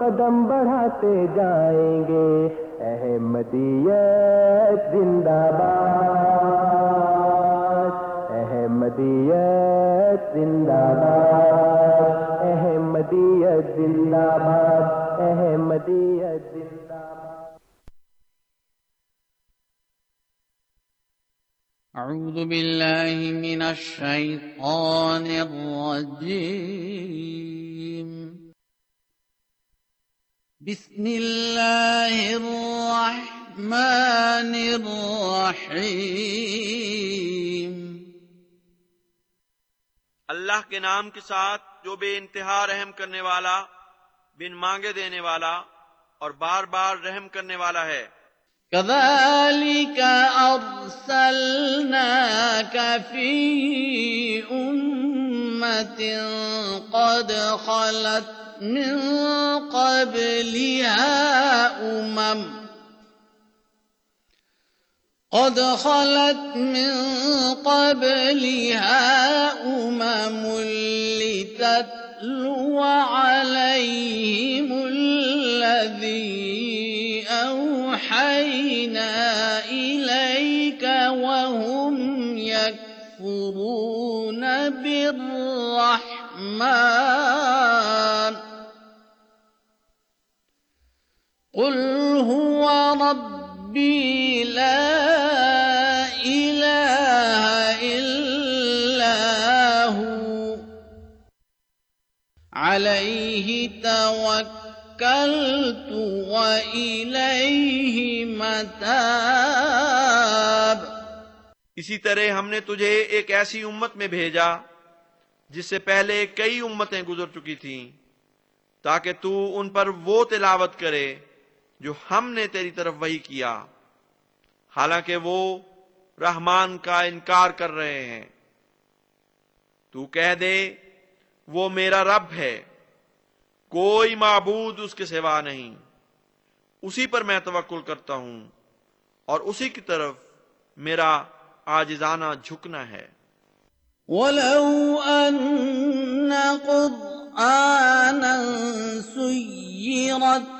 قدم بڑھاتے جائیں گے۔ احمدیت زندہ باد۔ احمدیت زندہ باد۔ احمدیت زندہ باد۔ احمدیت زندہ باد۔ أعوذ بالله من الشيطان الرجيم بسم الله الرحمن الرحيم۔ اللہ کے نام کے ساتھ جو بے انتہا رحم کرنے والا بن مانگے دینے والا اور بار بار رحم کرنے والا ہے۔ كذلك أرسلناك في أمة قد خلت من قبلها أمم قد خلت من قبلها أمم لتتلو عليهم الذي أوحينا إليك وهم يكفرون بالرحمن قل هو ربي لا إله إلا هو عليه توكلت وإليه متاب اسی طرح ہم نے تجھے ایک ایسی امت میں بھیجا جس سے پہلے کئی امتیں گزر چکی تھیں تاکہ تو ان پر وہ تلاوت کرے جو ہم نے تیری طرف وہی کیا۔ حالانکہ وہ رحمان کا انکار کر رہے ہیں۔ تو کہہ دے، وہ میرا رب ہے۔ کوئی معبود اس کے سوا نہیں۔ اسی پر میں توکل کرتا ہوں۔ اور اسی کی طرف میرا آجزانہ جھکنا ہے۔ ولو أن قرآنا سيرت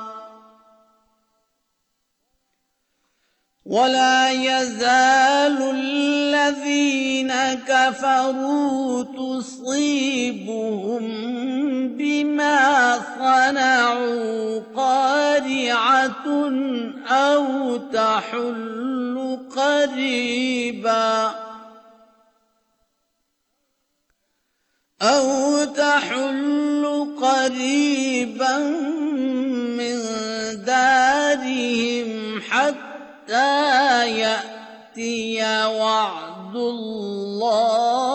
ولا يزال الذين كفروا تصيبهم بما صنعوا قارعة أو تحل قريبا أو تحل قريبا من دارهم حتى يأتي وعد الله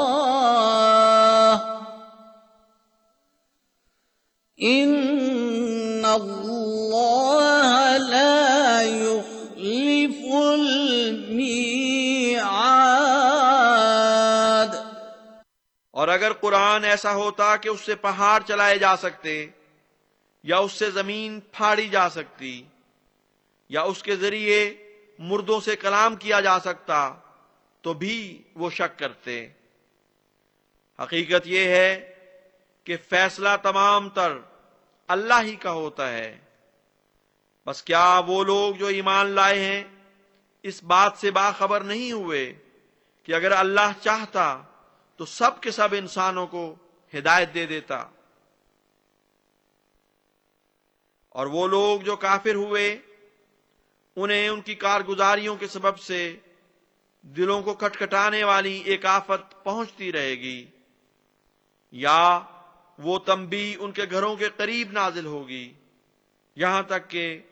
إن الله لا يخلف الميعاد اور اگر قرآن ایسا ہوتا کہ اس سے پہاڑ چلائے جا سکتے یا اس سے زمین پھاڑی جا سکتی یا اس کے ذریعے مردوں سے کلام کیا جا سکتا تو بھی وہ شک کرتے۔ حقیقت یہ ہے کہ فیصلہ تمام تر اللہ ہی کا ہوتا ہے۔ بس کیا وہ لوگ جو ایمان لائے ہیں اس بات سے باخبر نہیں ہوئے کہ اگر اللہ چاہتا تو سب کے سب انسانوں کو ہدایت دے دیتا۔ اور وہ لوگ جو کافر ہوئے انہیں ان کی کارگزاریوں کے سبب سے دلوں کو کٹکھٹانے والی ایک آفت پہنچتی رہے گی، یا وہ تمبی ان کے گھروں کے قریب نازل ہوگی، یہاں تک کہ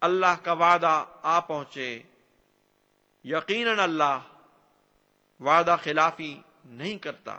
اللہ کا وعدہ آ پہنچے۔ یقیناً اللہ وعدہ خلافی نہیں کرتا۔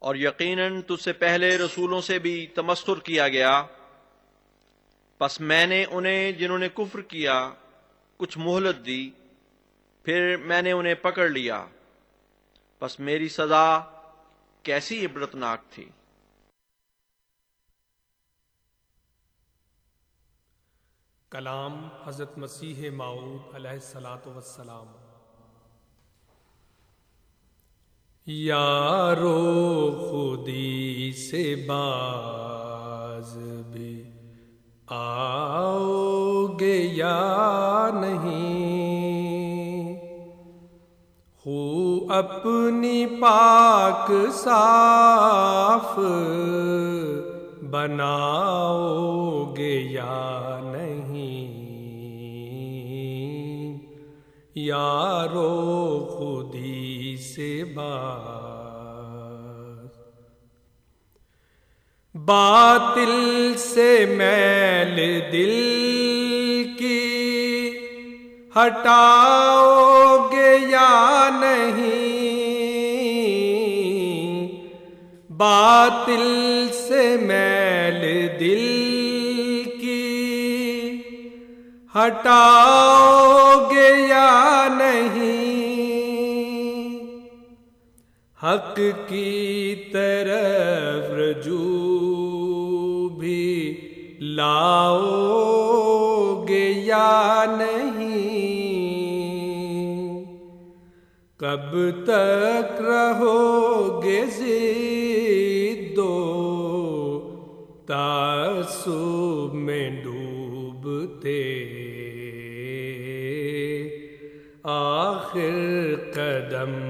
اور یقیناً تجھ سے پہلے رسولوں سے بھی تمسخر کیا گیا۔ پس میں نے انہیں جنہوں نے کفر کیا کچھ مہلت دی، پھر میں نے انہیں پکڑ لیا۔ پس میری سزا کیسی عبرتناک تھی۔ کلام حضرت مسیح معود علیہ السلاۃ وسلام یارو خودی سے باز بھی آؤ گے یا نہیں؟ ہو اپنی پاک صاف بناؤ گے یا نہیں؟ یارو خودی سے باز باطل سے میل دل کی ہٹاؤ گے یا نہیں؟ باطل سے میل دل کی ہٹاؤ گے یا نہیں؟ حق کی طرف رجوع بھی لاؤ گے یا نہیں؟ کب تک رہو گے دو تعصب میں ڈوبتے؟ آخر قدم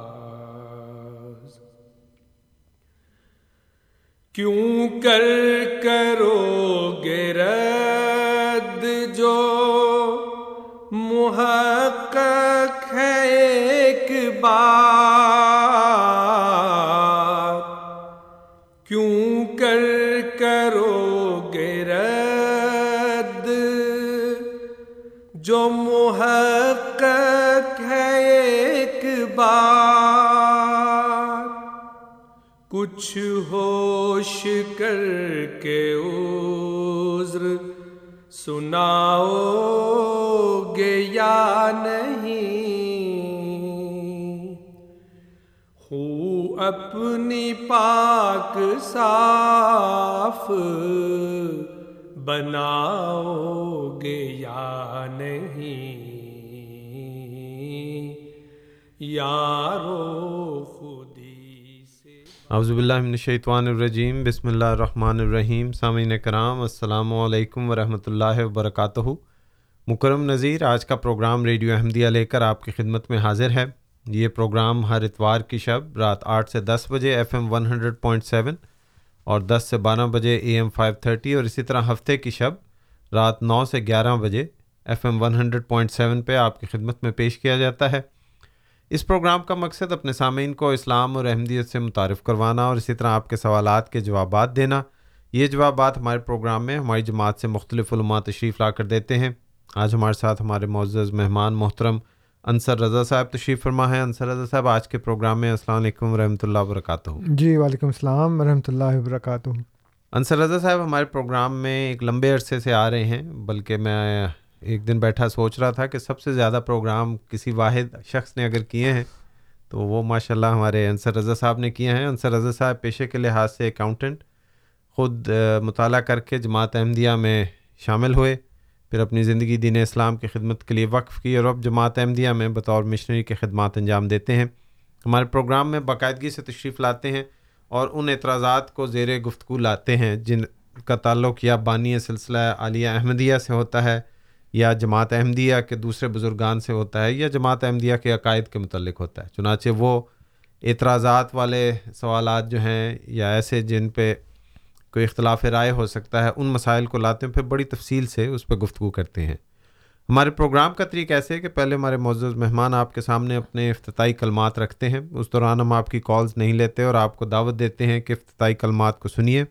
کیوں کر کرو گے رد جو؟ محقق ہے ایک بار کچھ ہوش کر کے عذر سناؤ گے یا نہیں؟ ہو اپنی پاک صاف بناؤ گے یا نہیں؟ یارو اعوذ باللہ من الشیطان الرجیم، بسم اللہ الرحمن الرحیم، سامعین کرام، السلام علیکم ورحمۃ اللہ وبرکاتہ۔ مکرم نذیر، آج کا پروگرام ریڈیو احمدیہ لے کر آپ کی خدمت میں حاضر ہے۔ یہ پروگرام ہر اتوار کی شب رات آٹھ سے دس بجے F M one hundred point seven اور دس سے بارہ بجے اے ایم فائیو تھرٹی اور اسی طرح ہفتے کی شب رات نو سے گیارہ بجے F M one hundred point seven پہ آپ کی خدمت میں پیش کیا جاتا ہے۔ اس پروگرام کا مقصد اپنے سامعین کو اسلام اور احمدیت سے متعارف کروانا اور اسی طرح آپ کے سوالات کے جوابات دینا۔ یہ جوابات ہمارے پروگرام میں ہماری جماعت سے مختلف علماء تشریف لا کر دیتے ہیں۔ آج ہمارے ساتھ ہمارے معزز مہمان محترم انصر رضا صاحب تشریف فرما ہے انصر رضا صاحب آج کے پروگرام میں السلام علیکم ورحمۃ اللہ وبرکاتہ۔ جی وعلیکم السلام ورحمۃ اللہ وبرکاتہ۔ انصر رضا صاحب ہمارے پروگرام میں ایک لمبے عرصے سے آ رہے ہیں بلکہ میں ایک دن بیٹھا سوچ رہا تھا کہ سب سے زیادہ پروگرام کسی واحد شخص نے اگر کیے ہیں، تو وہ ماشاء اللہ ہمارے انصر رضا صاحب نے کیے ہیں۔ انصر رضا صاحب پیشے کے لحاظ سے اکاؤنٹنٹ خود مطالعہ کر کے جماعت احمدیہ میں شامل ہوئے۔ پھر اپنی زندگی دین اسلام کی خدمت کے لیے وقف کی اور اب جماعت احمدیہ میں بطور مشنری کے خدمات انجام دیتے ہیں۔ ہمارے پروگرام میں باقاعدگی سے تشریف لاتے ہیں اور ان اعتراضات کو زیر گفتگو لاتے ہیں، جن کا تعلق یا بانی سلسلہ عالیہ احمدیہ سے ہوتا ہے۔ یا جماعت احمدیہ کے دوسرے بزرگان سے ہوتا ہے یا جماعت احمدیہ کے عقائد کے متعلق ہوتا ہے؟ چنانچہ وہ اعتراضات والے سوالات جو ہیں یا ایسے جن پہ کوئی اختلاف رائے ہو سکتا ہے، ان مسائل کو لاتے ہیں، پھر بڑی تفصیل سے اس پہ گفتگو کرتے ہیں۔ ہمارے پروگرام کا طریقہ ایسے ہے کہ پہلے ہمارے معزز مہمان آپ کے سامنے اپنے افتتاحی کلمات رکھتے ہیں۔ اس دوران ہم آپ کی کالز نہیں لیتے اور آپ کو دعوت دیتے ہیں کہ افتتاحی کلمات کو سنیے۔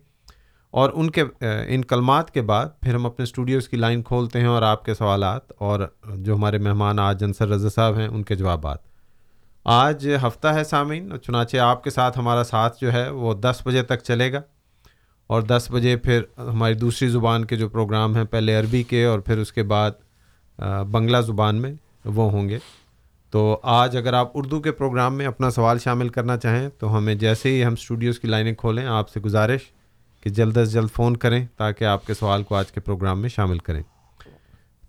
اور ان کے ان کلمات کے بعد پھر ہم اپنے اسٹوڈیوز کی لائن کھولتے ہیں اور آپ کے سوالات اور جو ہمارے مہمان آج انصر رضا صاحب ہیں، ان کے جوابات۔ آج ہفتہ ہے سامعین چنانچہ آپ کے ساتھ ہمارا ساتھ جو ہے وہ دس بجے تک چلے گا۔ اور دس بجے پھر ہماری دوسری زبان کے جو پروگرام ہیں، پہلے عربی کے اور پھر اس کے بعد بنگلہ زبان میں وہ ہوں گے۔ تو آج اگر آپ اردو کے پروگرام میں اپنا سوال شامل کرنا چاہیں، تو ہمیں جیسے ہی ہم اسٹوڈیوز کی لائنیں کھولیں، آپ سے گزارش۔ کہ جلد از جلد فون کریں تاکہ آپ کے سوال کو آج کے پروگرام میں شامل کریں۔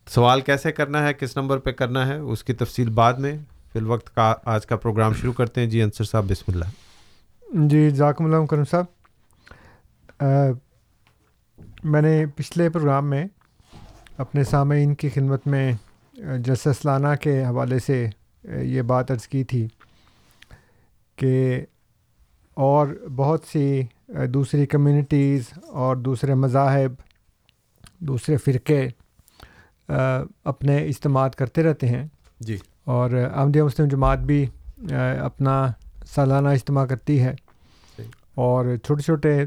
سوال کیسے کرنا ہے، کس نمبر پہ کرنا ہے، اس کی تفصیل بعد میں فی الوقت کا آج کا پروگرام شروع کرتے ہیں۔ جی انصر صاحب، بسم اللہ۔ جی ذاکم اللہ کرم صاحب۔ میں نے پچھلے پروگرام میں اپنے سامعین کی خدمت میں جلسہ سلانہ کے حوالے سے یہ بات عرض کی تھی کہ اور بہت سی دوسری کمیونٹیز اور دوسرے مذاہب دوسرے فرقے اپنے اجتماعات کرتے رہتے ہیں۔ جی۔ اور احمدیہ مسلم جماعت بھی اپنا سالانہ اجتماع کرتی ہے۔ اور چھوٹے چھوٹے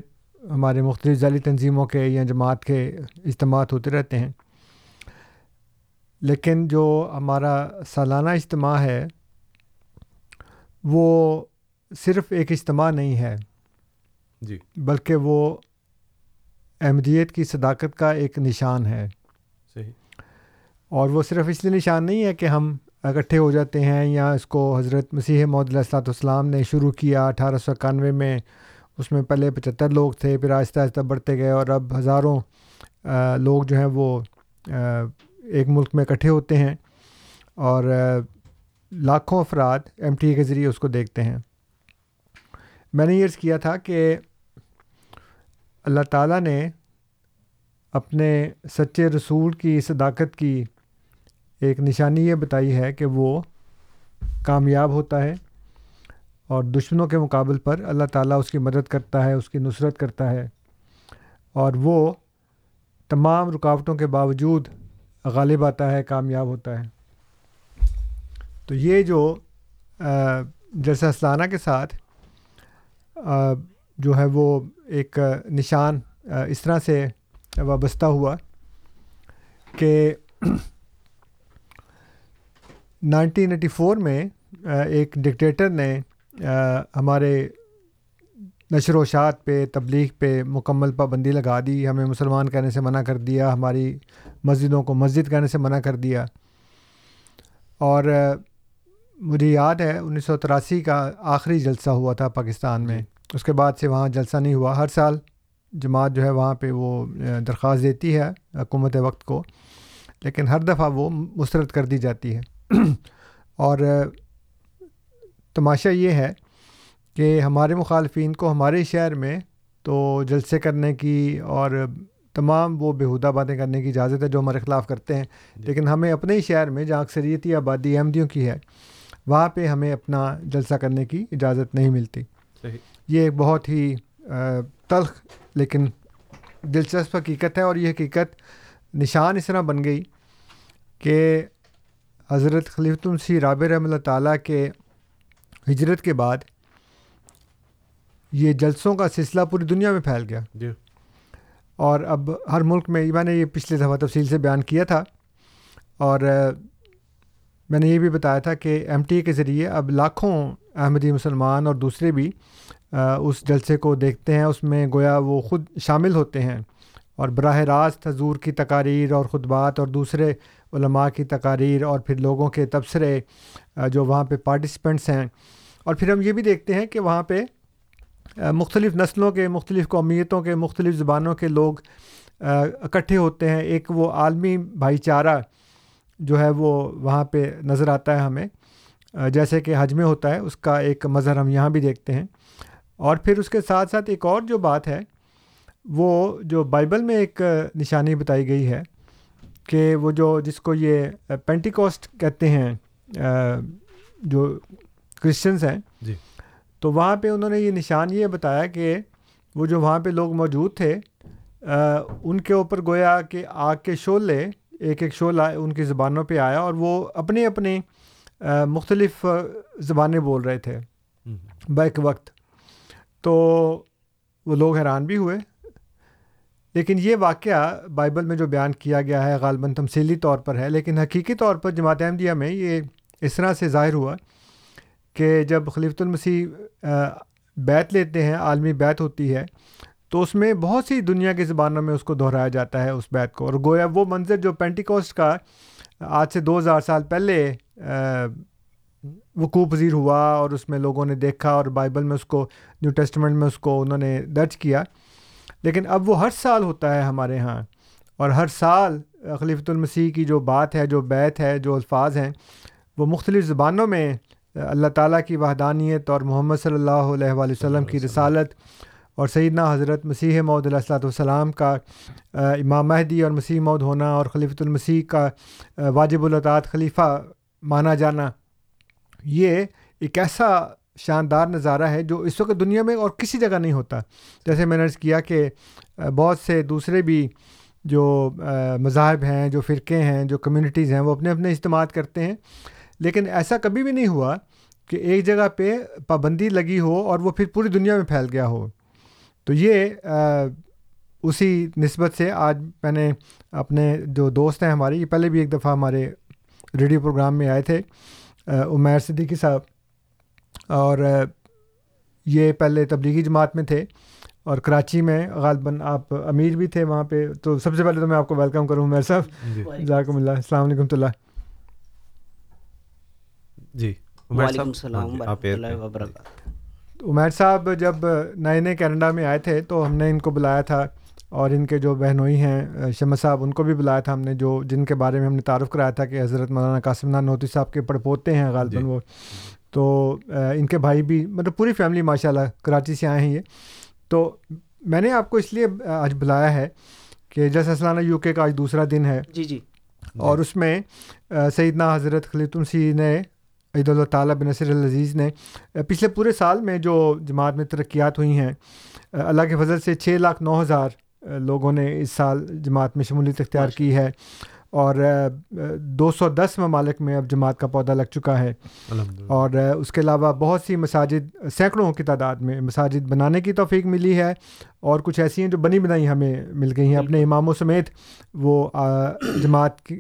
ہمارے مختلف ذیلی تنظیموں کے یا جماعت کے اجتماعات ہوتے رہتے ہیں۔ لیکن جو ہمارا سالانہ اجتماع ہے وہ صرف ایک اجتماع نہیں ہے۔ جی۔ بلکہ وہ احمدیت کی صداقت کا ایک نشان ہے۔ صحیح۔ اور وہ صرف اس لیے نشان نہیں ہے کہ ہم اکٹھے ہو جاتے ہیں یا اس کو حضرت مسیح محدود السلاۃ والسلام نے شروع کیا اٹھارہ سو اکانوے میں اس میں پہلے پچہتر لوگ تھے پھر آہستہ آہستہ بڑھتے گئے اور اب ہزاروں لوگ جو ہیں وہ ایک ملک میں اکٹھے ہوتے ہیں اور لاکھوں افراد ایم ٹی اے کے ذریعے اس کو دیکھتے ہیں۔ میں نے یہ عرض کیا تھا کہ اللہ تعالیٰ نے اپنے سچے رسول کی صداقت کی ایک نشانی یہ بتائی ہے کہ وہ کامیاب ہوتا ہے اور دشمنوں کے مقابل پر اللہ تعالیٰ اس کی مدد کرتا ہے، اس کی نصرت کرتا ہے۔ اور وہ تمام رکاوٹوں کے باوجود غالب آتا ہے، کامیاب ہوتا ہے۔ تو یہ جو جیسا اسلانہ کے ساتھ جو ہے وہ ایک نشان اس طرح سے وابستہ ہوا کہ نائنٹین ایٹی فور میں ایک ڈکٹیٹر نے ہمارے نشر و اشاعت پہ، تبلیغ پہ مکمل پابندی لگا دی، ہمیں مسلمان کہنے سے منع کر دیا، ہماری مسجدوں کو مسجد کہنے سے منع کر دیا۔ اور مجھے یاد ہے، انیس سو تراسی کا آخری جلسہ ہوا تھا پاکستان میں۔ اس کے بعد سے وہاں جلسہ نہیں ہوا۔ ہر سال جماعت جو ہے وہاں پہ وہ درخواست دیتی ہے حکومت وقت کو لیکن ہر دفعہ وہ مسترد کر دی جاتی ہے۔ اور تماشا یہ ہے کہ ہمارے مخالفین کو ہمارے شہر میں تو جلسے کرنے کی اور تمام وہ بےحودہ باتیں کرنے کی اجازت ہے جو ہمارے خلاف کرتے ہیں۔ لیکن ہمیں اپنے ہی شہر میں جہاں اکثریتی آبادی احمدیوں کی ہے وہاں پہ ہمیں اپنا جلسہ کرنے کی اجازت نہیں ملتی۔ صحیح۔ یہ ایک بہت ہی تلخ لیکن دلچسپ حقیقت ہے اور یہ حقیقت نشان اس طرح بن گئی کہ حضرت خلیفۃ المسی راب رحم اللہ تعالیٰ کے ہجرت کے بعد یہ جلسوں کا سلسلہ پوری دنیا میں پھیل گیا۔ جی۔ اور اب ہر ملک میں میں نے یہ پچھلے دفعہ تفصیل سے بیان کیا تھا اور میں نے یہ بھی بتایا تھا کہ ایم ٹی اے کے ذریعے اب لاکھوں احمدی مسلمان اور دوسرے بھی اس جلسے کو دیکھتے ہیں، اس میں گویا وہ خود شامل ہوتے ہیں۔ اور براہ راست حضور کی تقاریر اور خطبات اور دوسرے علماء کی تقاریر اور پھر لوگوں کے تبصرے جو وہاں پہ پارٹیسپینٹس ہیں۔ اور پھر ہم یہ بھی دیکھتے ہیں کہ وہاں پہ مختلف نسلوں کے، مختلف قومیتوں کے، مختلف زبانوں کے لوگ اکٹھے ہوتے ہیں۔ ایک وہ عالمی بھائی چارہ جو ہے وہ وہاں پہ نظر آتا ہے ہمیں۔ جیسے کہ حج میں ہوتا ہے اس کا ایک مظہر ہم یہاں بھی دیکھتے ہیں۔ اور پھر اس کے ساتھ ساتھ ایک اور جو بات ہے وہ جو بائبل میں ایک نشانی بتائی گئی ہے کہ وہ جو جس کو یہ پینٹیکوسٹ کہتے ہیں جو کرسچنس ہیں۔ جی۔ تو وہاں پہ انہوں نے یہ نشان یہ بتایا کہ وہ جو وہاں پہ لوگ موجود تھے ان کے اوپر گویا کہ آگ کے شعلے ایک ایک شعلہ ان کی زبانوں پہ آیا اور وہ اپنے اپنے مختلف زبانیں بول رہے تھے بیک وقت۔ تو وہ لوگ حیران بھی ہوئے۔ لیکن یہ واقعہ بائبل میں جو بیان کیا گیا ہے غالباً تمثیلی طور پر ہے لیکن حقیقی طور پر جماعت احمدیہ میں یہ اس طرح سے ظاہر ہوا کہ جب خلیفۃ المسیح بیت لیتے ہیں عالمی بیت ہوتی ہے تو اس میں بہت سی دنیا کی زبانوں میں اس کو دہرایا جاتا ہے، اس بیت کو۔ اور گویا وہ منظر جو پینٹیکوسٹ کا آج سے دو ہزار سال پہلے وقوع پذیر ہوا اور اس میں لوگوں نے دیکھا اور بائبل میں اس کو، نیو ٹیسٹمنٹ میں اس کو انہوں نے درج کیا۔ لیکن اب وہ ہر سال ہوتا ہے ہمارے یہاں اور ہر سال خلیفۃ المسیح کی جو بات ہے، جو بیت ہے، جو الفاظ ہیں، وہ مختلف زبانوں میں اللہ تعالیٰ کی وحدانیت اور محمد صلی اللہ علیہ وآلہ وسلم کی رسالت اور سیدنا حضرت مسیح مود علیہ السلاۃ والسلام کا امام مہدی اور مسیح مود ہونا اور خلیفۃ المسیح کا واجب الاطاعت خلیفہ مانا جانا، یہ ایک ایسا شاندار نظارہ ہے جو اس وقت دنیا میں اور کسی جگہ نہیں ہوتا۔ جیسے میں نے عرض کیا کہ بہت سے دوسرے بھی جو مذاہب ہیں، جو فرقے ہیں، جو کمیونٹیز ہیں، وہ اپنے اپنے اجتماعات کرتے ہیں، لیکن ایسا کبھی بھی نہیں ہوا کہ ایک جگہ پہ پابندی لگی ہو اور وہ پھر پوری دنیا میں پھیل گیا ہو۔ تو یہ اسی نسبت سے آج میں نے اپنے جو دوست ہیں ہمارے یہ پہلے بھی ایک دفعہ ہمارے ریڈیو پروگرام میں آئے تھے عمیر صدیقی صاحب۔ اور یہ پہلے تبلیغی جماعت میں تھے اور کراچی میں غالباً آپ امیر بھی تھے وہاں پہ۔ تو سب سے پہلے تو میں آپ کو ویلکم کروں عمیر صاحب۔ جزاکم اللہ السلام علیکم اللہ۔ جی وعلیکم السلام عمیر صاحب جب نئے نئے کینیڈا میں آئے تھے تو ہم نے ان کو بلایا تھا اور ان کے جو بہنوئی ہیں شمع صاحب ان کو بھی بلایا تھا ہم نے جو جن کے بارے میں ہم نے تعارف کرایا تھا کہ حضرت مولانا قاسم نان نوتی صاحب کے پڑپوتے ہیں غالباً جی. وہ۔ تو ان کے بھائی بھی مطلب پوری فیملی ماشاء اللہ کراچی سے آئے ہیں یہ۔ تو میں نے آپ کو اس لیے آج بلایا ہے کہ جیسے سلانہ یو کے کا آج دوسرا دن ہے۔ جی جی۔ اور اس میں سیدنا حضرت خلیط السی نے عید اللہ تعالیٰ بن نصر العزیز نے پچھلے پورے سال میں جو جماعت میں ترقیات ہوئی ہیں اللہ کے فضل سے چھ لاکھ نو ہزار لوگوں نے اس سال جماعت میں شمولیت اختیار کی ہے۔ اور دو سو دس ممالک میں اب جماعت کا پودا لگ چکا ہے۔ اور اس کے علاوہ بہت سی مساجد سینکڑوں کی تعداد میں مساجد بنانے کی توفیق ملی ہے۔ اور کچھ ایسی ہیں جو بنی بنائی ہمیں مل گئی ہیں۔ اپنے اماموں سمیت وہ جماعت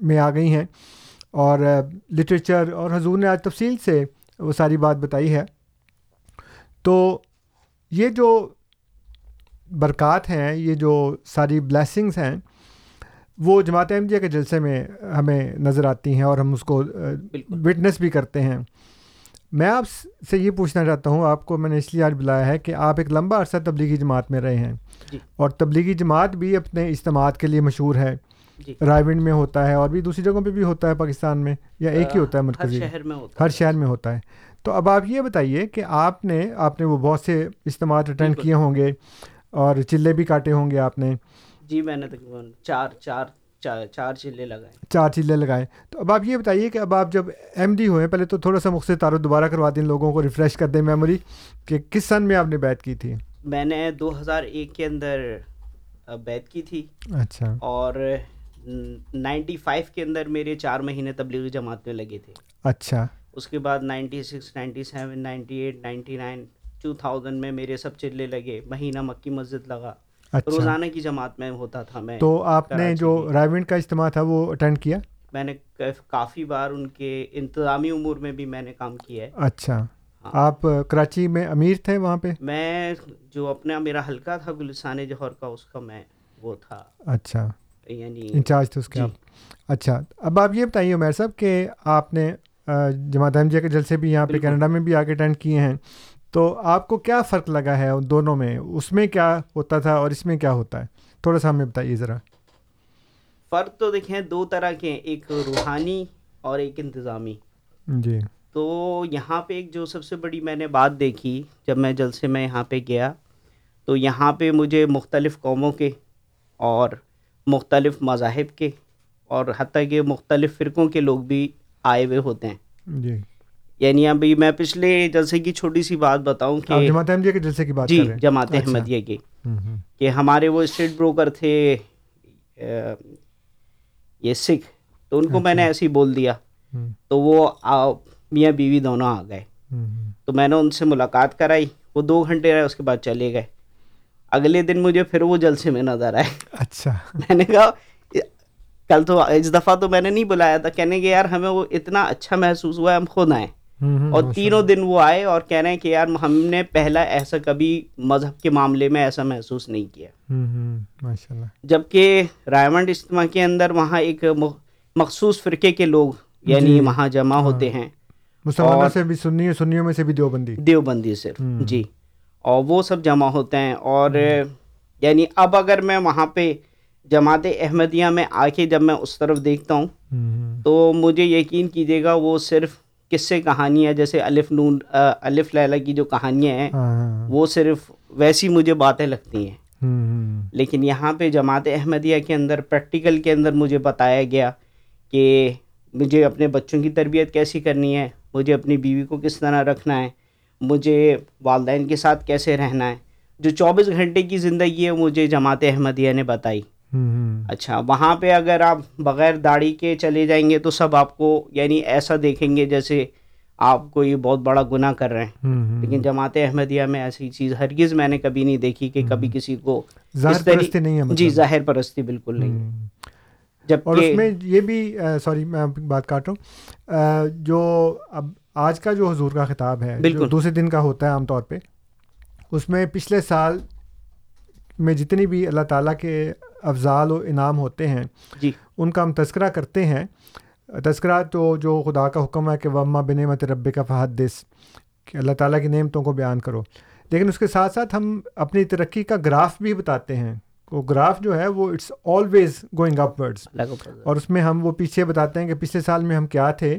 میں آ گئی ہیں۔ اور لٹریچر اور حضور نے آج تفصیل سے وہ ساری بات بتائی ہے۔ تو یہ جو برکات ہیں یہ جو ساری بلیسنگس ہیں وہ جماعت احمدیہ کے جلسے میں ہمیں نظر آتی ہیں اور ہم اس کو وٹنس بھی کرتے ہیں۔ میں آپ سے یہ پوچھنا چاہتا ہوں آپ کو میں نے اس لیے آج بلایا ہے کہ آپ ایک لمبا عرصہ تبلیغی جماعت میں رہے ہیں۔ جی۔ اور تبلیغی جماعت بھی اپنے اجتماعات کے لیے مشہور ہے۔ رائے ونڈ میں ہوتا ہے اور بھی دوسری جگہوں پہ بھی ہوتا ہے پاکستان میں یا ایک ہی ہوتا ہے مرکزی۔ ہر شہر میں ہوتا ہر شہر میں ہوتا ہے۔ تو اب آپ یہ بتائیے کہ آپ نے آپ نے وہ بہت سے اجتماعات اٹینڈ۔ کیے ہوں گے اور چلے بھی کاٹے ہوں گے آپ نے۔ جی میں نے تقریباً چار چار چار چار چلے لگائے۔ چار چلے لگائے۔ تو اب آپ یہ بتائیے کہ اب آپ جب ایم ڈی ہوئے پہلے تو تھوڑا سا مختصر تعارف دوبارہ کروا دیں لوگوں کو ریفریش کر دیں میموری کہ کس سن میں آپ نے بیت کی تھی؟ میں نے دو ہزار ایک کے اندر بیت کی تھی۔ اچھا۔ اور نائنٹی فائیو کے اندر میرے چار مہینے تبلیغی جماعت میں لگے تھے۔ اچھا۔ اس کے بعد ninety six ninety seven ninety eight ninety nine two thousand میں میرے سب چلے لگے۔ مہینہ مکی مسجد لگا۔ اچھا۔ روزانہ کی جماعت میں ہوتا تھا میں تو آپ نے جو کی۔ رائیونڈ کا اجتماع تھا وہ اٹینڈ کیا؟ میں نے کافی بار ان کے انتظامی امور میں بھی میں نے کام کیا ہے۔ اچھا۔ ہاں۔ آپ کراچی میں امیر تھے وہاں پہ؟ میں جو اپنا میرا حلقہ تھا گلستان جوہر کا اس کا میں وہ تھا۔ اچھا۔ یعنی انچارج تھے اس کے جی۔ آپ۔ اچھا اب آپ یہ بتائیے عمیر صاحب کہ آپ نے جماعت احمدیہ کے جلسے بھی یہاں پہ۔ کینیڈا میں بھی آ کے اٹینڈ کیے ہیں۔ تو آپ کو کیا فرق لگا ہے ان دونوں میں؟ اس میں کیا ہوتا تھا اور اس میں کیا ہوتا ہے؟ تھوڑا سا ہمیں بتائیے ذرا۔ فرق تو دیکھیں دو طرح کے ہیں ایک روحانی اور ایک انتظامی۔ جی۔ تو یہاں پہ ایک جو سب سے بڑی میں نے بات دیکھی جب میں جلسے میں یہاں پہ گیا تو یہاں پہ مجھے مختلف قوموں کے اور مختلف مذاہب کے اور حتیٰ کہ مختلف فرقوں کے لوگ بھی آئے ہوئے ہوتے ہیں۔ جی۔ یعنی ابھی میں پچھلے جلسے کی چھوٹی سی بات بتاؤں کہ جماعت احمدیہ کے جلسے کی بات جی جماعت اچھا۔ احمدیہ ہوں، کہ ہمارے وہ اسٹیٹ بروکر تھے یہ سکھ تو ان کو میں نے اچھا۔ ایسے ہی بول دیا۔ تو وہ میاں بیوی دونوں آ گئے۔ تو میں نے ان سے ملاقات کرائی وہ دو گھنٹے رہے اس کے بعد چلے گئے۔ اگلے دن مجھے پھر وہ جلسے میں نظر آئے۔ اچھا۔ میں نے کہا کل تو اس دفعہ تو میں نے نہیں بلایا تھا۔ کہنے کہ یار ہمیں وہ اتنا اچھا محسوس ہوا ہے ہم خود آئیں اور تینوں دن وہ آئے اور کہہ رہے ہیں کہ یار ہم نے پہلا ایسا کبھی مذہب کے معاملے میں ایسا محسوس نہیں کیا۔ اللہ۔ جبکہ رائمنڈ اجتماع کے اندر وہاں ایک مخ- مخصوص فرقے کے لوگ یعنی جی، وہاں جمع ہاں۔ ہوتے ہیں۔ مسلمانوں سے بھی سنی سنیوں میں سے بھی دیوبندی۔ دیوبندی صرف۔ جی۔ اور وہ سب جمع ہوتے ہیں اور یعنی اب اگر میں وہاں پہ جماعت احمدیہ میں آ کے جب میں اس طرف دیکھتا ہوں تو مجھے یقین کیجیے گا وہ صرف قصے کہانیاں جیسے الف نون الف لیلہ کی جو کہانیاں ہیں ہاں، ہاں، وہ صرف ویسی مجھے باتیں لگتی ہیں۔ لیکن یہاں پہ جماعت احمدیہ کے اندر پریکٹیکل کے اندر مجھے بتایا گیا کہ مجھے اپنے بچوں کی تربیت کیسی کرنی ہے مجھے اپنی بیوی کو کس طرح رکھنا ہے مجھے والدین کے ساتھ کیسے رہنا ہے؟ جو چوبیس گھنٹے کی زندگی ہے مجھے جماعت احمدیہ نے بتائی۔ اچھا وہاں پہ اگر آپ بغیر داڑھی کے چلے جائیں گے تو سب آپ کو یعنی ایسا دیکھیں گے جیسے آپ کوئی بہت بڑا گناہ کر رہے ہیں۔ لیکن جماعت احمدیہ میں ایسی چیز ہرگز میں نے کبھی نہیں دیکھی کہ کبھی کسی کو ظاہر پرستی نہیں ہے جی مطلب۔ ظاہر پرستی بالکل نہیں ہوں۔ اور اس میں یہ بھی سوری میں بات کاٹ رہا ہوں جو اب آج کا جو حضور کا خطاب ہے جو بالکل۔ دوسرے دن کا ہوتا ہے عام طور پہ اس میں پچھلے سال میں جتنی بھی اللہ تعالیٰ کے افضال و انعام ہوتے ہیں جی۔ ان کا ہم تذکرہ کرتے ہیں۔ تذکرہ تو جو خدا کا حکم ہے کہ وما بنعمت رب کا فہد دس کہ اللہ تعالیٰ کی نعمتوں کو بیان کرو۔ لیکن اس کے ساتھ ساتھ ہم اپنی ترقی کا گراف بھی بتاتے ہیں۔ وہ گراف جو ہے وہ it's always going up words. اور اس میں ہم وہ پیچھے بتاتے ہیں کہ پچھلے سال میں ہم کیا تھے۔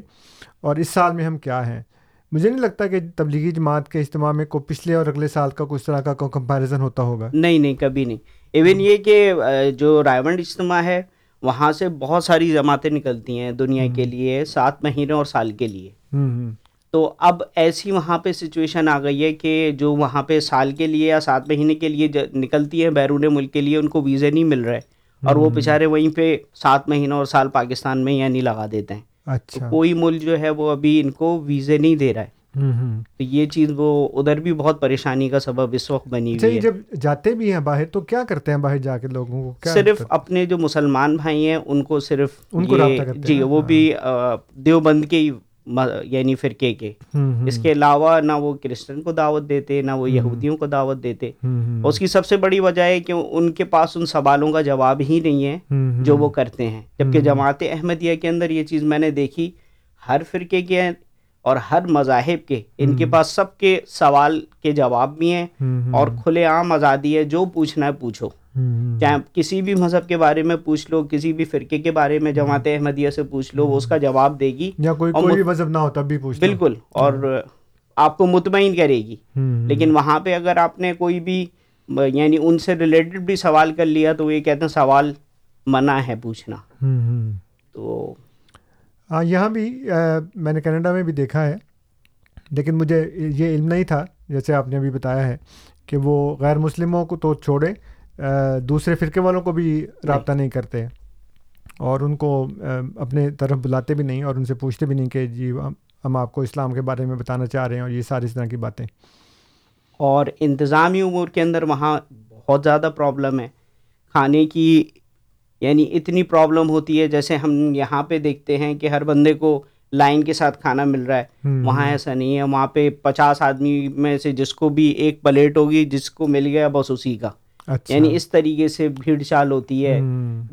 اور اس سال میں ہم کیا ہیں؟ مجھے نہیں لگتا کہ تبلیغی جماعت کے اجتماع میں کوئی پچھلے اور اگلے سال کا کچھ طرح کا کوئی کمپیریزن ہوتا ہوگا۔ نہیں نہیں کبھی نہیں۔ ایون یہ کہ جو رائمنڈ اجتماع ہے وہاں سے بہت ساری جماعتیں نکلتی ہیں دنیا کے لیے سات مہینے اور سال کے لیے۔ تو اب ایسی وہاں پہ سچویشن آ گئی ہے کہ جو وہاں پہ سال کے لیے یا سات مہینے کے لیے نکلتی ہیں بیرون ملک کے لیے ان کو ویزے نہیں مل رہے۔ اور وہ بیچارے وہیں پہ سات مہینہ اور سال پاکستان میں یعنی لگا دیتے ہیں۔ اچھا۔ کوئی ملک جو ہے وہ ابھی ان کو ویزے نہیں دے رہا ہے۔ تو یہ چیز وہ ادھر بھی بہت پریشانی کا سبب اس وقت بنی اچھا ہوئی ہے۔ جب جاتے بھی ہیں باہر تو کیا کرتے ہیں باہر جا کے لوگوں کو؟ صرف اپنے جو مسلمان بھائی ہیں ان کو صرف ان کو جی؟ وہ ہاں۔ بھی آ، دیوبند کے ہی یعنی فرقے کے۔ اس کے علاوہ نہ وہ کرسچن کو دعوت دیتے نہ وہ یہودیوں کو دعوت دیتے۔ اس کی سب سے بڑی وجہ ہے کہ ان کے پاس ان سوالوں کا جواب ہی نہیں ہے جو وہ کرتے ہیں۔ جبکہ جماعت احمدیہ کے اندر یہ چیز میں نے دیکھی ہر فرقے کے ہیں اور ہر مذاہب کے ان کے پاس سب کے سوال کے جواب بھی ہیں اور کھلے عام آزادی ہے جو پوچھنا ہے پوچھو۔ چاہے کسی بھی مذہب کے بارے میں پوچھ لو کسی بھی فرقے کے بارے میں جماعت احمدیہ سے پوچھ لو وہ اس کا جواب دے گی یا کوئی کوئی بھی مذہب نہ ہو تب بھی پوچھ۔ بالکل۔ اور آپ کو مطمئن کرے گی۔ لیکن وہاں پہ اگر آپ نے کوئی بھی یعنی ان سے ریلیٹڈ بھی سوال کر لیا تو وہ یہ کہتے ہیں سوال منع ہے پوچھنا۔ تو ہاں یہاں بھی میں نے کینیڈا میں بھی دیکھا ہے لیکن مجھے یہ علم نہیں تھا جیسے آپ نے ابھی بتایا ہے کہ وہ غیر مسلموں کو تو چھوڑے دوسرے فرقے والوں کو بھی رابطہ نہیں کرتے۔ اور ان کو اپنے طرف بلاتے بھی نہیں اور ان سے پوچھتے بھی نہیں کہ جی ہم آپ کو اسلام کے بارے میں بتانا چاہ رہے ہیں اور یہ ساری اس طرح کی باتیں۔ اور انتظامی امور کے اندر وہاں بہت زیادہ پرابلم ہے۔ کھانے کی یعنی اتنی پرابلم ہوتی ہے جیسے ہم یہاں پہ دیکھتے ہیں کہ ہر بندے کو لائن کے ساتھ کھانا مل رہا ہے۔ وہاں ایسا نہیں ہے وہاں پہ پچاس آدمی میں سے جس کو بھی ایک پلیٹ ہوگی جس کو مل گیا بس اسی کا۔ یعنی اس طریقے سے بھیڑ چال ہوتی ہے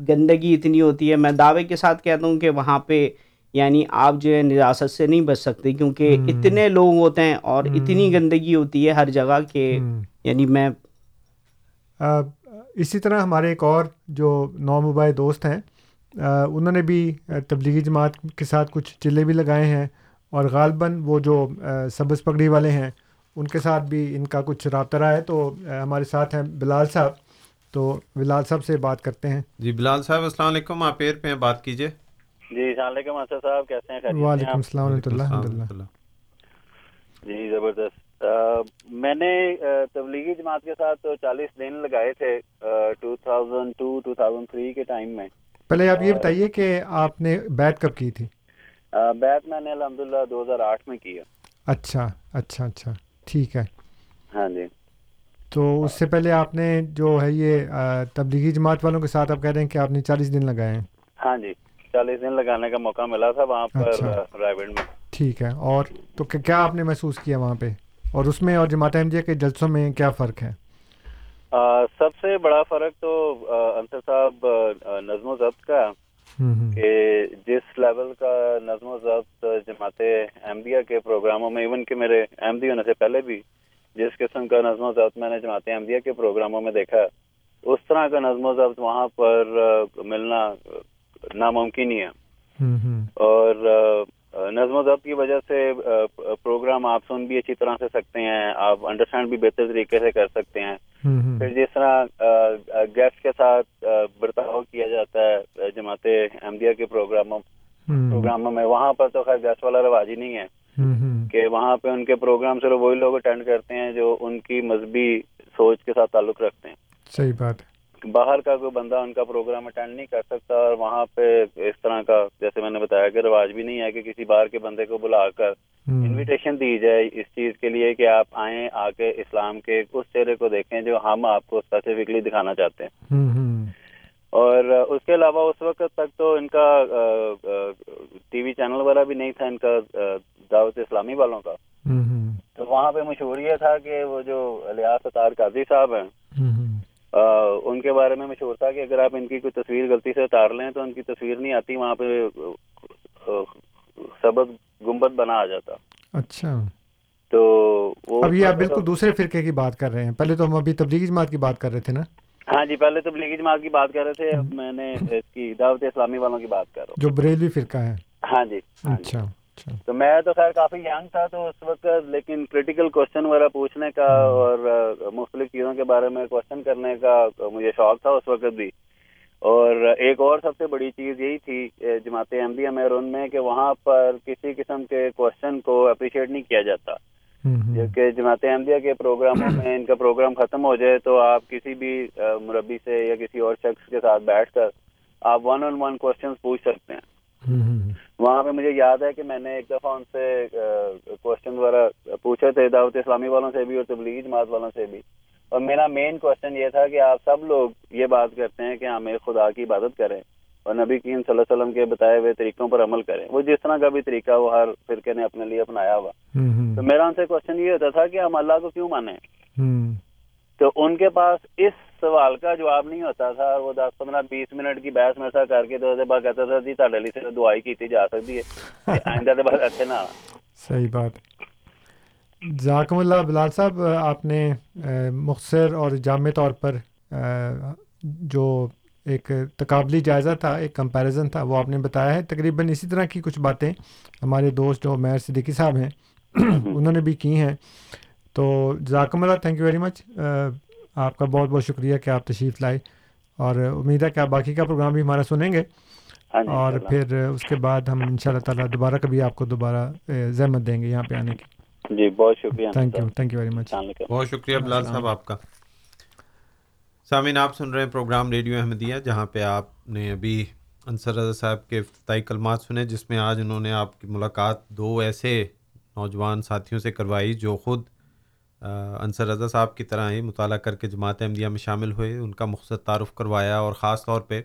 گندگی اتنی ہوتی ہے میں دعوے کے ساتھ کہتا ہوں کہ وہاں پہ یعنی آپ جو ہے نجاست سے نہیں بچ سکتے کیونکہ۔ اتنے لوگ ہوتے ہیں اور۔ اتنی گندگی ہوتی ہے ہر جگہ کہ۔ یعنی میں اسی طرح ہمارے ایک اور جو نو موبائل دوست ہیں انہوں نے بھی تبلیغی جماعت کے ساتھ کچھ چلے بھی لگائے ہیں اور غالباً وہ جو سبز پگڑی والے ہیں ان کے ساتھ بھی ان کا کچھ رابطہ رہا ہے تو ہمارے ساتھ ہیں بلال صاحب۔ تو بلال صاحب سے بات کرتے ہیں۔ جی بلال صاحب السلام علیکم۔ آپ ایئر پہ ہیں بات کیجیے جی السلام علیکم اسد صاحب کیسے ہیں؟ خیریت سے ہیں وعلیکم؟ السلام ورحمۃ اللہ ورحمۃ للہ اللہ۔ جی زبردست۔ میں نے تبلیغی جماعت کے ساتھ تو چالیس دن لگائے تھے two thousand to two thousand three کے ٹائم میں۔ پہلے آپ یہ بتائیے کہ آپ نے بیت کب کی تھی؟ بیت میں نے الحمد للہ دو ہزار آٹھ میں کیا اچھا اچھا اچھا۔ ٹھیک ہے۔ ہاں جی۔ تو اس سے پہلے آپ نے جو ہے یہ تبلیغی جماعت والوں کے ساتھ آپ کہہ رہے ہیں کہ آپ نے چالیس دن لگائے ہیں۔ ہاں جی چالیس دن لگانے کا موقع ملا تھا وہاں پر اچھا۔ میں۔ ٹھیک ہے۔ اور تو کیا آپ نے محسوس کیا وہاں پہ؟ اور اس میں اور جماعت احمدیہ کے جلسوں میں کیا فرق ہے؟ سب سے بڑا فرق تو انصر صاحب نظم و ضبط کا کہ جس لیول کا نظم و ضبط جماعت احمدیہ کے پروگراموں میں ایون کہ میرے احمدی ہونے سے پہلے بھی جس قسم کا نظم و ضبط میں نے جماعت احمدیہ کے پروگراموں میں دیکھا اس طرح کا نظم و ضبط وہاں پر ملنا ناممکن ہی ہے۔ اور نظم و ضبط کی وجہ سے پروگرام آپ سن بھی اچھی طرح سے سکتے ہیں آپ انڈرسٹینڈ بھی بہتر طریقے سے کر سکتے ہیں۔ پھر جس طرح گیسٹ کے ساتھ برتاؤ کیا جاتا ہے جماعت احمدیہ کے پروگراموں پروگراموں میں وہاں پر تو خیر گیسٹ والا رواج ہی نہیں ہے۔ کہ وہاں پہ ان کے پروگرام صرف وہی لوگ اٹینڈ کرتے ہیں جو ان کی مذہبی سوچ کے ساتھ تعلق رکھتے ہیں۔ صحیح بات ہے۔ باہر کا کوئی بندہ ان کا پروگرام اٹینڈ نہیں کر سکتا اور وہاں پہ اس طرح کا جیسے میں نے بتایا کہ رواج بھی نہیں ہے کہ کسی باہر کے بندے کو بلا کر انویٹیشن دی جائے اس چیز کے لیے کہ آپ آئیں آ کے اسلام کے اس چہرے کو دیکھیں جو ہم آپ کو اسپیسیفکلی دکھانا چاہتے ہیں۔ اور اس کے علاوہ اس وقت تک تو ان کا ٹی وی چینل وغیرہ بھی نہیں تھا ان کا دعوت اسلامی والوں کا۔ تو وہاں پہ مشہور یہ تھا کہ وہ جو الیاس ستار قاضی صاحب ہیں آ، ان کے بارے میں مشہور تھا کہ اگر آپ ان کی کوئی تصویر غلطی سے اتار لیں تو ان کی تصویر نہیں آتی وہاں پہ آ، سبز گنبد بنا آ جاتا۔ اچھا۔ تو وہ اب یہ آپ بالکل دوسرے فرقے کی بات کر رہے ہیں۔ پہلے تو ہم ابھی تبلیغی جماعت کی بات کر رہے تھے نا؟ ہاں جی پہلے تبلیغی جماعت کی بات کر رہے تھے۔ میں نے اس کی دعوت اسلامی والوں کی بات کر رہا جو بریلوی فرقہ ہے۔ ہوں ہاں جی ہاں جی۔ اچھا۔ تو میں تو خیر کافی ینگ تھا تو اس وقت لیکن کریٹیکل کوشچن وغیرہ پوچھنے کا اور مختلف چیزوں کے بارے میں کوشچن کرنے کا مجھے شوق تھا اس وقت بھی۔ اور ایک اور سب سے بڑی چیز یہی تھی جماعت احمدیہ ان میں کہ وہاں پر کسی قسم کے کوشچن کو اپریشیٹ نہیں کیا جاتا۔ جبکہ جماعت احمدیہ کے پروگراموں میں ان کا پروگرام ختم ہو جائے تو آپ کسی بھی مربی سے یا کسی اور شخص کے ساتھ بیٹھ کر آپ ون آن ون کوشچن پوچھ سکتے ہیں۔ وہاں پہ مجھے یاد ہے کہ میں نے ایک دفعہ ان سے کوشچن وغیرہ پوچھے تھے دعوت اسلامی والوں سے بھی اور تبلیغی جماعت والوں سے بھی۔ اور میرا مین کوشچن یہ تھا کہ آپ سب لوگ یہ بات کرتے ہیں کہ ہم ایک خدا کی عبادت کریں اور نبی کریم صلی اللہ علیہ وسلم کے بتائے ہوئے طریقوں پر عمل کریں۔ وہ جس طرح کا بھی طریقہ وہ ہر فرقے نے اپنے لیے اپنایا ہوا۔ تو میرا ان سے کوشچن یہ ہوتا تھا کہ ہم اللہ کو کیوں مانیں؟ تو ان کے پاس اس سوال کا جواب نہیں ہوتا تھا وہ دس پندرہ بیس منٹ کی بحث میں سا کر کے تو بعد کہتا تھا جی تھے لیے سے دعائی کی جا سکتی ہے۔ آئندہ تو بس اچھے نہ صحیح بات۔ ذاکم اللہ بلال صاحب آپ نے مختصر اور جامع طور پر جو ایک تقابلی جائزہ تھا ایک کمپیریزن تھا وہ آپ نے بتایا ہے۔ تقریباً اسی طرح کی کچھ باتیں ہمارے دوست جو میر صدیقی صاحب ہیں انہوں نے بھی کی ہیں۔ تو ذاکم اللہ تھینک یو ویری مچ آپ کا بہت بہت شکریہ کہ آپ تشریف لائے اور امید ہے کہ آپ باقی کا پروگرام بھی ہمارا سنیں گے ہاں جی اور۔ پھر اس کے بعد ہم ان شاء اللہ تعالیٰ دوبارہ کبھی آپ کو دوبارہ زحمت دیں گے یہاں پہ آنے کی جی بہت شکریہ thank you. Thank you very much بہت شکریہ بلال صاحب آپ کا سامعین آپ سن رہے ہیں پروگرام ریڈیو احمدیہ جہاں پہ آپ نے ابھی انصر رضا صاحب کے افتتاحی کلمات سنے جس میں آج انہوں نے آپ کی ملاقات دو ایسے نوجوان ساتھیوں سے کروائی جو خود انصر رضا صاحب کی طرح ہی مطالعہ کر کے جماعت احمدیہ میں شامل ہوئے، ان کا مختصر تعارف کروایا اور خاص طور پہ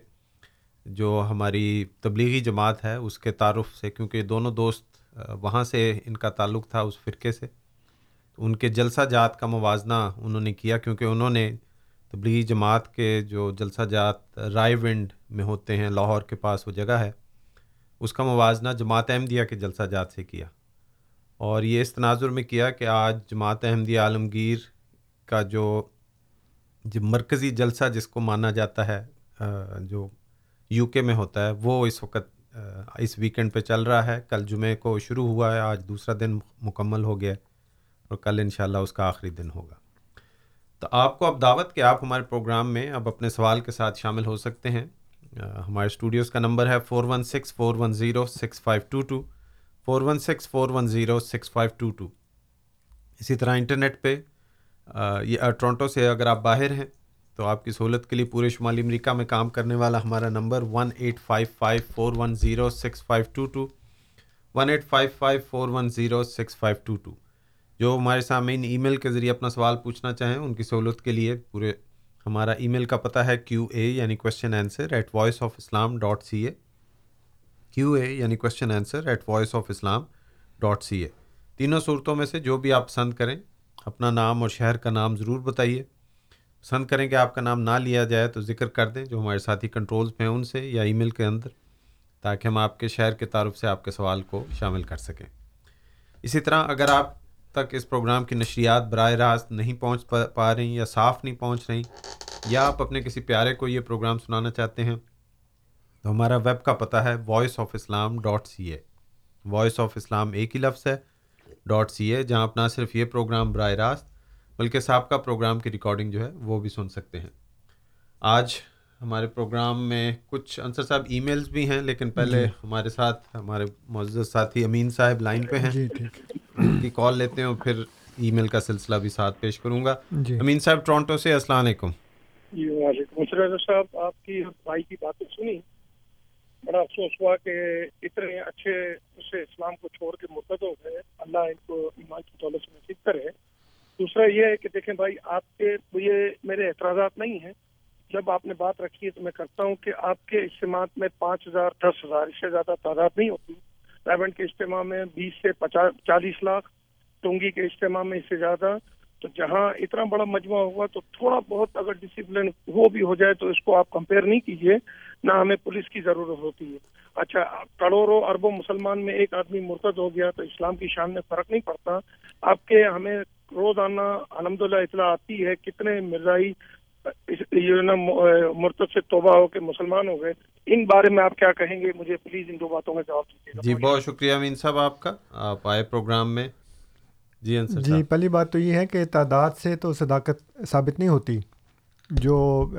جو ہماری تبلیغی جماعت ہے، اس کے تعارف سے، کیونکہ دونوں دوست وہاں سے ان کا تعلق تھا اس فرقے سے، ان کے جلسہ جات کا موازنہ انہوں نے کیا، کیونکہ انہوں نے تبلیغی جماعت کے جو جلسہ جات رائے ونڈ میں ہوتے ہیں، لاہور کے پاس وہ جگہ ہے، اس کا موازنہ جماعت احمدیہ کے جلسہ جات سے کیا۔ اور یہ اس تناظر میں کیا کہ آج جماعت احمدیہ عالمگیر کا جو مرکزی جلسہ جس کو مانا جاتا ہے جو یو کے میں ہوتا ہے، وہ اس وقت اس ویکنڈ پہ چل رہا ہے۔ کل جمعے کو شروع ہوا ہے، آج دوسرا دن مکمل ہو گیا اور کل انشاءاللہ اس کا آخری دن ہوگا۔ تو آپ کو اب دعوت کہ آپ ہمارے پروگرام میں اب اپنے سوال کے ساتھ شامل ہو سکتے ہیں۔ ہمارے اسٹوڈیوز کا نمبر ہے four one six, four one zero, six five two two. Four one six, four one zero, six five two two. اسی طرح انٹرنیٹ پہ یہ ٹورنٹو سے اگر آپ باہر ہیں، تو آپ کی سہولت کے لیے پورے شمالی امریکہ میں کام کرنے والا ہمارا number one eight five five, four one zero, six five two two. One eight five five, four one zero, six five two two. جو ہمارے سامعین ای میل کے ذریعے اپنا سوال پوچھنا چاہیں، ان کی سہولت کے لیے پورے ہمارا ای میل کا پتہ ہے کیو اے یعنی question answer at voice of Islam dot C A Q A یعنی question answer at voice of Islam dot C A تینوں صورتوں میں سے جو بھی آپ پسند کریں، اپنا نام اور شہر کا نام ضرور بتائیے۔ پسند کریں کہ آپ کا نام نہ لیا جائے تو ذکر کر دیں جو ہمارے ساتھی کنٹرولز میں ہیں ان سے یا ای میل کے اندر، تاکہ ہم آپ کے شہر کے تعارف سے آپ کے سوال کو شامل کر سکیں۔ اسی طرح اگر آپ تک اس پروگرام کی نشریات براہ راست نہیں پہنچ پا پا رہی یا صاف نہیں پہنچ رہی، یا آپ اپنے کسی پیارے کو یہ پروگرام سنانا چاہتے ہیں تو ہمارا ویب کا پتہ ہے voice of Islam dot C A voice of Islam ایک ہی لفظ ہے ڈاٹ سی اے جہاں آپ نہ صرف یہ پروگرام براہ راست بلکہ سابقہ پروگرام کی ریکارڈنگ جو ہے وہ بھی سن سکتے ہیں۔ آج ہمارے پروگرام میں کچھ انصر صاحب ای میلز بھی ہیں لیکن پہلے ہمارے ساتھ ہمارے معزز ساتھی امین صاحب لائن پہ ہیں۔ جی ٹھیک۔ ان کی کال لیتے ہیں اور پھر ای میل کا سلسلہ بھی ساتھ پیش کروں گا۔ جی۔ امین صاحب ٹورانٹو سے السلام علیکم۔ جی وعلیکم السلام صاحب آپ کی بھائی کی باتیں سنی بڑا افسوس ہوا کہ اتنے اچھے اسے اسلام کو چھوڑ کے مرتد ہو گئے، اللہ ان کو ایمان کی دولت سے نصیب کرے۔ دوسرا یہ ہے کہ دیکھیں بھائی، آپ کے یہ میرے اعتراضات نہیں ہیں۔ جب آپ نے بات رکھی ہے تو میں کرتا ہوں کہ آپ کے اجتماعات میں پانچ ہزار، دس ہزار، اس سے زیادہ تعداد نہیں ہوتی۔ ریونٹ کے اجتماع میں بیس سے پچاس چالیس لاکھ، ٹونگی کے اجتماع میں اس سے زیادہ۔ تو جہاں اتنا بڑا مجمع ہوا تو تھوڑا بہت اگر ڈسپلن وہ بھی ہو جائے تو اس کو آپ کمپیئر نہیں کیجیے نہ ہمیں پولیس کی ضرورت ہوتی ہے۔ اچھا کروڑوں اربوں مسلمان میں ایک آدمی مرتد ہو گیا تو اسلام کی شان میں فرق نہیں پڑتا۔ آپ کے ہمیں روزانہ الحمد للہ اطلاع آتی ہے کتنے مرزائی یہ نا مرتد سے توبہ ہو کے مسلمان ہو گئے۔ ان بارے میں آپ کیا کہیں گے؟ مجھے پلیز ان دو باتوں کا جواب دیجیے جی بہت شکریہ امین صاحب آپ کا۔ آپ آئے پروگرام میں۔ جی جی پہلی بات تو یہ ہے کہ تعداد سے تو صداقت ثابت نہیں ہوتی۔ جو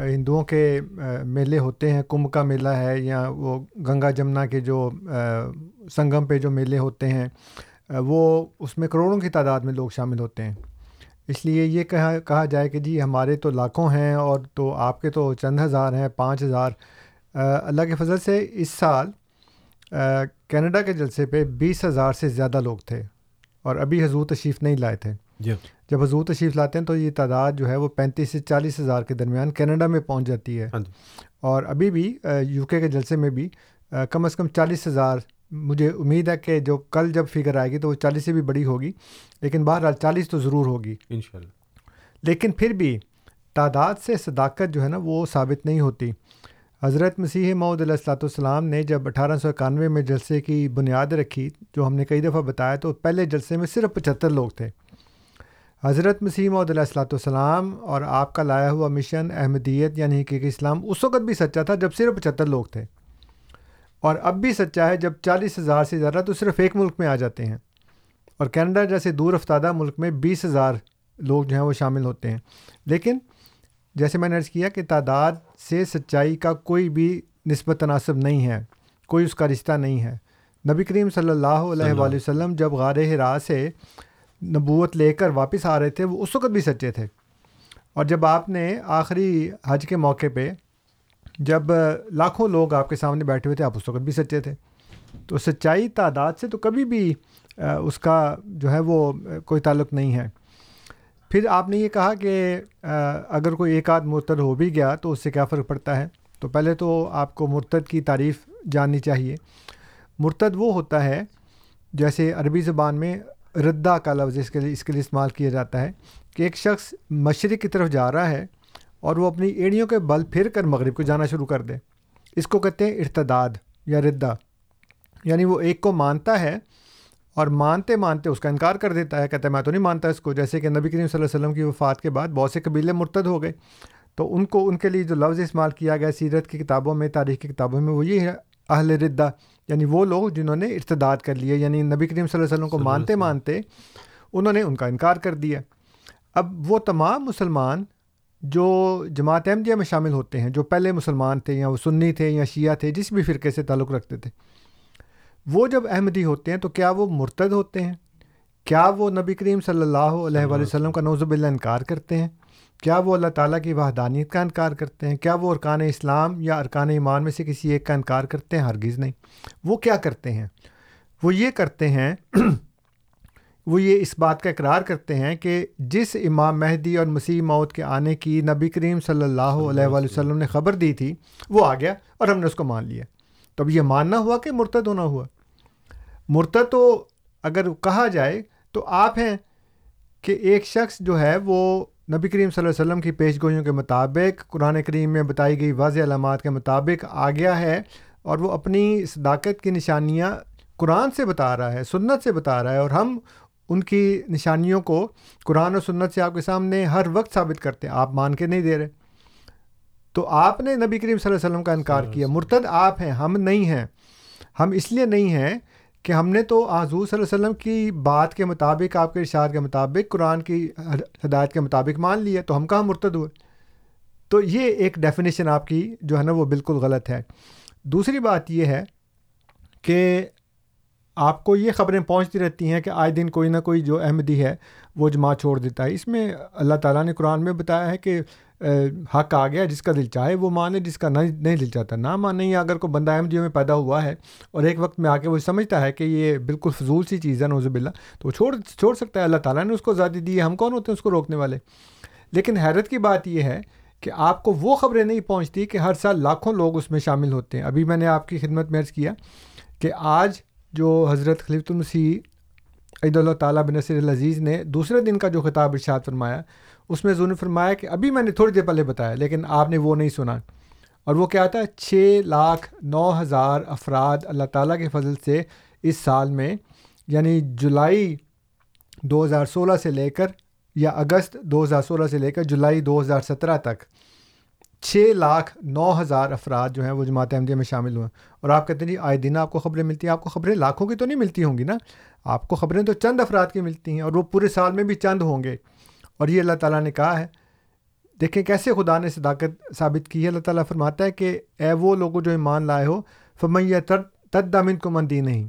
ہندوؤں کے میلے ہوتے ہیں کمبھ کا میلہ ہے، یا وہ گنگا جمنا کے جو سنگم پہ جو میلے ہوتے ہیں وہ اس میں کروڑوں کی تعداد میں لوگ شامل ہوتے ہیں۔ اس لیے یہ کہا کہا جائے کہ جی ہمارے تو لاکھوں ہیں اور تو آپ کے تو چند ہزار ہیں، پانچ ہزار۔ اللہ کے فضل سے اس سال کینیڈا کے جلسے پہ بیس ہزار سے زیادہ لوگ تھے اور ابھی حضور تشریف نہیں لائے تھے۔ جی۔ جب حضور تشریف لاتے ہیں تو یہ تعداد جو ہے وہ پینتیس سے چالیس ہزار کے درمیان کینیڈا میں پہنچ جاتی ہے۔ ہاں جی۔ اور ابھی بھی یو کے کے جلسے میں بھی کم از کم چالیس ہزار مجھے امید ہے کہ جو کل جب فگر آئے گی تو وہ چالیس سے بھی بڑی ہوگی لیکن بہرحال چالیس تو ضرور ہوگی۔ انشاءاللہ۔ لیکن پھر بھی تعداد سے صداقت جو ہے نا وہ ثابت نہیں ہوتی۔ حضرت مسیح معود علیہ السلاۃ والسلام نے جب اٹھارہ سو اکانوے میں جلسے کی بنیاد رکھی جو ہم نے کئی دفعہ بتایا تو پہلے جلسے میں صرف پچہتر لوگ تھے۔ حضرت مسیح معود علیہ السلاۃ والسلام اور آپ کا لایا ہوا مشن احمدیت یعنی حقیقی اسلام اس وقت بھی سچا تھا جب صرف پچہتر لوگ تھے۔ اور اب بھی سچا ہے جب چالیس ہزار سے زیادہ تو صرف ایک ملک میں آ جاتے ہیں۔ اور کینیڈا جیسے دور افتادہ ملک میں بیس ہزار لوگ جو ہیں وہ شامل ہوتے ہیں۔ لیکن جیسے میں نے عرض کیا کہ تعداد سے سچائی کا کوئی بھی نسبت تناسب نہیں ہے کوئی اس کا رشتہ نہیں ہے۔ نبی کریم صلی اللہ علیہ وآلہ وسلم جب غار ہرا سے نبوت لے کر واپس آ رہے تھے، وہ اس وقت بھی سچے تھے۔ اور جب آپ نے آخری حج کے موقع پہ جب لاکھوں لوگ آپ کے سامنے بیٹھے ہوئے تھے، آپ اس وقت بھی سچے تھے۔ تو سچائی تعداد سے تو کبھی بھی اس کا جو ہے وہ کوئی تعلق نہیں ہے۔ پھر آپ نے یہ کہا کہ اگر کوئی ایک آدھ مرتد ہو بھی گیا تو اس سے کیا فرق پڑتا ہے؟ تو پہلے تو آپ کو مرتد کی تعریف جاننی چاہیے۔ مرتد وہ ہوتا ہے، جیسے عربی زبان میں ردہ کا لفظ اس کے لیے اس کے لیے استعمال کیا جاتا ہے کہ ایک شخص مشرق کی طرف جا رہا ہے اور وہ اپنی ایڑیوں کے بل پھر کر مغرب کو جانا شروع کر دے۔ اس کو کہتے ہیں ارتداد یا ردہ یعنی وہ ایک کو مانتا ہے اور مانتے مانتے اس کا انکار کر دیتا ہے، کہتا ہے، میں تو نہیں مانتا اس کو۔ جیسے کہ نبی کریم صلی اللہ علیہ وسلم کی وفات کے بعد بہت سے قبیلے مرتد ہو گئے۔ تو ان کو ان کے لیے جو لفظ استعمال کیا گیا سیرت کی کتابوں میں، تاریخ کی کتابوں میں، وہ یہ ہے، اہل ردہ یعنی وہ لوگ جنہوں نے ارتداد کر لیا یعنی نبی کریم صلی اللہ علیہ وسلم کو مانتے مانتے انہوں نے ان کا انکار کر دیا۔ اب وہ تمام مسلمان جو جماعت احمدیہ میں شامل ہوتے ہیں جو پہلے مسلمان تھے یا وہ سنی تھے یا شیعہ تھے جس بھی فرقے سے تعلق رکھتے تھے وہ جب احمدی ہوتے ہیں تو کیا وہ مرتد ہوتے ہیں؟ کیا وہ نبی کریم صلی اللہ علیہ وآلہ وسلم کا نوزب اللہ انکار کرتے ہیں؟ کیا وہ اللہ تعالیٰ کی وحدانیت کا انکار کرتے ہیں؟ کیا وہ ارکان اسلام یا ارکان ایمان میں سے کسی ایک کا انکار کرتے ہیں؟ ہرگز نہیں۔ وہ کیا کرتے ہیں؟ وہ یہ کرتے ہیں وہ یہ اس بات کا اقرار کرتے ہیں کہ جس امام مہدی اور مسیح موت کے آنے کی نبی کریم صلی اللہ علیہ وآلہ وسلم۔ نے خبر دی تھی وہ آ گیا اور ہم نے اس کو مان لیا۔ تو اب یہ ماننا ہوا کہ مرتد ہونا ہوا؟ مرتد تو اگر کہا جائے تو آپ ہیں کہ ایک شخص جو ہے وہ نبی کریم صلی اللہ علیہ وسلم کی پیش گوئیوں کے مطابق قرآن کریم میں بتائی گئی واضح علامات کے مطابق آ گیا ہے اور وہ اپنی صداقت کی نشانیاں قرآن سے بتا رہا ہے سنت سے بتا رہا ہے اور ہم ان کی نشانیوں کو قرآن و سنت سے آپ کے سامنے ہر وقت ثابت کرتے ہیں آپ مان کے نہیں دے رہے۔ تو آپ نے نبی کریم صلی اللہ علیہ وسلم کا انکار کیا مرتد آپ ہیں ہم نہیں ہیں۔ ہم اس لیے نہیں ہیں کہ ہم نے تو حضور صلی اللہ علیہ وسلم کی بات کے مطابق، آپ کے ارشاد کے مطابق، قرآن کی ہدایت کے مطابق مان لیا تو ہم کہاں مرتد ہوئے؟ تو یہ ایک ڈیفینیشن آپ کی جو ہے نا وہ بالکل غلط ہے۔ دوسری بات یہ ہے کہ آپ کو یہ خبریں پہنچتی رہتی ہیں کہ آئے دن کوئی نہ کوئی جو احمدی ہے وہ جماعت چھوڑ دیتا ہے۔ اس میں اللہ تعالیٰ نے قرآن میں بتایا ہے کہ حق آ گیا جس کا دل چاہے، وہ مانے، جس کا نہیں نہیں دل چاہتا، نہ مانے، یا اگر کوئی بندہ احمدیوں میں پیدا ہوا ہے اور ایک وقت میں آ کے وہ سمجھتا ہے کہ یہ بالکل فضول سی چیز ہے نوزب اللہ تو وہ چھوڑ چھوڑ سکتا ہے۔ اللہ تعالیٰ نے اس کو آزادی دی ہے۔ ہم کون ہوتے ہیں اس کو روکنے والے؟ لیکن حیرت کی بات یہ ہے کہ آپ کو وہ خبریں نہیں پہنچتی کہ ہر سال لاکھوں لوگ اس میں شامل ہوتے ہیں۔ ابھی میں نے آپ کی خدمت میں عرض کیا کہ آج جو حضرت خلیفۃ المسیح عید اللہ تعالیٰ بن نصر العزیز نے دوسرے دن کا جو خطاب ارشاد فرمایا اس میں زون فرمایا کہ ابھی میں نے تھوڑی دیر پہلے بتایا، لیکن آپ نے وہ نہیں سنا۔ اور وہ کیا تھا؟ چھ لاکھ نو ہزار افراد اللہ تعالیٰ کے فضل سے اس سال میں یعنی جولائی دو ہزار سولہ سے لے کر یا اگست دو ہزار سولہ سے لے کر جولائی دو ہزار سترہ تک چھ لاکھ نو ہزار افراد جو ہیں وہ جماعت احمدیہ میں شامل ہوئے۔ اور آپ کہتے ہیں جی آئے دن آپ کو خبریں ملتی ہیں۔ آپ کو خبریں لاکھوں کی تو نہیں ملتی ہوں گی نا؟ آپ کو خبریں تو چند افراد کی ملتی ہیں اور وہ پورے سال میں بھی چند ہوں گے۔ اور یہ اللہ تعالیٰ نے کہا ہے۔ دیکھیں کیسے خدا نے صداقت ثابت کی ہے۔ اللہ تعالیٰ فرماتا ہے کہ اے وہ لوگوں جو ایمان لائے ہو فمیہ تد دامن کو مندی نہیں۔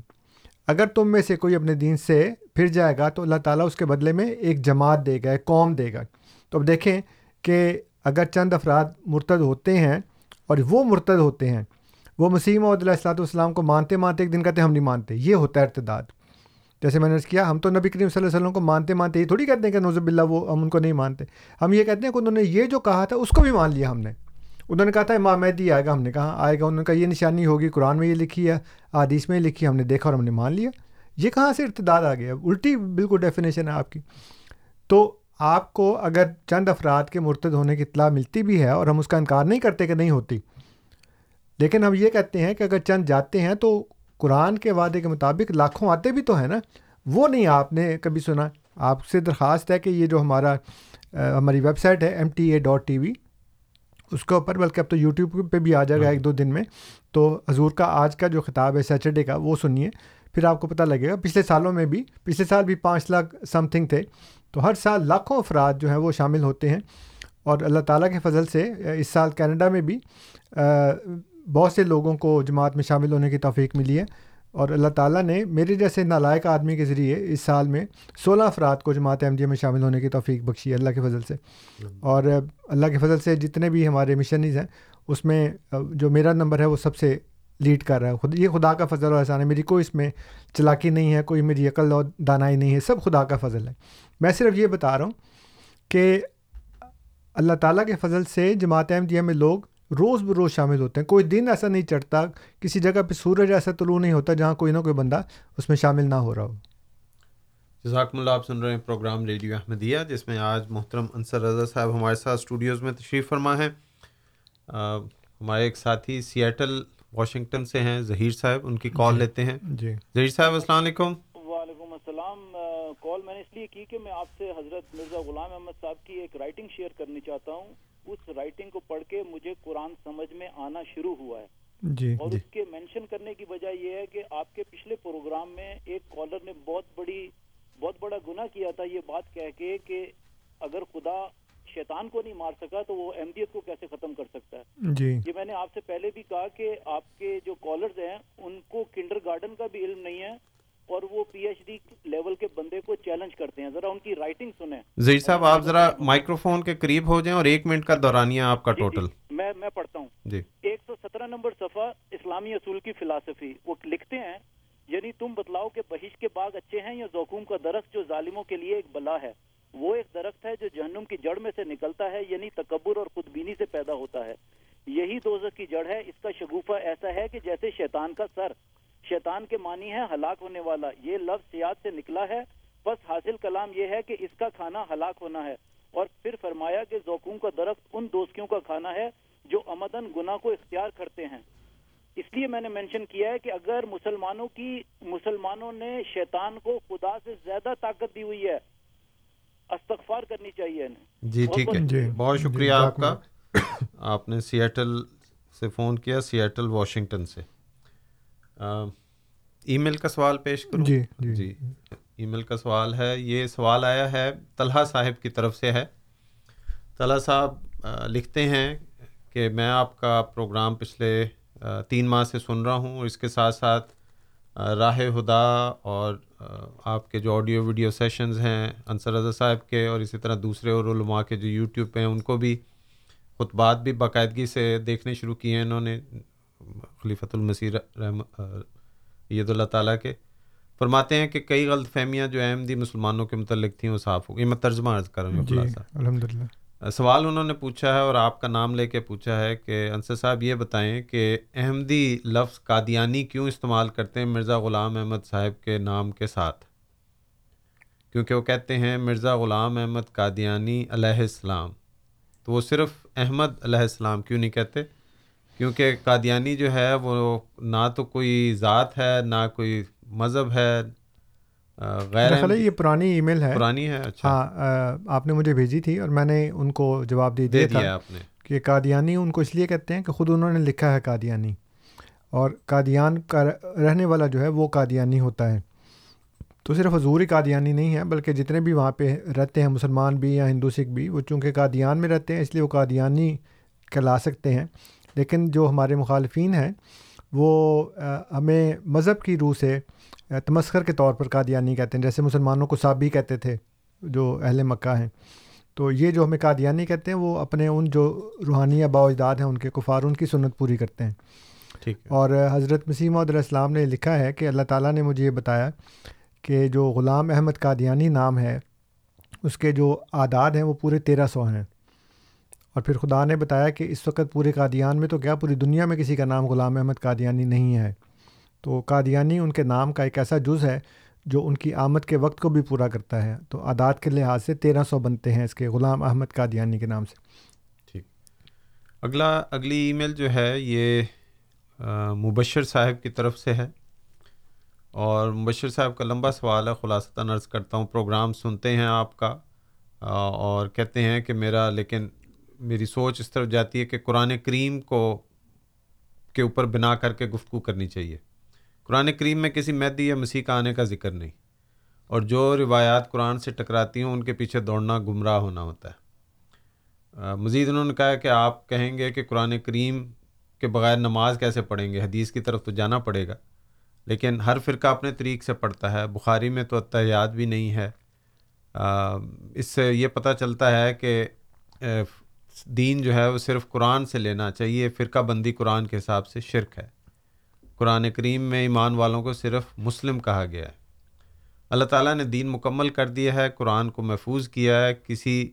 اگر تم میں سے کوئی اپنے دین سے پھر جائے گا تو اللہ تعالیٰ اس کے بدلے میں ایک جماعت دے گا، ایک قوم دے گا۔ تو اب دیکھیں کہ اگر چند افراد مرتد ہوتے ہیں اور وہ مرتد ہوتے ہیں، وہ مسیم علیہ السلاۃ والسلام کو مانتے مانتے ایک دن کہتے ہیں، ہم نہیں مانتے۔ یہ ہوتا ہے ارتداد۔ جیسے میں نے کیا، ہم تو نبی کریم صلی اللہ علیہ وسلم کو مانتے مانتے یہ تھوڑی کہتے ہیں کہ نوزب اللہ وہ ہم ان کو نہیں مانتے۔ ہم یہ کہتے ہیں کہ انہوں نے یہ جو کہا تھا، اس کو بھی مان لیا ہم نے۔ انہوں نے کہا تھا، امام مہدی آئے گا، ہم نے کہا، آئے گا۔ انہوں نے کہا، یہ نشانی ہوگی، قرآن میں یہ لکھی ہے عادیث میں لکھی ہم نے دیکھا اور ہم نے مان لیا۔ یہ کہاں سے ارتداد آ گیا الٹی بالکل ڈیفینیشن ہے آپ کی۔ تو آپ کو اگر چند افراد کے مرتد ہونے کی اطلاع ملتی بھی ہے اور ہم اس کا انکار نہیں کرتے کہ نہیں ہوتی، لیکن ہم یہ کہتے ہیں کہ اگر چند جاتے ہیں تو قرآن کے وعدے کے مطابق لاکھوں آتے بھی تو ہیں نا، وہ نہیں آپ نے کبھی سنا۔ آپ سے درخواست ہے کہ یہ جو ہمارا ہماری ویب سائٹ ہے M T A dot T V اس کے اوپر، بلکہ اب تو یوٹیوب پہ بھی آ جائے گا ایک دو دن میں۔ تو حضور کا آج کا جو خطاب ہے سیٹرڈے کا، وہ سنیے۔ پھر آپ کو پتہ لگے گا، پچھلے سالوں میں بھی، پچھلے سال بھی پانچ لاکھ سم تھنگ تھے۔ تو ہر سال لاکھوں افراد جو ہیں وہ شامل ہوتے ہیں۔ اور اللہ تعالیٰ کے فضل سے اس سال کینیڈا میں بھی بہت سے لوگوں کو جماعت میں شامل ہونے کی توفیق ملی ہے اور اللہ تعالیٰ نے میرے جیسے نالائق آدمی کے ذریعے اس سال میں سولہ افراد کو جماعت احمدیہ میں شامل ہونے کی توفیق بخشی ہے اللہ کے فضل سے۔ اور اللہ کے فضل سے جتنے بھی ہمارے مشنز ہیں، اس میں جو میرا نمبر ہے، وہ سب سے لیڈ کر رہا ہے۔ خود، یہ خدا کا فضل و احسان ہے۔ میری کوئی اس میں چلاکی نہیں ہے، کوئی میری عقل و دانائی نہیں ہے، سب خدا کا فضل ہے۔ میں صرف یہ بتا رہا ہوں کہ اللہ تعالیٰ کے فضل سے جماعت احمدیہ میں لوگ روز بروز شامل ہوتے ہیں۔ کوئی دن ایسا نہیں چڑھتا کسی جگہ پہ سورج ایسا طلوع نہیں ہوتا جہاں کوئی نہ کوئی بندہ اس میں شامل نہ ہو رہا ہو۔ جزاکم اللہ آپ سن رہے ہیں پروگرام ریڈیو احمدیہ جس میں آج محترم انصر رضا صاحب ہمارے ساتھ اسٹوڈیوز میں تشریف فرما ہے ہمارے ایک ساتھی سیاٹل واشنگٹن سے ہیں ظہیر صاحب ان کی کال جی لیتے ہیں۔ جی۔ ظہیر صاحب السلام علیکم۔ وعلیکم السلام۔ کال میں نے اس لیے کی کہ میں آپ سے حضرت مرزا غلام احمد صاحب کی ایک رائٹنگ شیئر کرنی چاہتا ہوں۔ اس رائٹنگ کو پڑھ کے مجھے قرآن سمجھ میں آنا شروع ہوا ہے۔ جی اور جی۔ اس کے مینشن کرنے کی وجہ یہ ہے کہ آپ کے پچھلے پروگرام میں ایک کالر نے بہت بڑی بہت بڑا گناہ کیا تھا یہ بات کہہ کے کہ اگر خدا شیطان کو نہیں مار سکا تو وہ احمدیت کو کیسے ختم کر سکتا ہے؟ جی۔ یہ میں نے آپ سے پہلے بھی کہا کہ آپ کے جو کالرز ہیں ان کو کنڈر گارڈن کا بھی علم نہیں ہے۔ اور وہ پی ایچ ڈی لیول کے بندے کو چیلنج کرتے ہیں۔ ذرا ان کی رائٹنگ سنیں۔ زئی صاحب آپ ذرا مائکرو فون کے قریب ہو جائیں اور ایک منٹ کا دورانیہ آپ کا ٹوٹل جی, جی، میں میں پڑھتا ہوں۔ جی۔ ایک سو سترہ نمبر صفحہ اسلامی اصول کی فلاسفی وہ لکھتے ہیں یعنی تم بتلاؤ کہ بہش کے باغ اچھے ہیں یا زوکوم کا درخت جو ظالموں کے لیے ایک بلا ہے۔ وہ ایک درخت ہے جو جہنم کی جڑ میں سے نکلتا ہے یعنی تکبر اور خودبینی سے پیدا ہوتا ہے۔ یہی دوزخ کی جڑ ہے۔ اس کا شگوفہ ایسا ہے کہ جیسے شیطان کا سر شیطان کے معنی ہے ہلاک ہونے والا۔ یہ لفظ سیاد سے نکلا ہے۔ بس حاصل کلام یہ ہے کہ اس کا کھانا ہلاک ہونا ہے۔ اور پھر فرمایا کہ زوکوں کا درخت ان دوستیوں کا کھانا ہے جو امدن گناہ کو اختیار کرتے ہیں۔ اس لیے میں نے مینشن کیا ہے کہ اگر مسلمانوں کی مسلمانوں نے شیطان کو خدا سے زیادہ طاقت دی ہوئی ہے استغفار کرنی چاہیے جی ٹھیک ہے۔ جی بہت شکریہ آپ کا۔ آپ نے سیاٹل سے فون کیا سیاٹل واشنگٹن سے۔ ای میل کا سوال پیش کروں؟ جی جی, جی۔ ای میل کا سوال ہے یہ سوال آیا ہے طلحہ صاحب کی طرف سے ہے۔ طلحہ صاحب لکھتے ہیں کہ میں آپ کا پروگرام پچھلے تین ماہ سے سن رہا ہوں اور اس کے ساتھ ساتھ راہ ہدا اور آپ کے جو آڈیو ویڈیو سیشنز ہیں انصر رضا صاحب کے اور اسی طرح دوسرے اور علماء کے جو یوٹیوب پہ ہیں ان کو بھی خطبات بھی باقاعدگی سے دیکھنے شروع کیے ہیں انہوں نے۔ خلیفۃ المسیر رحم عید اللہ تعالیٰ کے فرماتے ہیں کہ کئی غلط فہمیاں جو احمدی مسلمانوں کے متعلق تھیں وہ صاف ہو گئی۔ میں ترجمہ عرض کر رہا ہوں جی الحمد للہ سوال انہوں نے پوچھا ہے اور آپ کا نام لے کے پوچھا ہے کہ انصر صاحب یہ بتائیں کہ احمدی لفظ قادیانی کیوں استعمال کرتے ہیں مرزا غلام احمد صاحب کے نام کے ساتھ؟ کیونکہ وہ کہتے ہیں مرزا غلام احمد قادیانی علیہ السلام۔ تو وہ صرف احمد علیہ السلام کیوں نہیں کہتے؟ کیونکہ قادیانی جو ہے وہ نہ تو کوئی ذات ہے نہ کوئی مذہب ہے غیر یہ پرانی ای میل ہے۔ پرانی ہے اچھا۔ ہاں آپ نے مجھے بھیجی تھی اور میں نے ان کو جواب دے دیا تھا آپ نے۔ کہ قادیانی ان کو اس لیے کہتے ہیں کہ خود انہوں نے لکھا ہے قادیانی۔ اور قادیان کا رہنے والا جو ہے وہ قادیانی ہوتا ہے۔ تو صرف حضور ہی قادیانی نہیں ہے بلکہ جتنے بھی وہاں پہ رہتے ہیں مسلمان بھی یا ہندو سکھ بھی وہ چونکہ قادیان میں رہتے ہیں اس لیے وہ قادیانی کہلا سکتے ہیں۔ لیکن جو ہمارے مخالفین ہیں وہ ہمیں مذہب کی روح سے تمسخر کے طور پر قادیانی کہتے ہیں جیسے مسلمانوں کو صابی کہتے تھے جو اہل مکہ ہیں۔ تو یہ جو ہمیں قادیانی کہتے ہیں وہ اپنے ان جو روحانی آبا اجداد ہیں ان کے کفار ان کی سنت پوری کرتے ہیں۔ ٹھیک اور حضرت مسیم علیہ السلام نے لکھا ہے کہ اللہ تعالیٰ نے مجھے یہ بتایا کہ جو غلام احمد قادیانی نام ہے اس کے جو اعداد ہیں وہ پورے تیرہ سو ہیں۔ اور پھر خدا نے بتایا کہ اس وقت پورے قادیان میں تو کیا پوری دنیا میں کسی کا نام غلام احمد قادیانی نہیں ہے۔ تو قادیانی ان کے نام کا ایک ایسا جز ہے جو ان کی آمد کے وقت کو بھی پورا کرتا ہے۔ تو عادات کے لحاظ سے تیرہ سو بنتے ہیں اس کے غلام احمد قادیانی کے نام سے۔ ٹھیک۔ اگلا، اگلی ای میل جو ہے یہ مبشر صاحب کی طرف سے ہے۔ اور مبشر صاحب کا لمبا سوال ہے خلاصہ نرض کرتا ہوں، پروگرام سنتے ہیں آپ کا اور کہتے ہیں کہ میرا، لیکن میری سوچ اس طرف جاتی ہے کہ قرآن کریم کو کے اوپر بنا کر کے گفتگو کرنی چاہیے۔ قرآن کریم میں کسی مہدی یا مسیح کا آنے کا ذکر نہیں۔ اور جو روایات قرآن سے ٹکراتی ہوں ان کے پیچھے دوڑنا گمراہ ہونا ہوتا ہے۔ مزید انہوں نے کہا کہ آپ کہیں گے کہ قرآن کریم کے بغیر نماز کیسے پڑھیں گے؟ حدیث کی طرف تو جانا پڑے گا۔ لیکن ہر فرقہ اپنے طریق سے پڑھتا ہے۔ بخاری میں تو اتحیات بھی نہیں ہے۔ اس سے یہ پتہ چلتا ہے کہ دین جو ہے وہ صرف قرآن سے لینا چاہیے فرقہ بندی قرآن کے حساب سے شرک ہے۔ قرآن کریم میں ایمان والوں کو صرف مسلم کہا گیا ہے۔ اللہ تعالیٰ نے دین مکمل کر دیا ہے قرآن کو محفوظ کیا ہے۔ کسی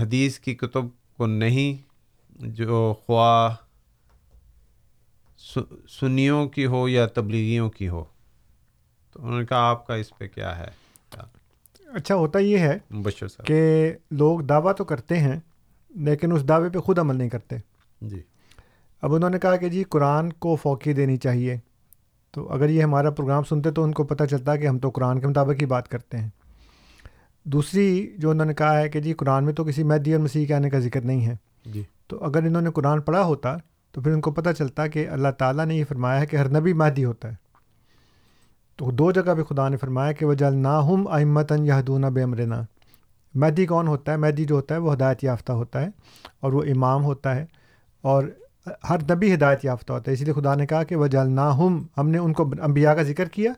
حدیث کی کتب کو نہیں جو خواہ سنیوں کی ہو یا تبلیغیوں کی ہو۔ تو انہوں نے کہا آپ کا اس پہ کیا ہے؟ اچھا ہوتا یہ ہے صاحب۔ کہ لوگ دعویٰ تو کرتے ہیں لیکن اس دعوے پہ خود عمل نہیں کرتے۔ جی۔ اب انہوں نے کہا کہ جی قرآن کو فوقی دینی چاہیے۔ تو اگر یہ ہمارا پروگرام سنتے تو ان کو پتہ چلتا کہ ہم تو قرآن کے مطابق ہی بات کرتے ہیں۔ دوسری جو انہوں نے کہا ہے کہ جی قرآن میں تو کسی مہدی اور مسیح کے آنے کا ذکر نہیں ہے۔ جی۔ تو اگر انہوں نے قرآن پڑھا ہوتا تو پھر ان کو پتہ چلتا کہ اللہ تعالیٰ نے یہ فرمایا ہے کہ ہر نبی مہدی ہوتا ہے۔ تو دو جگہ پہ خدا نے فرمایا کہ وہ جل نا ہم امتن یا دونہ بے امرنا مہدی کون ہوتا ہے؟ مہدی جو ہوتا ہے وہ ہدایت یافتہ ہوتا ہے اور وہ امام ہوتا ہے اور ہر نبی ہدایت یافتہ ہوتا ہے۔ اسی لیے خدا نے کہا کہ وہ جل ہم ہم نے ان کو انبیاء کا ذکر کیا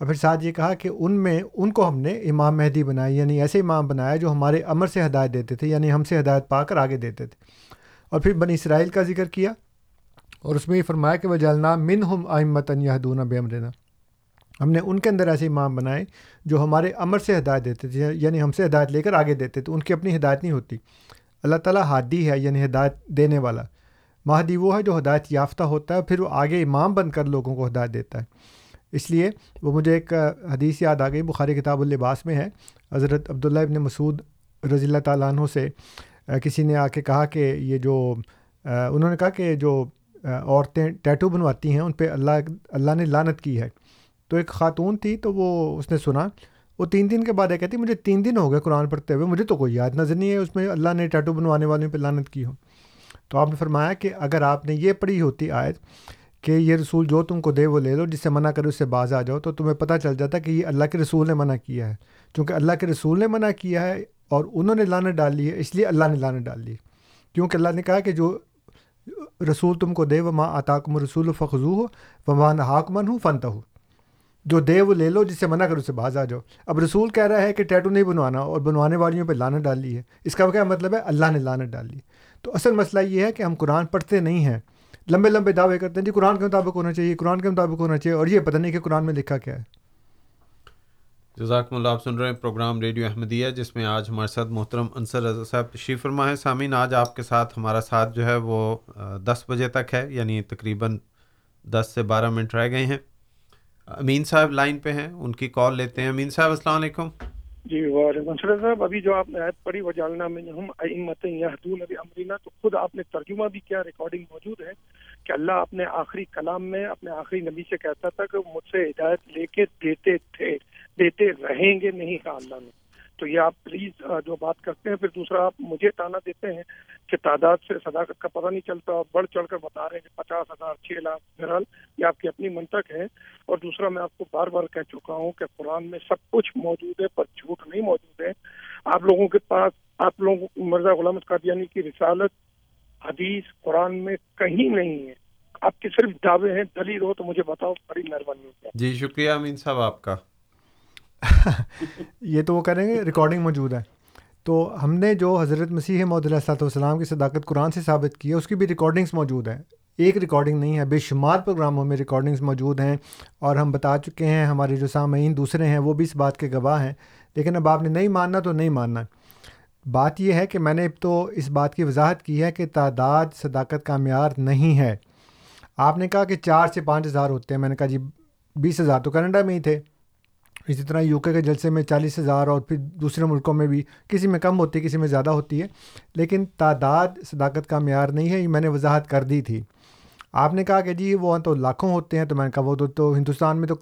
اور پھر ساتھ یہ کہا کہ ان میں، ان کو ہم نے امام مہدی بنائی یعنی ایسے امام بنایا جو ہمارے امر سے ہدایت دیتے تھے یعنی ہم سے ہدایت پا کر آگے دیتے تھے۔ اور پھر بنی اسرائیل کا ذکر کیا اور اس میں یہ فرمایا کہ وہ جلنا من ہم آئمتن یا دونہ بے امرنا۔ ہم نے ان کے اندر ایسے امام بنائے جو ہمارے امر سے ہدایت دیتے تھے یعنی ہم سے ہدایت لے کر آگے دیتے تھے ان کی اپنی ہدایت نہیں ہوتی۔ اللہ تعالیٰ ہادی ہے یعنی ہدایت دینے والا۔ مہدی وہ ہے جو ہدایت یافتہ ہوتا ہے، پھر وہ آگے امام بن کر لوگوں کو ہدایت دیتا ہے۔ اس لیے وہ مجھے ایک حدیث یاد آ گئی، بخاری کتاب اللباس میں ہے۔ حضرت عبداللہ ابن مسعود رضی اللہ تعالیٰ عنہ سے کسی نے آ کے کہا کہ یہ جو انہوں نے کہا کہ جو عورتیں ٹیٹو بنواتی ہیں، ان پہ اللہ اللہ نے لانت کی ہے۔ تو ایک خاتون تھی تو وہ اس نے سنا۔ وہ تین دن کے بعد یہ کہتی، مجھے تین دن ہو گئے قرآن پڑھتے ہوئے، مجھے تو کوئی یاد نظر نہیں ہے، اس میں اللہ نے ٹیٹو بنوانے والوں پہ لانت کی ہو۔ تو آپ نے فرمایا کہ اگر آپ نے یہ پڑھی ہوتی آیت کہ یہ رسول جو تم کو دے وہ لے لو، جس سے منع کرے اس سے باز آ جاؤ، تو تمہیں پتہ چل جاتا کہ یہ اللہ کے رسول نے منع کیا ہے۔ چونکہ اللہ کے رسول نے منع کیا ہے اور انہوں نے لانت ڈال لی ہے، اس لیے اللہ نے لانت ڈال لی۔ کیونکہ اللہ نے کہا کہ جو رسول تم کو دے و ماں آتاکم رسول و فخو ہو و ماں حاکمن ہوں فنتا ہو جو دے وہ لے لو جس سے منع کرو اسے باز آ جاؤ۔ اب رسول کہہ رہا ہے کہ ٹیٹو نہیں بنوانا اور بنوانے والیوں پہ لانت ڈالی ہے۔ اس کا کیا مطلب ہے؟ اللہ نے لانت ڈالی تو اصل مسئلہ یہ ہے کہ ہم قرآن پڑھتے نہیں ہیں۔ لمبے لمبے دعوے کرتے ہیں جی قرآن کے مطابق ہونا چاہیے، قرآن کے مطابق ہونا چاہیے، اور یہ پتہ نہیں کہ قرآن میں لکھا کیا ہے۔ جزاکم اللہ، آپ سن رہے ہیں پروگرام ریڈیو احمدیہ، جس میں آج ہمارے ساتھ محترم انصر رضا صاحب تشریف فرما ہے۔ سامعین، آج آپ کے ساتھ ہمارا ساتھ جو ہے وہ دس بجے تک ہے یعنی تقریباً دس سے بارہ منٹ رہ گئے ہیں۔ امین صاحب لائن پہ ہیں، ان کی کال لیتے ہیں۔ امین صاحب، السلام علیکم۔ جی وعلیکم السلام صاحب۔ ابھی جو آپ نے عید پڑھی، وجالنا میں ہم امت یہدون ابھی امرینا تو خود آپ نے ترجمہ بھی کیا ریکارڈنگ موجود ہے کہ اللہ اپنے آخری کلام میں، اپنے آخری نبی سے کہتا تھا کہ مجھ سے ہدایت لے کے دیتے تھے، دیتے رہیں گے نہیں، کہا اللہ نے۔ تو یہ آپ پلیز جو بات کرتے ہیں، پھر دوسرا آپ مجھے تانا دیتے ہیں کہ تعداد سے صداقت کا پتہ نہیں چلتا بڑھ چڑھ کر بتا رہے ہیں کہ پچاس ہزار، چھ لاکھ، بہرحال یہ آپ کی اپنی منطق ہے۔ اور دوسرا میں آپ کو بار بار کہہ چکا ہوں کہ قرآن میں سب کچھ موجود ہے پر جھوٹ نہیں موجود ہے۔ آپ لوگوں کے پاس، آپ لوگ، مرزا غلام قادیانی کی رسالت، حدیث، قرآن میں کہیں نہیں ہے۔ آپ کے صرف دعوے ہیں، دلیل ہو تو مجھے بتاؤ، بڑی مہربانی جی شکریہ امین صاحب، آپ کا۔ یہ تو وہ کریں گے ریکارڈنگ موجود ہے۔ تو ہم نے جو حضرت مسیح محدود علیہ والسلام کی صداقت قرآن سے ثابت کی ہے، اس کی بھی ریکارڈنگس موجود ہیں۔ ایک ریکارڈنگ نہیں ہے، بے شمار پروگراموں میں ریکارڈنگس موجود ہیں۔ اور ہم بتا چکے ہیں، ہمارے جو سامعین دوسرے ہیں، وہ بھی اس بات کے گواہ ہیں۔ لیکن اب آپ نے نہیں ماننا تو نہیں ماننا۔ بات یہ ہے کہ میں نے تو اس بات کی وضاحت کی ہے کہ تعداد صداقت کا معیار نہیں ہے۔ آپ نے کہا کہ چار سے پانچ ہزار ہوتے ہیں۔ میں نے کہا جی بیس ہزار تو کینیڈا میں ہی تھے۔ اسی طرح یو کے جلسے میں چالیس ہزار اور پھر دوسرے ملکوں میں بھی کسی میں کم ہوتی ہے، کسی میں زیادہ ہوتی ہے، لیکن تعداد صداقت کا معیار نہیں ہے، یہ میں نے وضاحت کر دی تھی۔ آپ نے کہا کہ جی وہ تو لاکھوں ہوتے ہیں، تو میں نے کہا وہ تو تو ہندوستان میں تو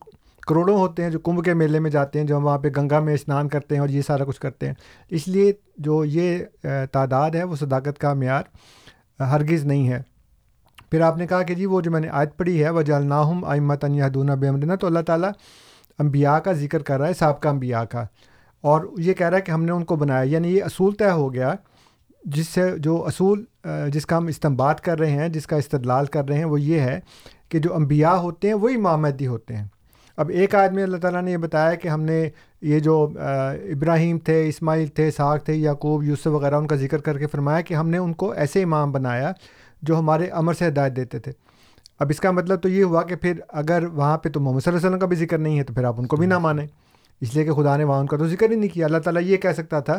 کروڑوں ہوتے ہیں جو کمبھ کے میلے میں جاتے ہیں، جو وہاں پہ گنگا میں اسنان کرتے ہیں اور یہ سارا کچھ کرتے ہیں۔ اس لیے جو یہ تعداد ہے، وہ صداقت کا معیار ہرگز نہیں ہے۔ پھر آپ نے کہا کہ جی وہ جو میں نے آیت پڑھی ہے وہ جلناہم آئمت یہدون بے امرنا تو اللہ تعالیٰ انبیاء کا ذکر کر رہا ہے، سابقہ انبیاء کا۔ اور یہ کہہ رہا ہے کہ ہم نے ان کو بنایا یعنی یہ اصول طے ہو گیا، جس سے جو اصول، جس کا ہم استعمال کر رہے ہیں، جس کا استدلال کر رہے ہیں، وہ یہ ہے کہ جو انبیاء ہوتے ہیں، وہی مہدی ہوتے ہیں۔ اب ایک آدمی اللہ تعالیٰ نے یہ بتایا کہ ہم نے یہ جو ابراہیم تھے، اسماعیل تھے ساگ تھے، یعقوب، یوسف وغیرہ، ان کا ذکر کر کے فرمایا کہ ہم نے ان کو ایسے امام بنایا جو ہمارے امر سے ہدایت دیتے تھے۔ اب اس کا مطلب تو یہ ہوا کہ پھر اگر وہاں پہ تو محمد صلی اللہ علیہ وسلم کا بھی ذکر نہیں ہے تو پھر آپ ان کو بھی نہ مانیں۔ اس لیے کہ خدا نے وہاں ان کا تو ذکر ہی نہیں کیا۔ اللہ تعالیٰ یہ کہہ سکتا تھا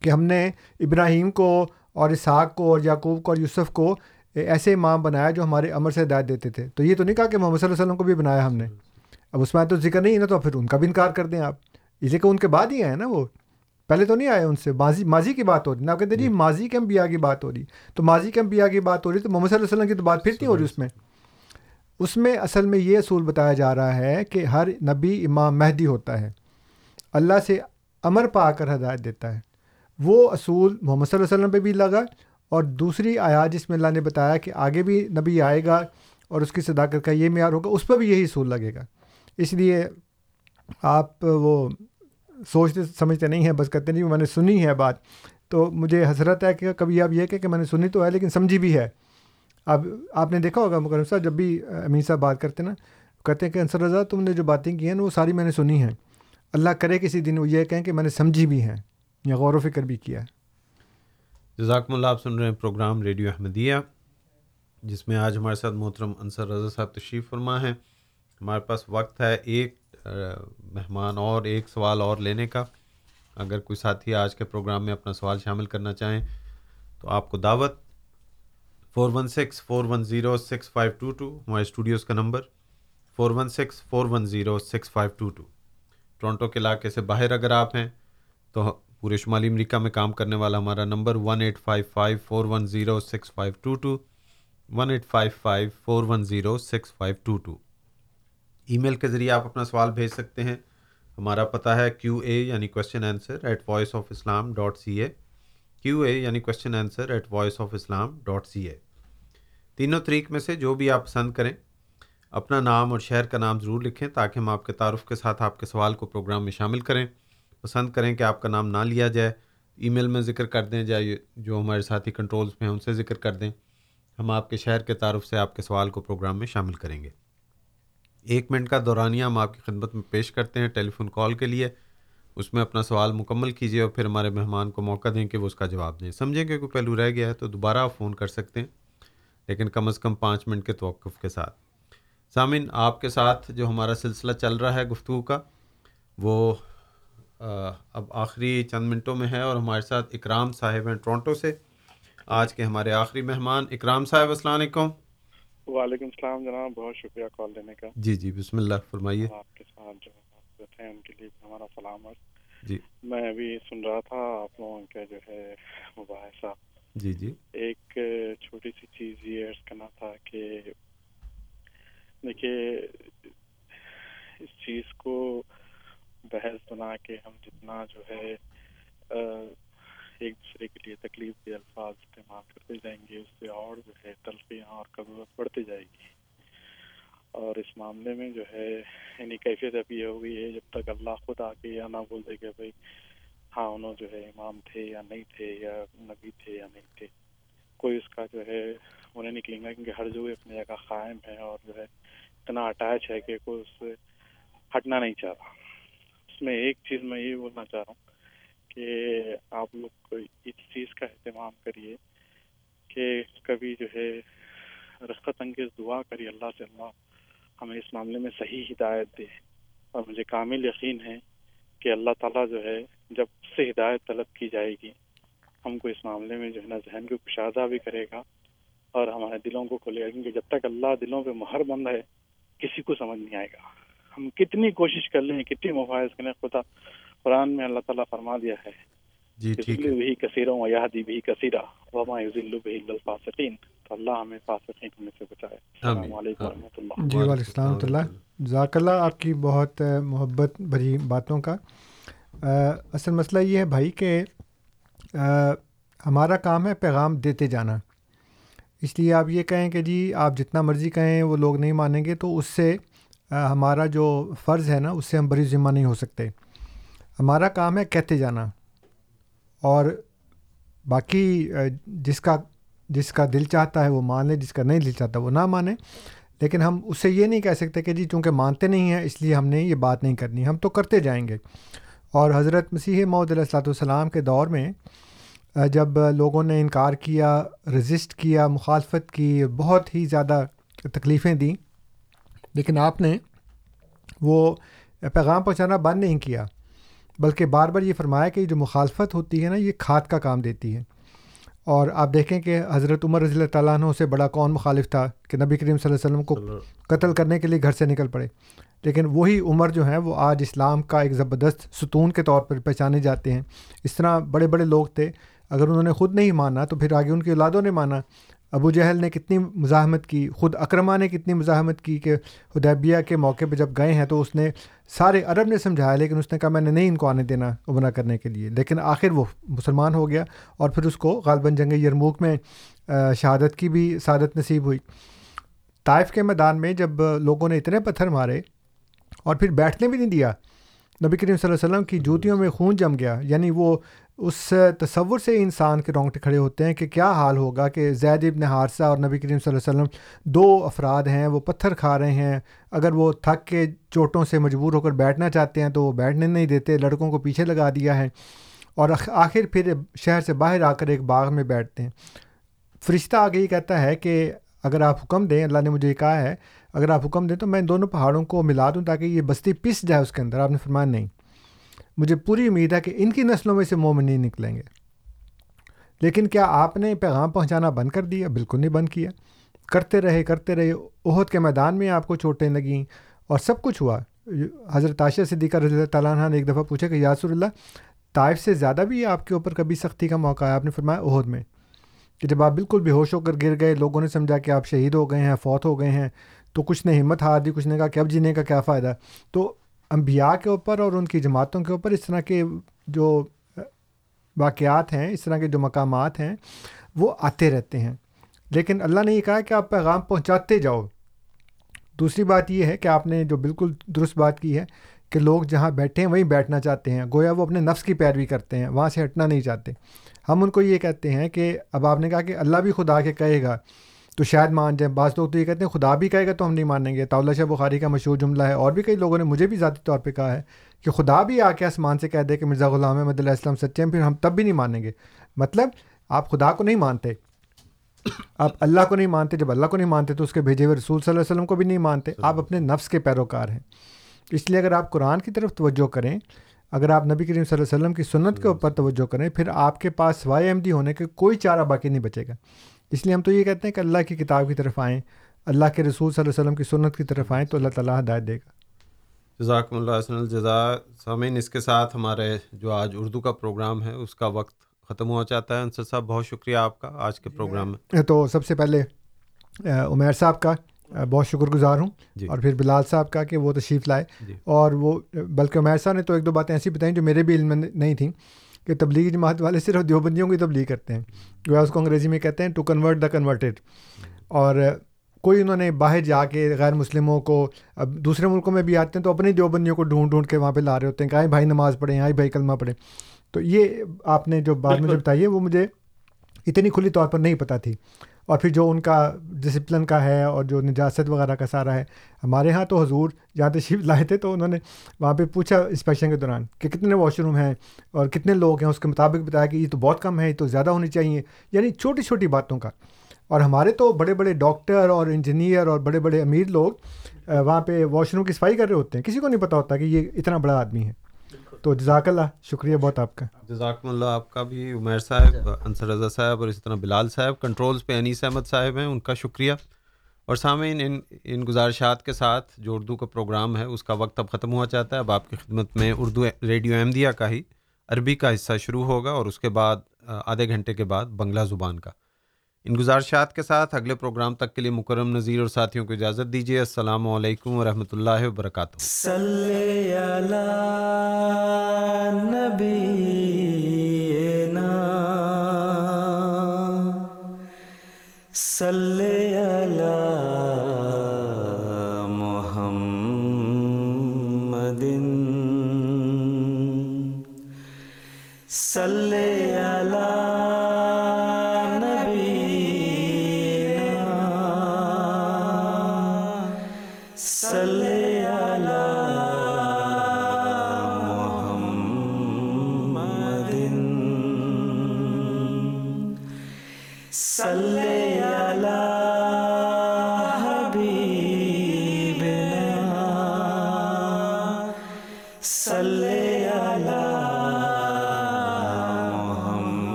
کہ ہم نے ابراہیم کو اور اسحاق کو اور یعقوب کو اور یوسف کو ایسے امام بنایا جو ہمارے امر سے ہدایت دیتے تھے۔ تو یہ تو نہیں کہا کہ محمد صلی اللہ علیہ وسلم کو بھی بنایا ہم نے۔ اب اس میں تو ذکر نہیں ہے نا تو پھر ان کا بھی انکار کر دیں آپ۔ اس لیے کہ ان کے بعد ہی آئے نا وہ۔ پہلے تو نہیں آئے ان سے ماضی ماضی کی بات ہو رہی۔ نا آپ کہتے ہیں جی۔ ماضی کے انبیاء کی بات ہو رہی۔ تو ماضی کے انبیاء کی بات ہو رہی تو محمد صلی اللہ علیہ وسلم کی تو بات پھر نہیں ہو رہی اس میں۔ اس میں اصل میں یہ اصول بتایا جا رہا ہے کہ ہر نبی امام مہدی ہوتا ہے۔ اللہ سے امر پا کر ہدایت دیتا ہے۔ وہ اصول محمد صلی اللہ علیہ وسلم پہ بھی لگا اور دوسری آیات جس میں اللہ نے بتایا کہ آگے بھی نبی آئے گا اور اس کی صداقت کا یہ معیار ہوگا اس پہ بھی یہی اصول لگے گا۔ اس لیے آپ وہ سوچتے سمجھتے نہیں ہیں، بس کہتے نہیں جی میں نے سنی ہے بات۔ تو مجھے حسرت ہے کہ کبھی آپ یہ کہ میں نے سنی تو ہے لیکن سمجھی بھی ہے۔ اب آپ نے دیکھا ہوگا مکرم صاحب، جب بھی امین صاحب بات کرتے نا، کہتے ہیں کہ انصر رضا، تم نے جو باتیں کی ہیں نا وہ ساری میں نے سنی ہیں۔ اللہ کرے کسی دن وہ یہ کہیں کہ میں نے سمجھی بھی ہیں یا غور و فکر بھی کیا جزاکم اللہ، آپ سن رہے ہیں پروگرام ریڈیو احمدیہ، جس میں آج ہمارے ساتھ محترم انصر رضا صاحب تشریف فرما ہے ہمارے پاس وقت ہے ایک مہمان اور ایک سوال اور لینے کا۔ اگر کوئی ساتھی آج کے پروگرام میں اپنا سوال شامل کرنا چاہیں تو آپ کو دعوت۔ Four one six, four one zero, six five two two. ہمارے اسٹوڈیوز کا number four one six, four one zero, six five two two. Toronto کے علاقے سے باہر اگر آپ ہیں تو پورے شمالی امریکہ میں کام کرنے والا ہمارا number one eight five five, four one zero, six five two two. One eight five five, four one zero, six five two two. Email کے ذریعے آپ اپنا سوال بھیج سکتے ہیں۔ ہمارا پتہ ہے کیو اے یعنی question answer at voice of Islam dot C A Q A یعنی question answer at voice of Islam dot C A تینوں طریق میں سے جو بھی آپ پسند کریں، اپنا نام اور شہر کا نام ضرور لکھیں تاکہ ہم آپ کے تعارف کے ساتھ آپ کے سوال کو پروگرام میں شامل کریں۔ پسند کریں کہ آپ کا نام نہ لیا جائے ای میل میں ذکر کر دیں جائے جو ہمارے ساتھی کنٹرولز میں ہیں، ان سے ذکر کر دیں۔ ہم آپ کے شہر کے تعارف سے آپ کے سوال کو پروگرام میں شامل کریں گے۔ ایک منٹ کا دورانیہ ہم آپ کی خدمت میں پیش کرتے ہیں ٹیلی فون کال کے لیے۔ اس میں اپنا سوال مکمل کیجیے اور پھر ہمارے مہمان کو موقع دیں کہ وہ اس کا جواب دیں۔ سمجھیں کہ کوئی پہلو رہ گیا ہے تو دوبارہ آپ فون کر سکتے ہیں، لیکن کم از کم پانچ منٹ کے توقف کے ساتھ۔ سامن، آپ کے ساتھ جو ہمارا سلسلہ چل رہا ہے گفتگو کا، وہ اب آخری چند منٹوں میں ہے اور ہمارے ساتھ اکرام صاحب ہیں ٹورنٹو سے۔ آج کے ہمارے آخری مہمان اکرام صاحب، السلام علیکم۔ وعلیکم السلام جناب بہت شکریہ کال دینے کا۔ جی جی بسم اللہ فرمائیے۔ آپ کے ساتھ جو ہیں ان کے لیے ہمارا سلام جی۔ میں ابھی سن رہا تھا آپ لوگوں کا جو ہے مباحثہ۔ جی جی۔ ایک چھوٹی سی چیز یہ عرض کرنا تھا کہ دیکھیے اس چیز کو بحث بنا کے ہم جتنا جو ہے ایک دوسرے کے لیے تکلیف کے الفاظ استعمال کرتے جائیں گے، اس سے اور جو ہے تلفیاں اور قبضت بڑھتی جائے گی۔ اور اس معاملے میں جو ہے یعنی کیفیت اب یہ ہو گئی ہے، جب تک اللہ خود آ کے یا نہ بول دے کہ بھائی ہاں انہوں جو ہے امام تھے یا نہیں تھے یا نبی تھے یا نہیں تھے۔ کوئی اس کا جو ہے انہیں نکلیں گا کیونکہ ہر جگہ اپنی جگہ قائم ہے اور جو ہے اتنا اٹیچ ہے کہ کوئی اس سے ہٹنا نہیں چاہ رہا۔ اس میں ایک چیز میں یہ بولنا چاہ رہا ہوں کہ آپ لوگ اس چیز کا اہتمام کریے کہ کبھی جو ہے رخت انگیز دعا کریے اللہ سے، اللہ ہمیں اس معاملے میں صحیح ہدایت دے۔ اور مجھے کامل یقین ہے کہ اللہ تعالیٰ جو ہے جب سے ہدایت طلب کی جائے گی، ہم کو اس معاملے میں جو ہے نا ذہن کو کشادہ بھی کرے گا اور ہمارے دلوں کو کھولے گا۔ کیونکہ جب تک اللہ دلوں پہ مہر بند ہے، کسی کو سمجھ نہیں آئے گا۔ ہم کتنی کوشش کر لیں، کتنی مفاہذ کریں، خدا قرآن میں اللہ تعالیٰ فرما دیا ہے۔ جی ٹھیک بھی کثیروں و یادی بھی کثیرہ وما یذل به الا الفاسقین تو اللہ ہمیں فاسقین سے بچائے۔ السلام علیکم ورحمۃ اللہ۔ جی وعلیکم اللہ جزاک اللہ آپ کی بہت محبت بھری باتوں کا۔ اصل مسئلہ یہ ہے بھائی کہ ہمارا کام ہے پیغام دیتے جانا۔ اس لیے آپ یہ کہیں کہ جی آپ جتنا مرضی کہیں وہ لوگ نہیں مانیں گے تو اس سے ہمارا جو فرض ہے نا اس سے ہم بری ذمہ نہیں ہو سکتے۔ ہمارا کام ہے کہتے جانا۔ اور باقی جس کا جس کا دل چاہتا ہے وہ مان لے، جس کا نہیں دل چاہتا وہ نہ مانے۔ لیکن ہم اس سے یہ نہیں کہہ سکتے کہ جی چونکہ مانتے نہیں ہیں، اس لیے ہم نے یہ بات نہیں کرنی، ہم تو کرتے جائیں گے۔ اور حضرت مسیح محدود علیہ السلاۃ والسلام کے دور میں جب لوگوں نے انکار کیا، رزسٹ کیا، مخالفت کی، بہت ہی زیادہ تکلیفیں دیں، لیکن آپ نے وہ پیغام پہنچانا بند نہیں کیا۔ بلکہ بار بار یہ فرمایا کہ جو مخالفت ہوتی ہے نا یہ کھاد کا کام دیتی ہے۔ اور آپ دیکھیں کہ حضرت عمر رضی اللہ تعالیٰ عنہ سے بڑا کون مخالف تھا کہ نبی کریم صلی اللہ علیہ وسلم کو قتل کرنے کے لیے گھر سے نکل پڑے۔ لیکن وہی عمر جو ہیں وہ آج اسلام کا ایک زبردست ستون کے طور پر پہچانے جاتے ہیں۔ اس طرح بڑے بڑے لوگ تھے۔ اگر انہوں نے خود نہیں مانا تو پھر آگے ان کی اولادوں نے مانا۔ ابو جہل نے کتنی مزاحمت کی، خود اکرما نے کتنی مزاحمت کی کہ حدیبیہ کے موقع پہ جب گئے ہیں تو اس نے سارے عرب نے سمجھایا، لیکن اس نے کہا میں نے نہیں ان کو آنے دینا عمرہ کرنے کے لیے۔ لیکن آخر وہ مسلمان ہو گیا اور پھر اس کو غالباً جنگ یرموک میں شہادت کی بھی سعادت نصیب ہوئی۔ طائف کے میدان میں جب لوگوں نے اتنے پتھر مارے اور پھر بیٹھنے بھی نہیں دیا نبی کریم صلی اللہ علیہ وسلم کی جوتیوں میں خون جم گیا۔ یعنی وہ اس تصور سے انسان کے رونگٹے کھڑے ہوتے ہیں کہ کیا حال ہوگا کہ زید ابن حادثہ اور نبی کریم صلی اللہ علیہ وسلم دو افراد ہیں، وہ پتھر کھا رہے ہیں۔ اگر وہ تھک کے چوٹوں سے مجبور ہو کر بیٹھنا چاہتے ہیں تو وہ بیٹھنے نہیں دیتے، لڑکوں کو پیچھے لگا دیا ہے۔ اور آخر پھر شہر سے باہر آ کر ایک باغ میں بیٹھتے ہیں۔ فرشتہ آگے یہ کہتا ہے کہ اگر آپ حکم دیں، اللہ نے مجھے کہا ہے اگر آپ حکم دیں تو میں دونوں پہاڑوں کو ملا دوں تاکہ یہ بستی پس جائے اس کے اندر۔ آپ نے فرمایا نہیں۔ مجھے پوری امید ہے کہ ان کی نسلوں میں سے مومن نہیں نکلیں گے۔ لیکن کیا آپ نے پیغام پہنچانا بند کر دیا؟ بالکل نہیں بند کیا۔ کرتے رہے کرتے رہے۔ عہد کے میدان میں آپ کو چوٹیں لگیں اور سب کچھ ہوا۔ حضرت عاشہ صدیقہ رضی اللہ تعالیٰ عنہ نے ایک دفعہ پوچھا کہ یاسر اللہ، طائف سے زیادہ بھی آپ کے اوپر کبھی سختی کا موقع ہے آپ نے فرمایا عہد میں۔ کہ جب آپ بالکل بے ہوش ہو کر گر گئے، لوگوں نے سمجھا کہ آپ شہید ہو گئے ہیں، فوت ہو گئے ہیں۔ تو کچھ نے ہمت ہار دی، کچھ نے کہا کہ اب جینے کا کیا فائدہ؟ تو انبیاء کے اوپر اور ان کی جماعتوں کے اوپر اس طرح کے جو واقعات ہیں، اس طرح کے جو مقامات ہیں، وہ آتے رہتے ہیں۔ لیکن اللہ نے یہ کہا کہ آپ پیغام پہنچاتے جاؤ۔ دوسری بات یہ ہے کہ آپ نے جو بالکل درست بات کی ہے کہ لوگ جہاں بیٹھے ہیں، وہیں بیٹھنا چاہتے ہیں۔ گویا وہ اپنے نفس کی پیروی کرتے ہیں، وہاں سے ہٹنا نہیں چاہتے۔ ہم ان کو یہ کہتے ہیں کہ اب آپ نے کہا کہ اللہ بھی خدا کے کہے گا۔ تو شاید مان جائیں بعض لوگ تو یہ کہتے ہیں، خدا بھی کہے گا تو ہم نہیں مانیں گے۔ طاولہ شاہ بخاری کا مشہور جملہ ہے، اور بھی کئی لوگوں نے مجھے بھی ذاتی طور پہ کہا ہے کہ خدا بھی آ کے آسمان سے کہہ دے کہ مرزا غلام احمد علیہ السلام سچے ہیں، پھر ہم تب بھی نہیں مانیں گے۔ مطلب آپ خدا کو نہیں مانتے۔ آپ اللہ کو نہیں مانتے، جب اللہ کو نہیں مانتے تو اس کے بھیجے ہوئے رسول صلی اللہ علیہ وسلم کو بھی نہیں مانتے۔ آپ اپنے نفس کے پیروکار ہیں۔ اس لیے اگر آپ قرآن کی طرف توجہ کریں، اگر آپ نبی کریم صلی اللہ علیہ وسلم کی سنت کے اوپر توجہ کریں، پھر آپ کے پاس سوائے احمدی ہونے کے کوئی چارہ باقی نہیں بچے گا۔ اس لیے ہم تو یہ کہتے ہیں کہ اللہ کی کتاب کی طرف آئیں اللہ کے رسول صلی اللہ علیہ وسلم کی سنت کی طرف آئیں تو اللہ تعالیٰ ہدایت دے گا۔ جزاکم اللہ حسن الجزا سامعین اس کے ساتھ ہمارے جو آج اردو کا پروگرام ہے اس کا وقت ختم ہوا چاہتا ہے۔ انصر صاحب بہت شکریہ آپ کا آج کے پروگرام میں۔ تو سب سے پہلے عمیر صاحب کا بہت شکر گزار ہوں۔ جی۔ اور پھر بلال صاحب کا کہ وہ تشریف لائے۔ جی۔ اور وہ بلکہ عمیر صاحب نے تو ایک دو باتیں ایسی بتائیں جو میرے بھی علم میں نہیں تھیں۔ کہ تبلیغی جماعت والے صرف دیوبندیوں کی تبلیغ کرتے ہیں۔ جو اس کو انگریزی میں کہتے ہیں ٹو کنورٹ دا کنورٹیڈ اور کوئی انہوں نے باہر جا کے غیر مسلموں کو اب دوسرے ملکوں میں بھی آتے ہیں تو اپنی دیوبندیوں کو ڈھونڈ ڈھونڈ کے وہاں پہ لا رہے ہوتے ہیں کہ آئے بھائی نماز پڑھیں آئے بھائی کلمہ پڑھیں۔ تو یہ آپ نے جو بات مجھے بتائی ہے وہ مجھے اتنی کھلی طور پر نہیں پتہ تھی۔ اور پھر جو ان کا ڈسپلن کا ہے اور جو نجاست وغیرہ کا سارا ہے، ہمارے ہاں تو حضور جہاں تشریف لائے تھے تو انہوں نے وہاں پہ پوچھا انسپیکشن کے دوران کہ کتنے واش روم ہیں اور کتنے لوگ ہیں؟ اس کے مطابق بتایا کہ یہ تو بہت کم ہے، یہ تو زیادہ ہونی چاہیے یعنی چھوٹی چھوٹی باتوں کا۔ اور ہمارے تو بڑے بڑے ڈاکٹر اور انجینئر اور بڑے بڑے امیر لوگ وہاں پہ واش روم کی صفائی کر رہے ہوتے ہیں۔ کسی کو نہیں پتہ ہوتا کہ یہ اتنا بڑا آدمی ہے۔ تو جزاک اللہ، شکریہ بہت آپ کا۔ جزاکم اللہ آپ کا بھی، عمیر صاحب، انصر رضا صاحب اور اسی طرح بلال صاحب، کنٹرولز پہ انیس احمد صاحب ہیں، ان کا شکریہ۔ اور سامعین، ان ان گزارشات کے ساتھ جو اردو کا پروگرام ہے، اس کا وقت اب ختم ہوا چاہتا ہے۔ اب آپ کی خدمت میں اردو ریڈیو احمدیہ کا ہی عربی کا حصہ شروع ہوگا اور اس کے بعد آدھے گھنٹے کے بعد بنگلہ زبان کا۔ ان گزارشات کے ساتھ اگلے پروگرام تک کے لیے مکرم نذیر اور ساتھیوں کو اجازت دیجیے۔ السلام علیکم ورحمۃ اللہ وبرکاتہ۔ صلی اللہ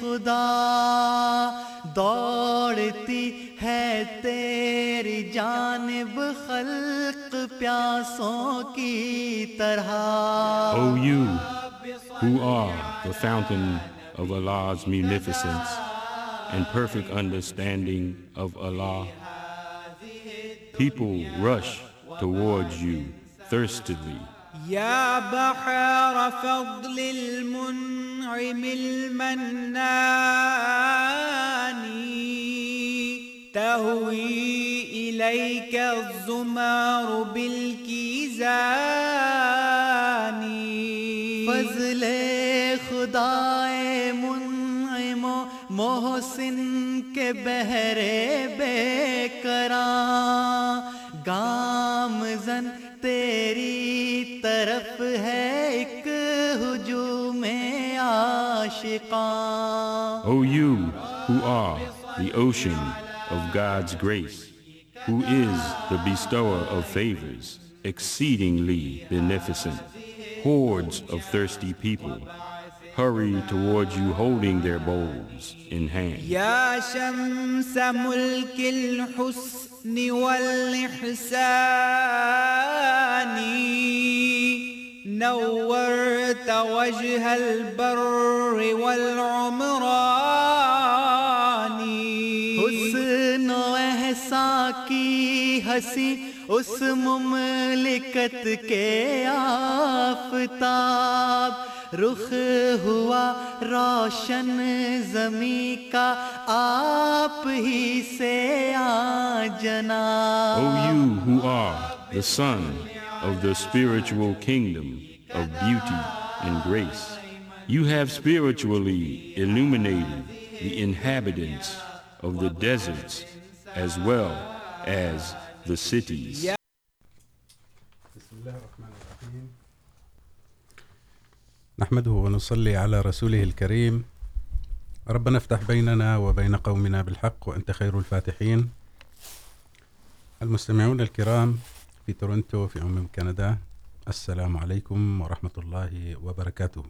خدا دوڑتی ہے تیری جانب خلق پیاسوں کی طرح۔ O you who are the fountain of Allah's dose and perfect understanding يا بحر فضل المنعم المنان تهوي إليك الزمار بالكيزان فضل خدائے منعم و محسن کے بہرے بے کراں گام زن تیری طرف ہے ایک ہجوم عاشقاں O you who are the ocean of God's grace, who is the bestower of favors, exceedingly beneficent, hordes of thirsty people hurry towards you holding their bowls in hand. يا شمس ملك الحسن والإحسان نورت وجه البر والعمران حسن وحسا کی ہسی اس مملکت کے آفتاب رخ ہوا روشن زمیں کا آپ ہی سے آ جنا O you who are the son of the spiritual kingdom of beauty and grace, you have spiritually illuminated the inhabitants of the deserts as well as the cities. نحمده ونصلي على رسوله الكريم. ربنا افتح بيننا وبين قومنا بالحق وأنت خير الفاتحين. المستمعون الكرام في تورنتو، في أم كندا، السلام عليكم ورحمة الله وبركاته.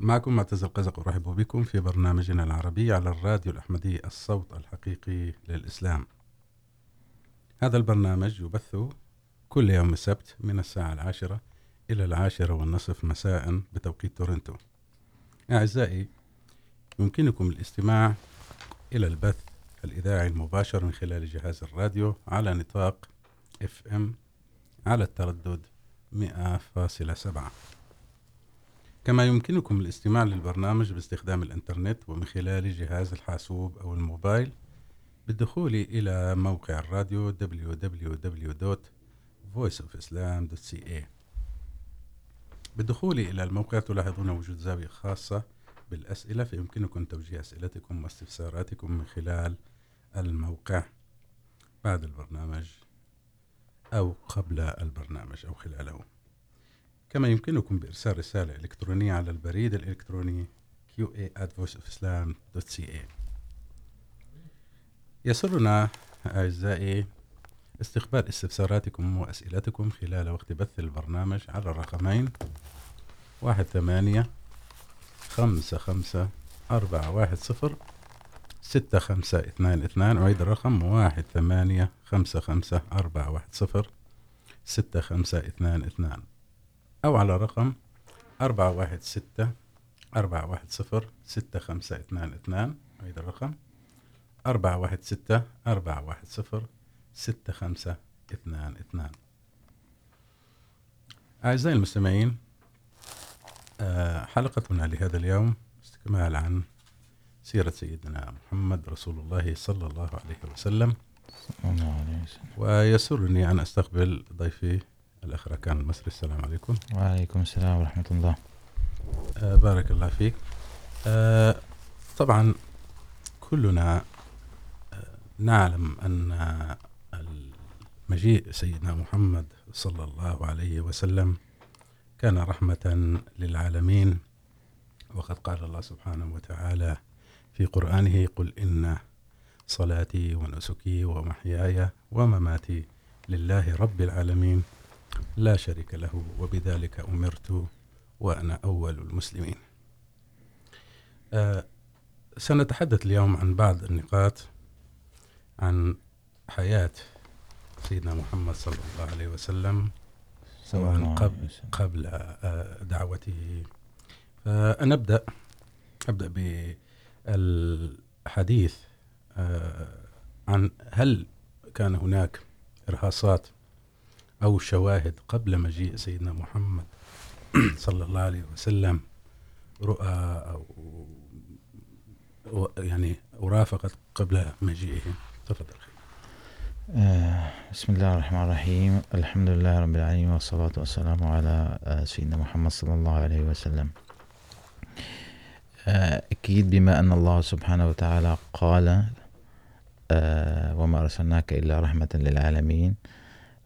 معكم معتز القزق، أرحب بكم في برنامجنا العربي على الراديو الأحمدي، الصوت الحقيقي للإسلام. هذا البرنامج يبث كل يوم السبت من الساعة العاشرة إلى العاشرة والنصف مساء بتوقيت تورنتو. أعزائي، يمكنكم الاستماع إلى البث الإذاعي المباشر من خلال جهاز الراديو على نطاق FM على التردد 100.7 كما يمكنكم الاستماع للبرنامج باستخدام الإنترنت ومن خلال جهاز الحاسوب أو الموبايل بالدخول إلى موقع الراديو www.voiceofislam.ca بالدخول إلى الموقع تلاحظون وجود زاوية خاصة بالأسئلة، فيمكنكم توجيه أسئلتكم واستفساراتكم من خلال الموقع. بعد البرنامج أو قبل البرنامج أو خلاله. كما يمكنكم بإرسال رسالة إلكترونية على البريد الإلكتروني qa@voiceofislam.ca يسرنا أعزائي استقبال استفساراتكم وأسئلتكم خلال وقت بث البرنامج على الرقمين واحد ثمانية خمسة خمسة أربعة واحد صفر ستة خمسة اثنان اثنان أعيد الرقم واحد ثمانية خمسة خمسة أربعة واحد صفر ستة خمسة اثنان اثنان أو على رقم أربعة واحد ستة أربعة واحد صفر ستة خمسة اثنان اثنان أعيد الرقم أربعة واحد ستة أربعة واحد صفر ستة خمسة اثنان اثنان. أعزائي المستمعين حلقتنا لهذا اليوم استكمال عن سيرة سيدنا محمد رسول الله صلى الله عليه وسلم. ويسرني أن أستقبل ضيفي الأخ راكان المصري السلام عليكم. وعليكم السلام ورحمة الله. بارك الله فيك. طبعا كلنا نعلم أن مجيء سيدنا محمد صلى الله عليه وسلم. كان رحمة للعالمين. وقد قال الله سبحانه وتعالى في قرآنه قل إن صلاتي ونسكي ومحياي ومماتي لله رب العالمين. لا شريك له، وبذلك أمرت وأنا أول المسلمين. أه سنتحدث اليوم عن بعض النقاط عن حياة سيدنا محمد صلى الله عليه وسلم سواء قبل قبل دعوته. فنبدأ أبدأ بالحديث عن هل كان هناك إرهاصات أو شواهد قبل مجيء سيدنا محمد صلى الله عليه وسلم رؤى أو يعني ورافقت قبل مجيئه تفضل بسم الله الرحمن الرحيم. الحمد لله رب العالمين، والصلاة والسلام على سيدنا محمد صلى الله عليه وسلم. أكيد بما أن الله سبحانه وتعالى قال وما أرسلناك إلا رحمة للعالمين.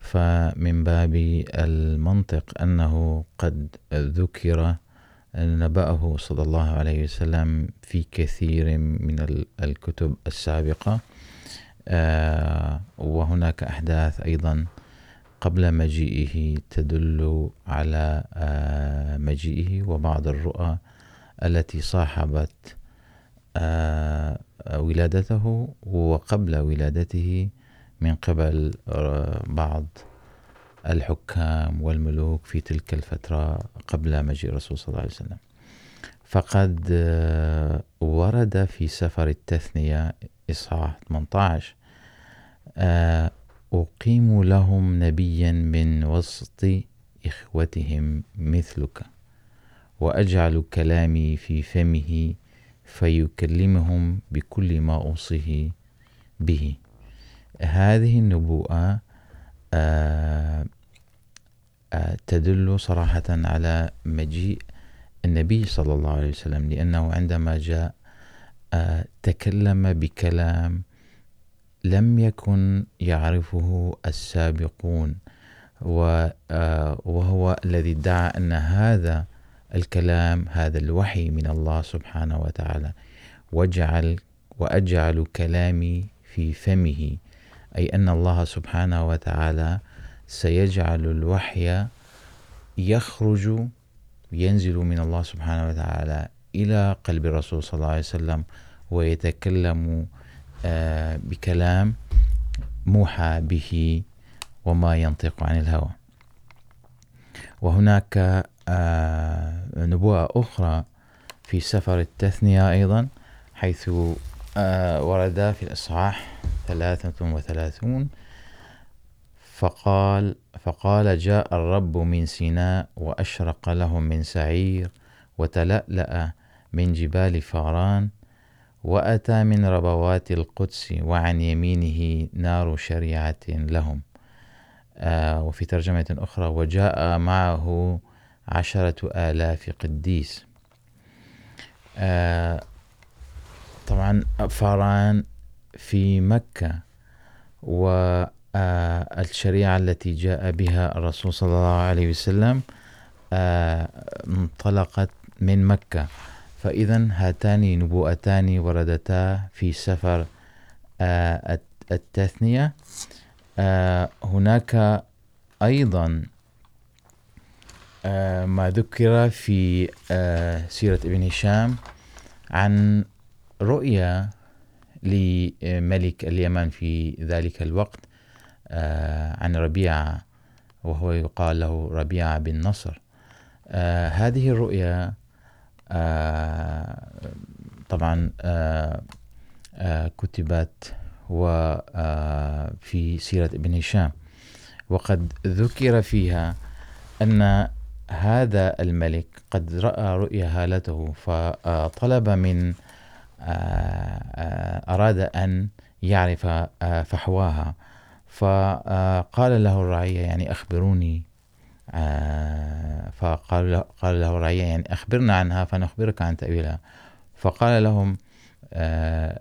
فمن باب المنطق أنه قد ذكر نبأه صلى الله عليه وسلم في كثير من الكتب السابقة. وهناك أحداث أيضا قبل مجيئه تدل على مجيئه وبعض الرؤى التي صاحبت ولادته وقبل ولادته من قبل بعض الحكام والملوك في تلك الفترة قبل مجيء الرسول صلى الله عليه وسلم. فقد ورد في سفر التثنية إصحاح 18 أقيم لهم نبيا من وسط إخوتهم مثلك، وأجعل كلامي في فمه، فيكلمهم بكل ما أوصيه به. هذه النبوءة تدل صراحة على مجيء النبي صلى الله عليه وسلم، لأنه عندما جاء تكلم بكلام لم يكن يعرفه السابقون وهو الذي ادعى أن هذا الكلام، هذا الوحي من الله سبحانه وتعالى. واجعل وأجعل كلامي في فمه، أي أن الله سبحانه وتعالى سيجعل الوحي يخرج، ينزل من الله سبحانه وتعالى إلى قلب الرسول صلى الله عليه وسلم ويتكلم بكلام موحى به وما ينطق عن الهوى. وهناك نبوءة أخرى في سفر التثنية أيضا، حيث ورد في الإصحاح ثلاثة وثلاثون، فقال فقال جاء الرب من سيناء وأشرق لهم من سعير وتلألأ من جبال فاران، وأتى من ربوات القدس وعن يمينه نار شريعة لهم. وفي ترجمة أخرى، وجاء معه عشرة آلاف قديس. طبعا فاران في مكة والشريعة التي جاء بها الرسول صلى الله عليه وسلم انطلقت من مكة. فإذا هاتان نبوءتان وردتا في سفر التثنية. هناك أيضا ما ذكر في سيرة ابن هشام عن رؤيا لملك اليمن في ذلك الوقت عن ربيعة وهو يقال له ربيعة بن نصر. هذه الرؤيا طبعا كتبت وفي سيرة ابن هشام. وقد ذكر فيها أن هذا الملك قد رأى رؤيا هالته، فطلب من أراد أن يعرف فحواها. فقال له الرعية، يعني أخبروني فقال له, قال له الرعية يعني أخبرنا عنها فنخبرك عن تأويلها. فقال لهم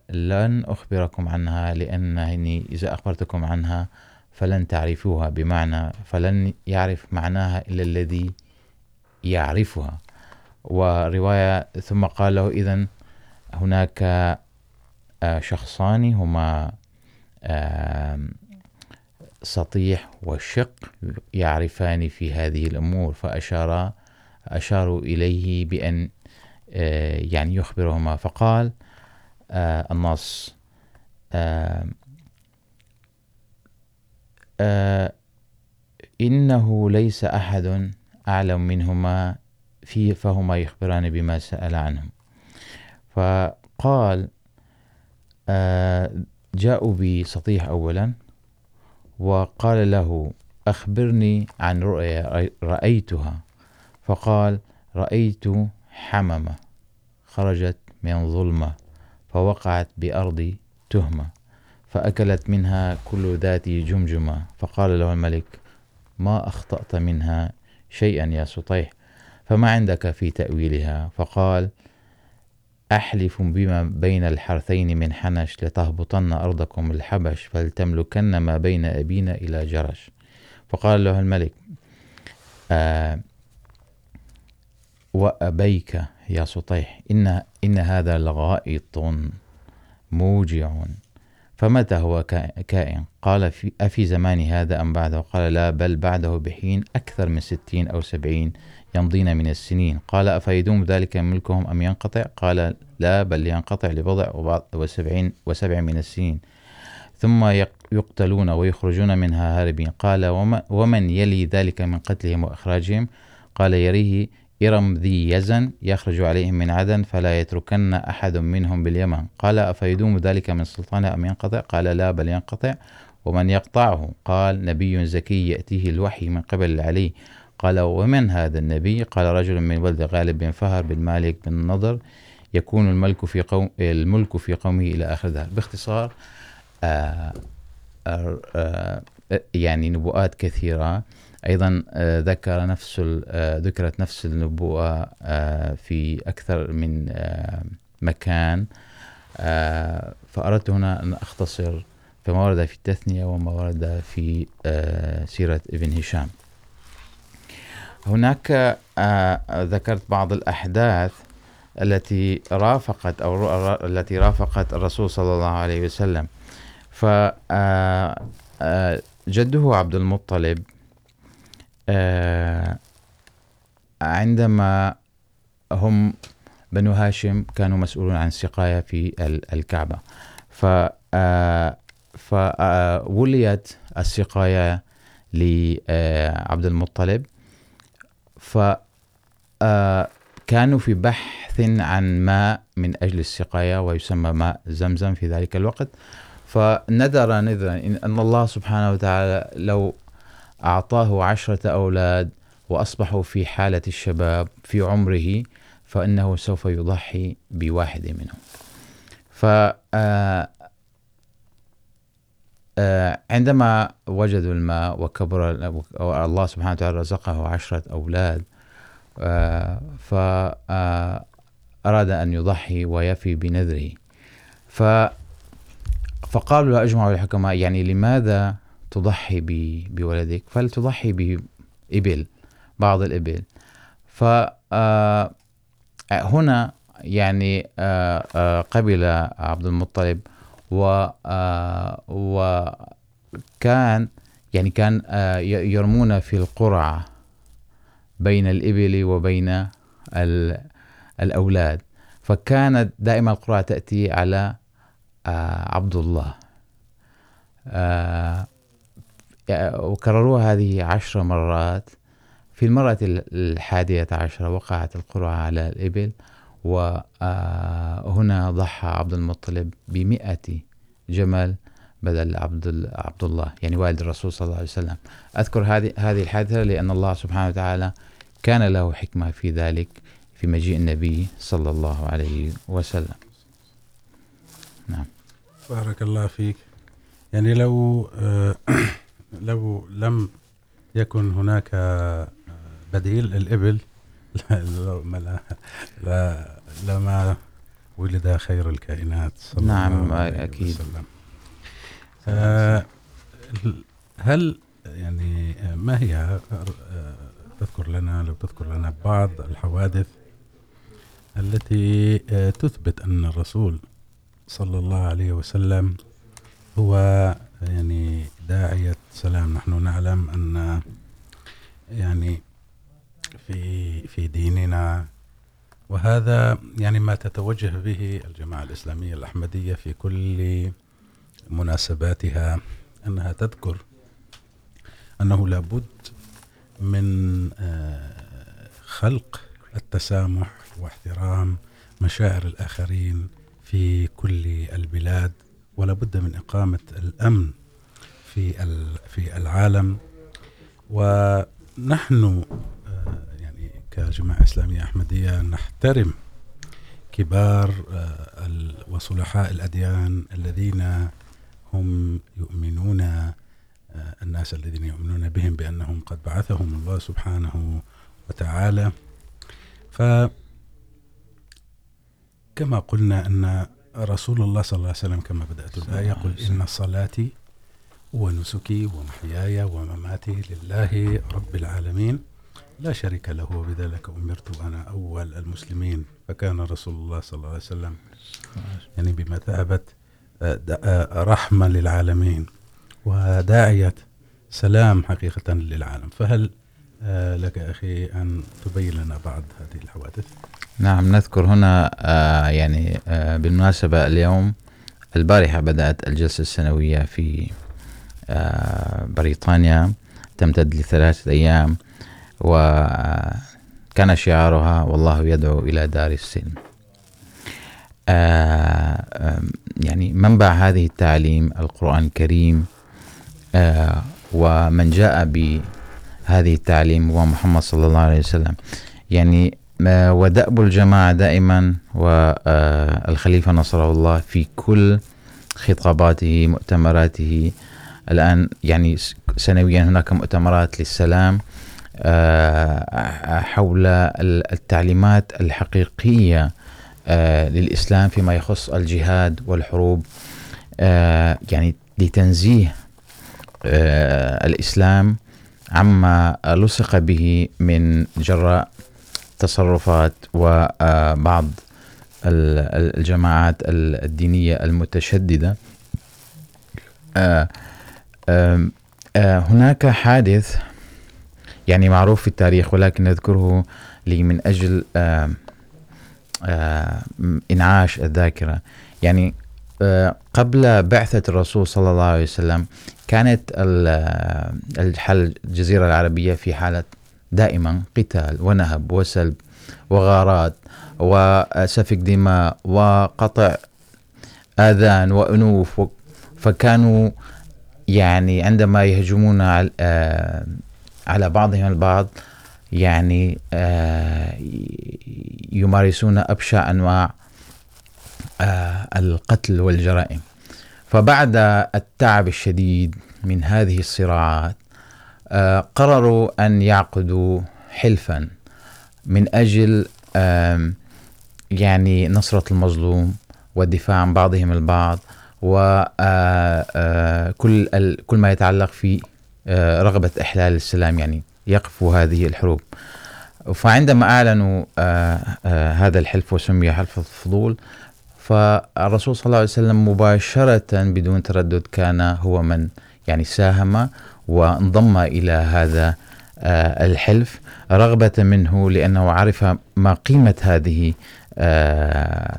لن أخبركم عنها لأنني إذا أخبرتكم عنها فلن تعرفوها بمعنى فلن يعرف معناها إلا الذي يعرفها. ورواية ثم قال له إذن هناك شخصان هما سطيح والشق يعرفان في هذه الأمور، فأشار أشاروا إليه بأن يعني يخبرهما، فقال النص إنه ليس أحد أعلم منهما فيه فهما يخبران بما سأل عنهم. فقال جاءوا بسطيح أولا وقال له، أخبرني عن رؤيا رأيتها. فقال، رأيت حممة خرجت من ظلمة، فوقعت بأرض تهمة، فأكلت منها كل ذات جمجمة. فقال له الملك، ما أخطأت منها شيئا يا سطيح، فما عندك في تأويلها؟ فقال أحلف بما بين الحرثين من حنش لتهبطن أرضكم الحبش فلتملكن ما بين أبينا إلى جرش. فقال له الملك آه وأبيك يا سطيح إن, إن هذا لغائط موجع. فمتى هو كائن؟ قال في، أفي زمان هذا أم بعده؟ قال لا، بل بعده بحين أكثر من ستين أو سبعين يمضين من السنين. قال أفيدوم ذلك ملكهم أم ينقطع؟ قال لا، بل ينقطع لبضع وسبعين وسبع من السنين. ثم يقتلون ويخرجون منها هاربين. قال ومن يلي ذلك من قتلهم وإخراجهم؟ قال يريه إرم ذي يزن يخرج عليهم من عدن فلا يتركن أحد منهم باليمن. قال أفيدوم ذلك من سلطانه أم ينقطع؟ قال لا بل ينقطع. ومن يقطعه؟ قال نبي زكي يأتيه الوحي من قبل العلي. قال ومن هذا النبي؟ قال رجل من ولد غالب بن فهر بن مالك بن نضر. يكون الملك في قوم الملك في قومه إلى آخر ذلك. باختصار آآ آآ يعني نبوءات كثيرة. أيضا ذكر نفس ذكرت نفس النبوءة في أكثر من مكان فأردت هنا أن أختصر فما ورد في التثنية وما ورد في سيرة ابن هشام. هناك ذكرت بعض الأحداث التي رافقت أو التي رافقت الرسول صلى الله عليه وسلم. فجده عبد المطلب عندما هم بنو هاشم كانوا مسؤولون عن السقاية في الكعبة. ف فوليت السقاية لعبد المطلب. فكانوا في بحث عن ماء من أجل السقاية، ويسمى ماء زمزم في ذلك الوقت. فنذر نذرا أن الله سبحانه وتعالى لو أعطاه عشرة أولاد وأصبحوا في حالة الشباب في عمره، فإنه سوف يضحي بواحد منهم. ف عندما وجدوا الماء وكبر، الله سبحانه وتعالى رزقه عشرة أولاد فأراد أن يضحي ويفي بنذره. ف، فقالوا أجمعوا الحكماء، يعني لماذا تضحي بولدك، فلتضحي بإبل بعض الإبل. فهنا يعني قبل عبد المطلب و وكان يعني كان يرمون في القرعة بين الإبل وبين الأولاد. فكانت دائما القرعة تأتي على عبد الله. وكرروها هذه عشر مرات. في المرة الحادية عشرة وقعت القرعة على الإبل وهنا ضحى عبد المطلب بمئة جمل بدل عبد عبد الله، يعني والد الرسول صلى الله عليه وسلم. أذكر هذه هذه الحادثة لأن الله سبحانه وتعالى كان له حكمة في ذلك في مجيء النبي صلى الله عليه وسلم. نعم. بارك الله فيك. يعني لو لو لم يكن هناك بديل الإبل لا, لا لما ولد خير الكائنات صلى نعم الله عليه أكيد وسلم. آه هل يعني ما هي تذكر لنا لو تذكر لنا بعض الحوادث التي تثبت أن الرسول صلى الله عليه وسلم هو يعني داعية سلام نحن نعلم أن يعني في في ديننا، وهذا يعني ما تتوجه به الجماعة الإسلامية الأحمدية في كل مناسباتها، أنها تذكر أنه لابد من خلق التسامح واحترام مشاعر الآخرين في كل البلاد. ولا بد من إقامة الأمن في في العالم. ونحن يعني كجماعة إسلامية أحمدية نحترم كبار وصلحاء الأديان الذين هم يؤمنون الناس الذين يؤمنون بهم بأنهم قد بعثهم الله سبحانه وتعالى. ف، كما قلنا أن رسول الله صلى الله عليه وسلم كما بدأت الآية يقول إن صلاتي ونسكي ومحياي ومماتي لله رب العالمين لا شريك له وبذلك أمرت أنا أول المسلمين. فكان رسول الله صلى الله عليه وسلم يعني بمثابة رحمة للعالمين وداعية سلام حقيقة للعالم. فهل لك أخي أن تبين لنا بعض هذه الحوادث؟ نعم، نذكر هنا يعني بالمناسبة اليوم البارحة بدأت الجلسة السنوية في بريطانيا، تمتد لثلاثة أيام وكان شعارها والله يدعو إلى دار السلم يعني منبع هذه التعليم القرآن الكريم ومن جاء بهذه التعليم هو محمد صلى الله عليه وسلم. يعني ودأب الجماعة دائما والخليفة نصره الله في كل خطاباته، مؤتمراته. الآن يعني سنويا هناك مؤتمرات للسلام حول التعليمات الحقيقية للإسلام فيما يخص الجهاد والحروب يعني لتنزيه الإسلام عما لصق به من جراء تصرفات وبعض الجماعات الدينية المتشددة. هناك حادث يعني معروف في التاريخ ولكن نذكره لي من أجل إنعاش الذاكرة. يعني قبل بعثة الرسول صلى الله عليه وسلم كانت الجزيرة العربية في حالة دائما قتال ونهب وسلب وغارات وسفك دماء وقطع آذان وأنوف فكانوا يعني عندما يهجمون على بعضهم البعض يعني يمارسون أبشع أنواع القتل والجرائم. فبعد التعب الشديد من هذه الصراعات قرروا أن يعقدوا حلفا. من أجل يعني نصرة المظلوم والدفاع عن بعضهم البعض وكل كل ما يتعلق في رغبة إحلال السلام، يعني يقفوا هذه الحروب. فعندما أعلنوا هذا الحلف وسمي حلف الفضول، فالرسول صلى الله عليه وسلم مباشرة بدون تردد كان هو من، يعني ساهم وانضم إلى هذا الحلف. رغبة منه لأنه عرف ما قيمة هذه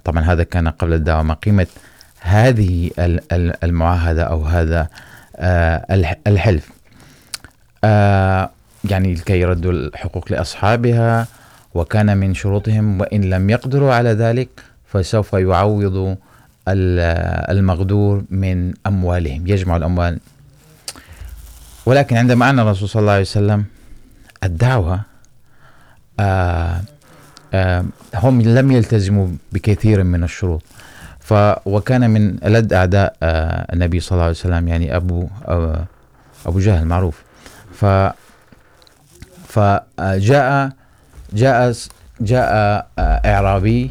طبعا هذا كان قبل الدعوة، ما قيمة هذه المعاهدة أو هذا الحلف. يعني لكي يردوا الحقوق لأصحابها وكان من شروطهم، وإن لم يقدروا على ذلك فسوف يعوض المغدور من أموالهم، يجمع الأموال ولكن عندما أعلن الرسول صلى الله عليه وسلم الدعوة آآ آآ هم لم يلتزموا بكثير من الشروط. ف، وكان من ألد أعداء النبي صلى الله عليه وسلم، يعني أبو أبو جهل معروف. ف فجاء جاء جاء إعرابي،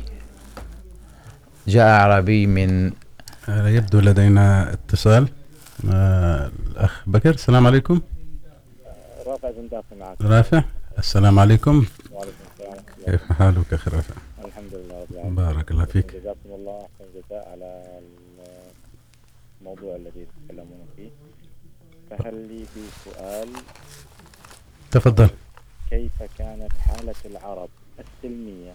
جاء أعرابي من يبدو لدينا اتصال. الأخ بكر السلام عليكم. رافع زندافي معك. رافع السلام عليكم. وعليكم السلام. كيف حالك أخي رافع؟ الحمد لله رب العالمين. بارك الله فيك. جزاكم الله أحسن الجزاء على الموضوع الذي تتكلمون فيه. فهل لي في سؤال؟ تفضل. كيف كانت حالة العرب السلمية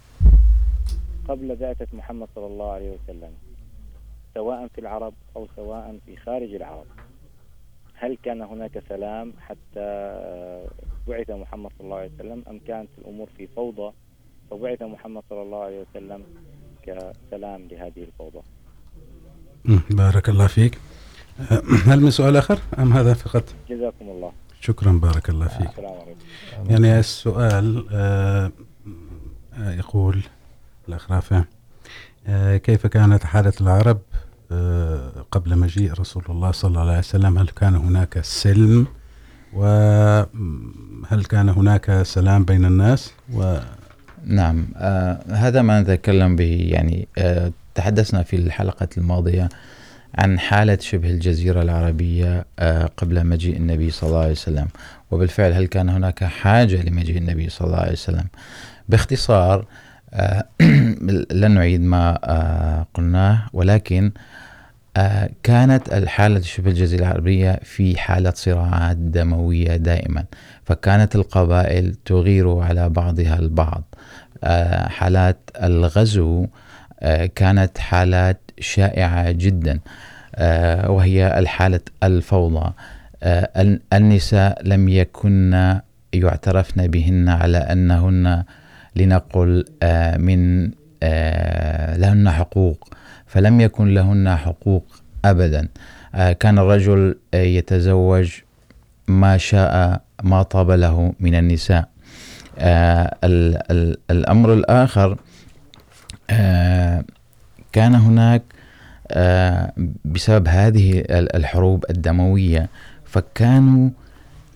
قبل بعثة محمد صلى الله عليه وسلم؟ سواء في العرب أو سواء في خارج العرب. هل كان هناك سلام حتى بعث محمد صلى الله عليه وسلم أم كانت الأمور في فوضى فبعث محمد صلى الله عليه وسلم كسلام لهذه الفوضى؟ بارك الله فيك. هل من سؤال آخر؟ أم هذا فقط؟ جزاكم الله. شكرا بارك الله فيك. يعني السؤال يقول الأخ رافع كيف كانت حالة العرب قبل مجيء رسول الله صلى الله عليه وسلم، هل كان هناك سلم؟ وهل كان هناك سلام بين الناس؟ و نعم، آه، هذا ما نتكلم به، يعني، آه، تحدثنا في الحلقة الماضية عن حالة شبه الجزيرة العربية، آه، قبل مجيء النبي صلى الله عليه وسلم. وبالفعل، هل كان هناك حاجة لمجيء النبي صلى الله عليه وسلم؟ باختصار لن نعيد ما قلناه، ولكن كانت الحالة شبه الجزيرة العربية في حالة صراعات دموية دائما، فكانت القبائل تغير على بعضها البعض. حالات الغزو كانت حالات شائعة جدا وهي الحالة الفوضى. النساء لم يكن يعترفن بهن على أنهن لنقل من لهن حقوق. فلم يكن لهن حقوق ابدا كان الرجل يتزوج ما شاء، ما طاب له من النساء. الأمر الآخر كان هناك بسبب هذه الحروب الدموية، فكانوا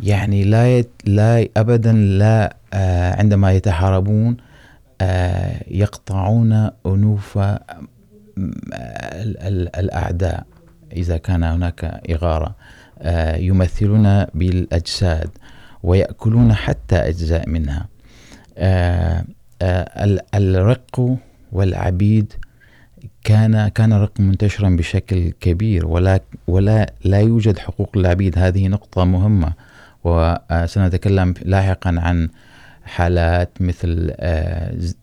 يعني لا يت لا ابدا لا عندما يتحاربون يقطعون انوف الاعداء اذا كان هناك اغاره يمثلون بالاجساد وياكلون حتى اجزاء منها. الرق والعبيد كان كان الرق منتشرا بشكل كبير، ولا ولا لا يوجد حقوق العبيد. هذه نقطة مهمة. وسنتكلم لاحقا عن حالات مثل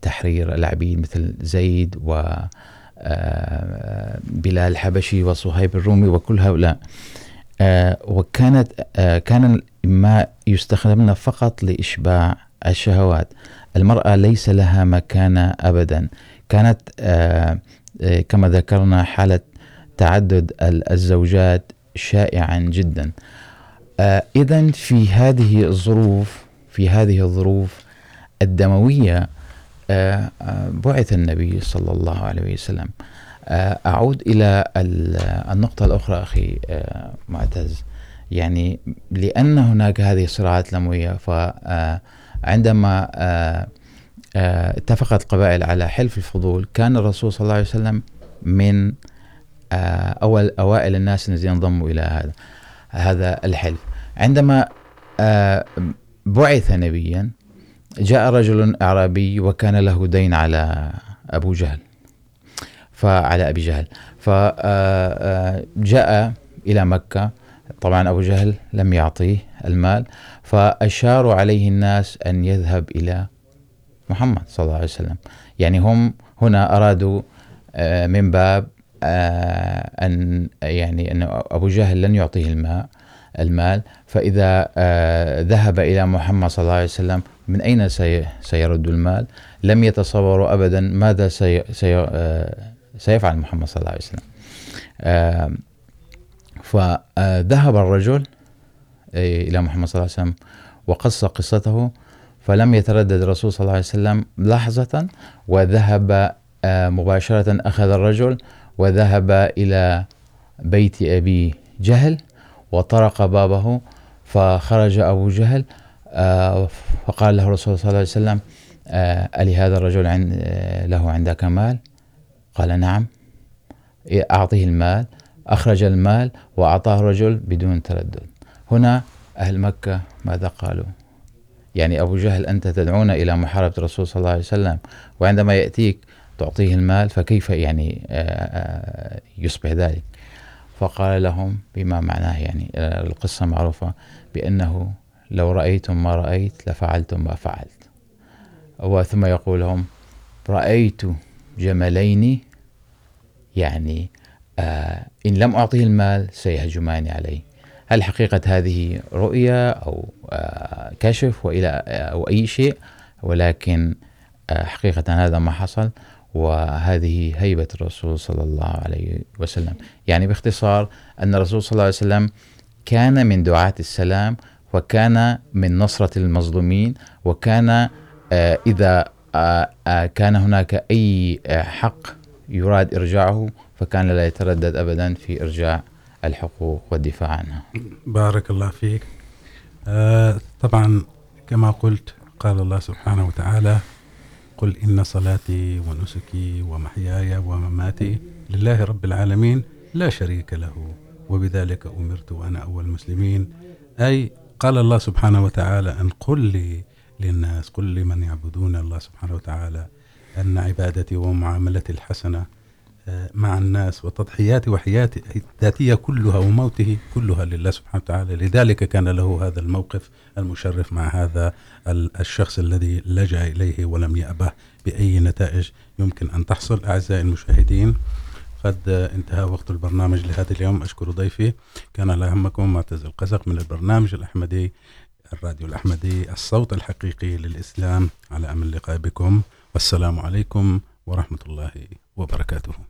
تحرير العبيد مثل زيد و بلال الحبشي وصهيب الرومي وكل هؤلاء. وكانت كان ما يستخدمن فقط لإشباع الشهوات. المرأة ليس لها مكانة أبدا. كانت كما ذكرنا حالة تعدد الزوجات شائعا جدا. إذا في هذه الظروف، في هذه الظروف الدموية بعث النبي صلى الله عليه وسلم. أعود إلى النقطة الأخرى، أخي معتز. يعني لأن هناك هذه الصراعات الدموية فعندما اتفقت قبائل على حلف الفضول، كان الرسول صلى الله عليه وسلم من أول أوائل الناس الذين انضموا إلى هذا هذا الحلف. عندما بعث نبيا، جاء رجل أعرابي وكان له دين على أبو جهل، فعلى أبي جهل. فجاء إلى مكة. طبعا أبو جهل لم يعطيه المال فأشاروا عليه الناس أن يذهب إلى محمد صلى الله عليه وسلم. يعني هم هنا أرادوا من باب أن، يعني أن أبو جهل لن يعطيه الماء. المال، فإذا ذهب إلى محمد صلى الله عليه وسلم، من أين سيرد المال؟ لم يتصوروا أبدا ماذا سي سي سيفعل محمد صلى الله عليه وسلم. فذهب الرجل إلى محمد صلى الله عليه وسلم وقص قصته، فلم يتردد الرسول صلى الله عليه وسلم لحظة، وذهب مباشرة أخذ الرجل، وذهب إلى بيت أبي جهل وطرق بابه، فخرج أبو جهل، فقال له الرسول صلى الله عليه وسلم ألي هذا الرجل عند له عندك مال؟ قال نعم. أعطيه المال. أخرج المال وأعطاه الرجل بدون تردد. هنا أهل مكة ماذا قالوا؟ يعني أبو جهل، أنت تدعون إلى محاربة الرسول صلى الله عليه وسلم، وعندما يأتيك تعطيه المال، فكيف يعني يصبح ذلك؟ فقال لهم بما معناه، يعني القصة معروفة بأنه لو رأيتم ما رأيت لفعلتم ما فعلت. وثم يقول لهم رأيت جملين، يعني، آه، إن لم أعطيه المال سيهجمان عليه هل حقيقة هذه رؤية أو، آه، كشف وإلى أو أي شيء؟ ولكن، آه، حقيقة هذا ما حصل. وهذه هيبة الرسول صلى الله عليه وسلم. يعني باختصار أن الرسول صلى الله عليه وسلم كان من دعاة السلام، وكان من نصرة المظلومين، وكان إذا كان هناك أي حق يراد إرجاعه، فكان لا يتردد أبدا في إرجاع الحقوق والدفاع عنها. بارك الله فيك. طبعا كما قلت، قال الله سبحانه وتعالى قل إن صلاتي ونسكي ومحياي ومماتي لله رب العالمين لا شريك له، وبذلك أمرت وأنا أول المسلمين. أي، قال الله سبحانه وتعالى أن قل لي للناس، قل لمن يعبدون الله سبحانه وتعالى أن عبادتي ومعاملتي الحسنة. مع الناس وتضحياتي وحياتي ذاتية كلها وموته كلها لله سبحانه وتعالى. لذلك كان له هذا الموقف المشرف مع هذا الشخص الذي لجأ إليه ولم يأبه بأي نتائج يمكن أن تحصل. أعزائي المشاهدين، قد انتهى وقت البرنامج لهذا اليوم. أشكر ضيفي. كان لا معتز القزق من البرنامج الأحمدي، الراديو الأحمدي، الصوت الحقيقي للإسلام. على أمل اللقاء بكم. والسلام عليكم ورحمة الله وبركاته.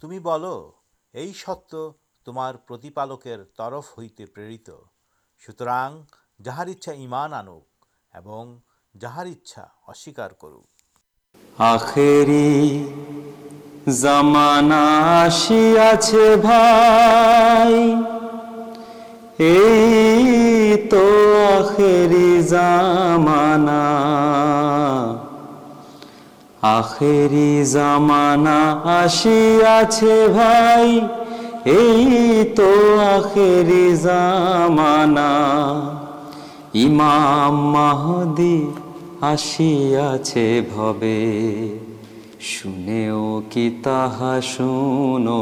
تمی بول ستارکر ترف ہوئی پر ما آسیا بھائی ای تو آخر زمانا ایمام حسیہ شنے کی تحسنا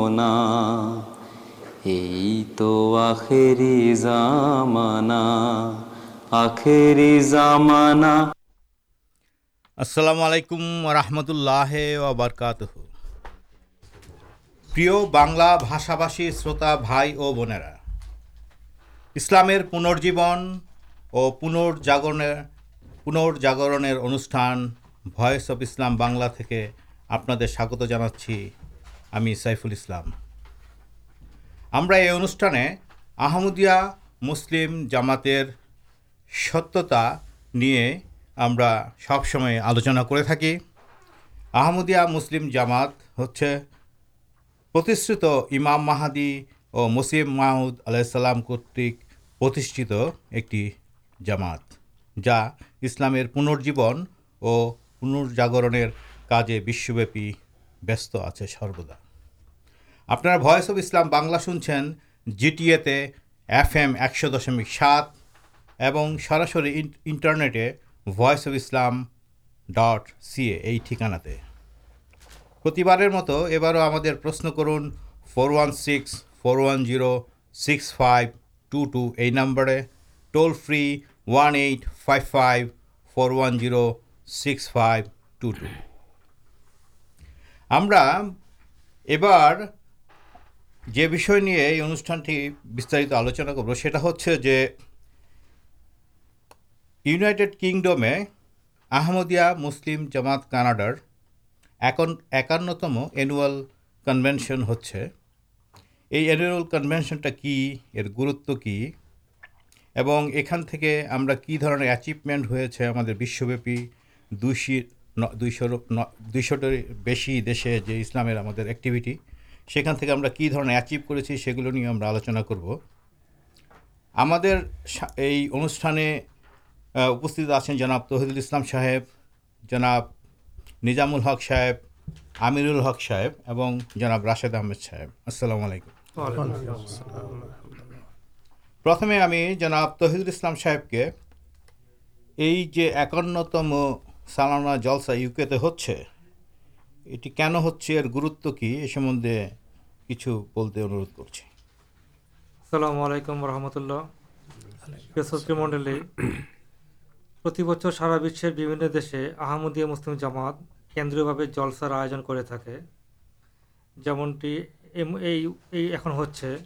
ای تو آخری زمانہ آخری زمانہ السلام علیکم و اللہ وبرکاتہ پرشا بھاشی شروتا بھائی اور بنیرا اسلام پنرجیبن اور پنرجاگر پنرجاگر انوشان وئس اف اسلام بنلا آپ ساگت جانا چاہیے ہمیں سائفل اسلام ہمیں یہ انوشانے آمدیہ مسلم جامات ستیہ نہیں ہم سب سمے آلوچنا کرمدیہ مسلم جامات ہچےشت امام محادی اور مسیم محمود علیہ السلام کرتک ایک جامات جا اسلام پنجیبن اور پنرجاگر کارج بشبی آروا آپس اف اسلام بنلا سنچھ G T A F M ایکش دشمک سات اور سراسر انٹرنیٹے وس اف اسلام ڈٹ سیے ٹھکانا کتنی مت اب ہمشن کرن four one six four one six five two two یہ number toll free eight five five four six five two two ہمارے جو بھی انوشانٹی بسارت آلوچنا کرو سی یونائیٹےڈ کینڈمے آمدیہ مسلم جامات کاناڈارتم اینوال کنبینشن ہوئی اینوال کنوینشن کی گرتھ اکان کےچیومینٹ ہوشویاپی دو شیشے جو اسلامیٹیچیو کرنا کرو ہم ان آپ تحید السلام صاحب جناب نظام الحق صاحب آمر الحق صاحب اورشید احمد صاحب۔ السلام علیکم۔ پرتمے ہمیں جناب تحید السلام صاحب کے یہ ایکتم سالانہ جلسا یوکے تے ہو گت کی سمندے کچھ بولتے اندھ کر ساراشے آمدیا مسلم جامات كیندھا جلسار آئزن كے تھا ایم ہوٹے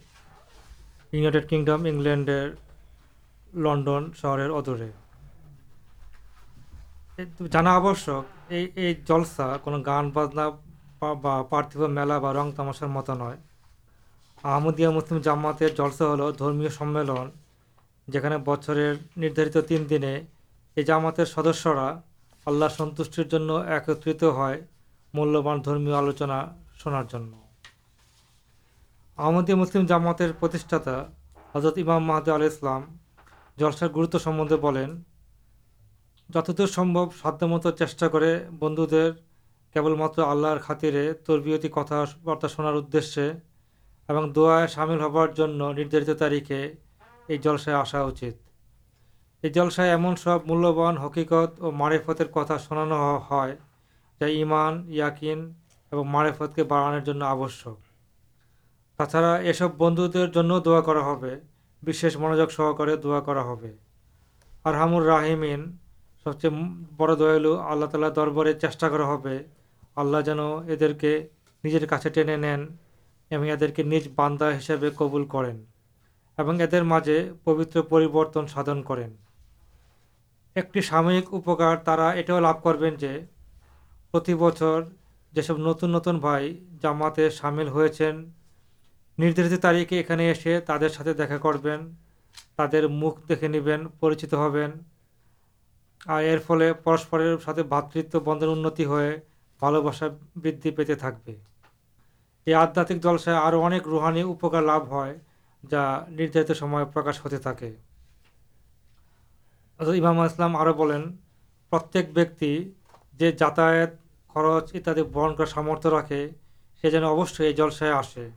كینڈم انگلینڈ لنڈن شہر ادورے جانا آش جلسا كو گان بازنا پرتھو ملا یا رن تماشار متا نئے آمدیا مسلم جامات سملن جسرت تین دن یہ جامات سدس سنتر جن ایکت ہو مولان دلوچنا شناریہ مسلم جاماتا حضرت امام محدود آل اسلام جلس گروت سمبندے بولیں جت دور سمبو سادہ مت چیٹا بندو دیر کے اللہ خاترے تربیتی کتا شنار ادے دامل ہاردارت تاریخے جلشے آسا اچھ یہ جلسہ ایمن سب مولانت اور مارفتر کتا سنانا ہے جمان یقین اور مارفت کے بڑھانے آشک تا یہ سب بند دعا کرنجک سہکارے دعا کر سب چی بڑھا لو آللہ تعالی دربار چیشا کرچے ٹین نین ادھر نیچ باندا ہسے قبول کرجے پوتر پریبرتن سا کر ایک سامکارا یہ لوگ کرتی بچر جیسے نتن نتن بھائی جاما سامل ہودارت تاریخ ایسے تریک تر مک دیکھے نبین پریچت ہوں ارف پرسپر ساتھ بات بندتی ہوا بھی پیتے تھے آدھات جلشے اور روحانی لبھ ہے جا ندارت پرش ہوتے تھا امام آتے بیکیات خرچ اتیاد کر سامر رکھے سی جانے اوشی آسے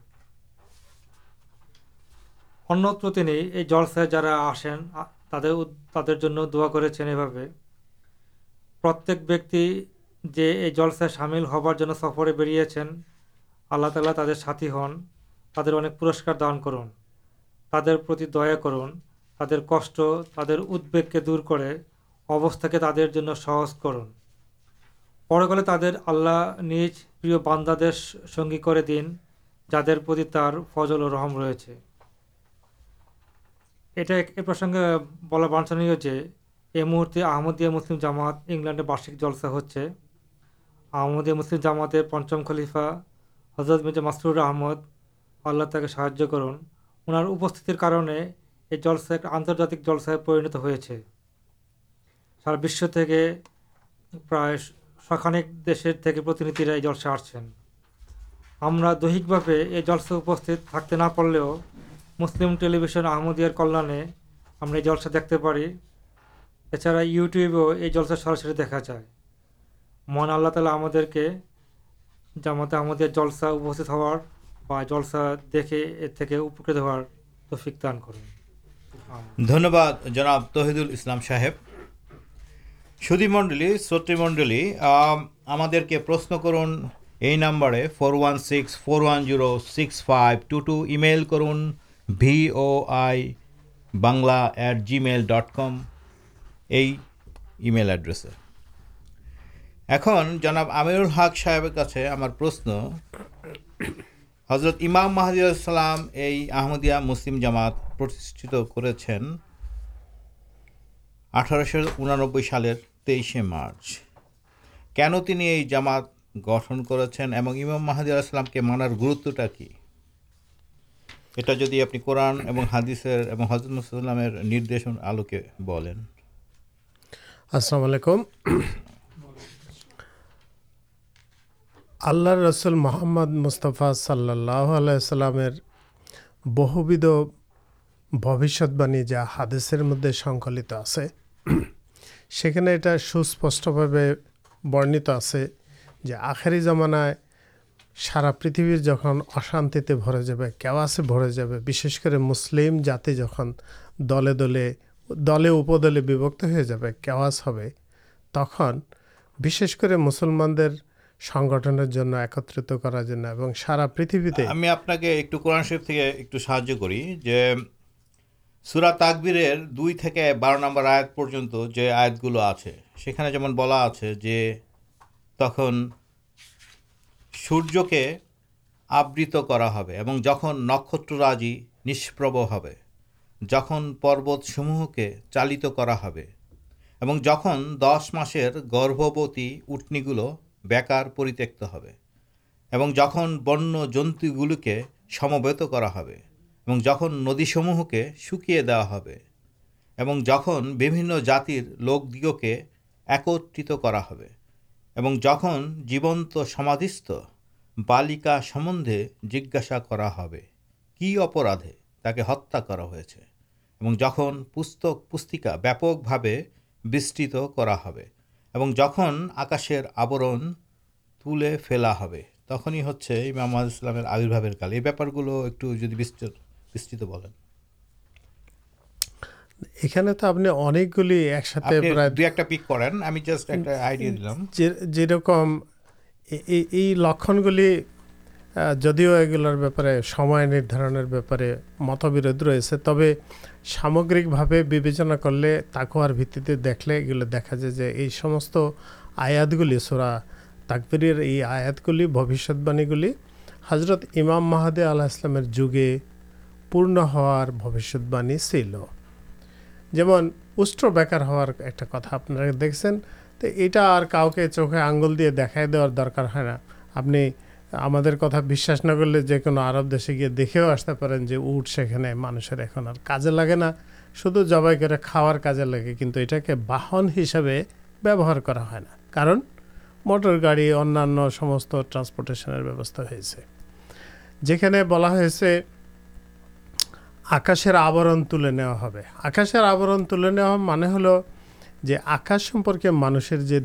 انشیا جارا آسین تر تر دے یہ پریکیلش سامل ہزار جن سفر بڑی آللہ تعالی تر ساتھی ہن ترک پورس دان کرن ترتی دیا کر تعریگ کے دور کر تعرین سہج کرن پور گا تر اللہ نجاد سنگی کر دن جانے فضل رحم ریچے ایسے بلا بانچن جو یہ مہرت آمدیا مسلم جامات بارش جلسہ ہومدیا مسلم جامات پچم خلیفا حضرت مرجا ماسرحمد اللہ سہایہ کرن وہ یہ جلس آنرجات پرنت ہوشانے دیشن آہکے یہ جلس تھے نہسل ٹلویشن آمدیر کلے جلسر دیکھتے پڑی اچھا یوٹیوب یہ جلسر سراسری دیکھا جائے منالی ہمارا جلسہ دیکھے ہارف دین دھواد جناب تہید السلام صاحب سدی منڈل ستری منڈل ہمشن کرنبر four one six four one zero six five two two M کرن بنلا ایٹ جی میل ڈٹ کم یہ میل ایڈریس اکن جنابر حق صاحب ہمارش حضرت امام محدود یہ آمدیا مسلم جامات پر اٹھارہ شو ان سال تیئیسے مارچ کن تین یہ جامات گھٹن کر کے مانا گرت اپنی قورن اور ہادیر حضرت مسلام آلوکے بولیں السلام علیکم اللہ رسول محمد مستفا صلاح اللّام بہو بوشت باعث جا ہاد مدد سنکلت آتا سوسپشٹے برنت آخر زمانہ سارا پریتھ جہاں اشانتی بھر جائے کسے بھرے جا بس کر مسلم جاتی جہاں دل دل دلے بھیبک ہو جائے کس تک بسلمان ہمیںنبی ایک سہایو کرکبر دو بارہ نمبر آت پنجہ آت گلو آپ نے جمع بلا آپ سورج کے آبت کرکترازی نشپرب ہو جن پرت سمو کے چالت کرس مسر گربوت اٹنی گلو بیکارک جہاں بن جنوکے جہاں ندیسموہ کے شکیے دیا جہاں بھی لوکے ایکت کر سماد بالکا سمندے ججا کرپراد ہتھیا کرا بکے بستر جن آکاشن آبرن تب تخمام آبرباب ایکست پڑھیں آئیڈیا دل لکھنگ جدیو یہ گلار بےپارے بہتارے مت برد ریس تب سامگے بچنا کر لی تک بے دیکھ لگ لو دیکھا جائے جو یہ سمست آگبر یہ آیا گلش باعی گلے حضرت امام محدود آلہ اسلام جگے پورن ہارش جسٹ بیکار ہار ایک کتا آپ دیکھیں تو یہ کا چوکھے آگل دے دیکھائی درکار ہے آپ نے ہمار کتا بھی نہ دیشے گیا دیکھے آستے پین جو اٹھ سے مانسر اکے لگے ن شدو زبائی خاڑار کارے لگے کچھ یہ باہن ہسے بہار کرن مٹر گاڑی انس ٹرانسپورٹ ہے جلا آکاشر آبرن تا آکاشن آبرن تعلیم آکاشمپ مانشرے جو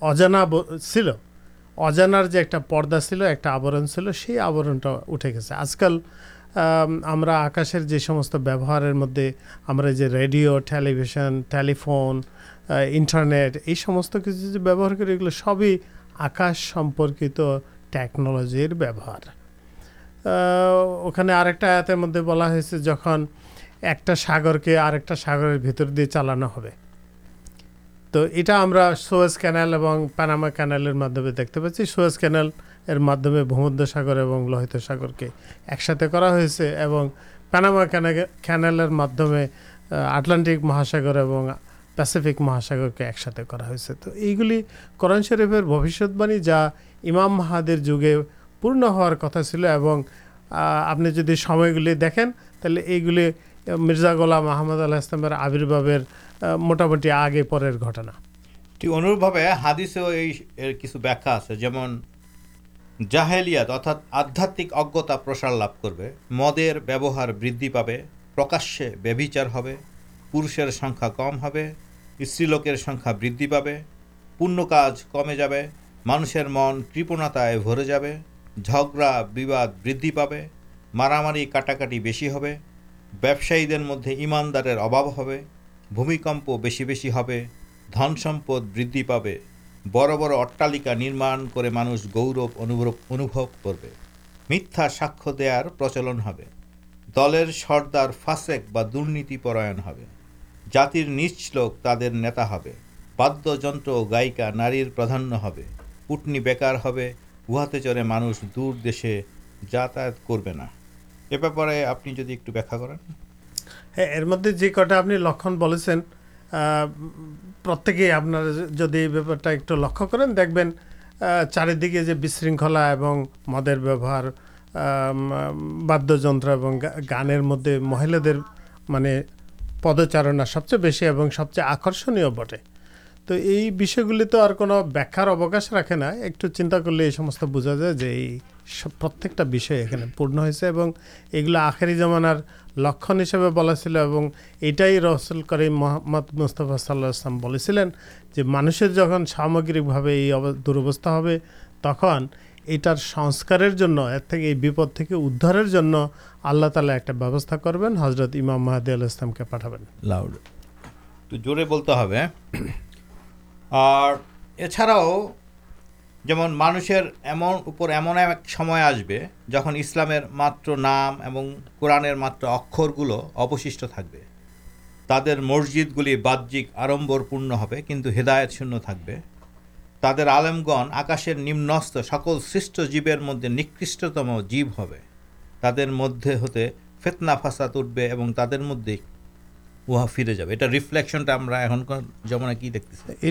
اجانا چل اجانج ایک پدا سیل ایک آبرن چل سی آبرنٹے گا آج کل ہم آکاشن جوسمت ووہار مدد ریڈیو ٹالیوشن ٹالیفون انٹرنیٹ یہ سمسار کراش سمپرکت ٹیکنالجر ویوہار اکانے اور مدد بلا جن ایک ساگر کے آکٹ ساگر بھی چالانا ہو تو یہ ہمین اور پیناما کینالی دیکھتے پاس سوئز کینل میں بھومد ساگر اور لوہیت ساگر کے ایک ساتھ کراناما کینلر مدمے آٹلانٹک مہا ساگر اور پیسک مہاساگر کے ایک ساتھ کرن شرفر بوشت باع جا امام محدیر جگہ پورا ہار کتاب آپ نے جدی سمجھ دیکھیں تھی یہ مرزا گلا محمد اللہ آبرباب موٹام آگے پہ اندے ویسے جنیا آدھاتا پرسار لوگ کر مدر بھا پرچار ہو پورشر سنکھا کم ہو استلوکر سنکھا بدھ پہ پنیہ کارج کم جانشر من کنتھا جگڑا بداد بدھ پہ مارام کاٹکاٹی بس مدد ایماندار اباب ہو بھوکمپ بہی بسمپد بدھ پائے بڑ بڑٹالکا نما کر مانس گوربر انوب کر سکارچلن دل سردار فاسیکل تر نتا باد گائکا نار پردھان کٹنی بیکار اوہے چڑھے مانچ دور دیشے جاتا کر آپ ایک ہاں ار مدد یہ کٹا آپ لکھنس پر آپ جدیپ ایک لکن چاردی جو مدر ویوہار بادن گانے مدد مہیل میرے پدچارنا سب چیز بہی اور سب چیز آکرشن بٹے تو یہ کوشش رکھے نا ایک چنتا کر لیسم بوجھا جائے جو پریکٹر پورنہ آخر جمانار لکھن ہسے بلا چلو یہ رحسل کر محمد مستفا صحلام جو مانسے جہاں سامگرکے دور تک یہپدی ادھار تعالی ایکوستا کرضرت امام محدود کے پٹھا بولتے جمن مانشر ایم اوپر ایمن آسلام نام اور قرآن ماتر اکر گلو ابشٹ تھے تعداد مسجد گل باہ آڑمپ ہدایت شن آلگن آکاشنست سکول سیشٹ جیبر مدد نکشتم جیب ہو تر مدد ہوتے فیتنا فاسد اٹھے اور تر مدے پوہا فرے جا ریفلیکشن جمع کی دیکھتی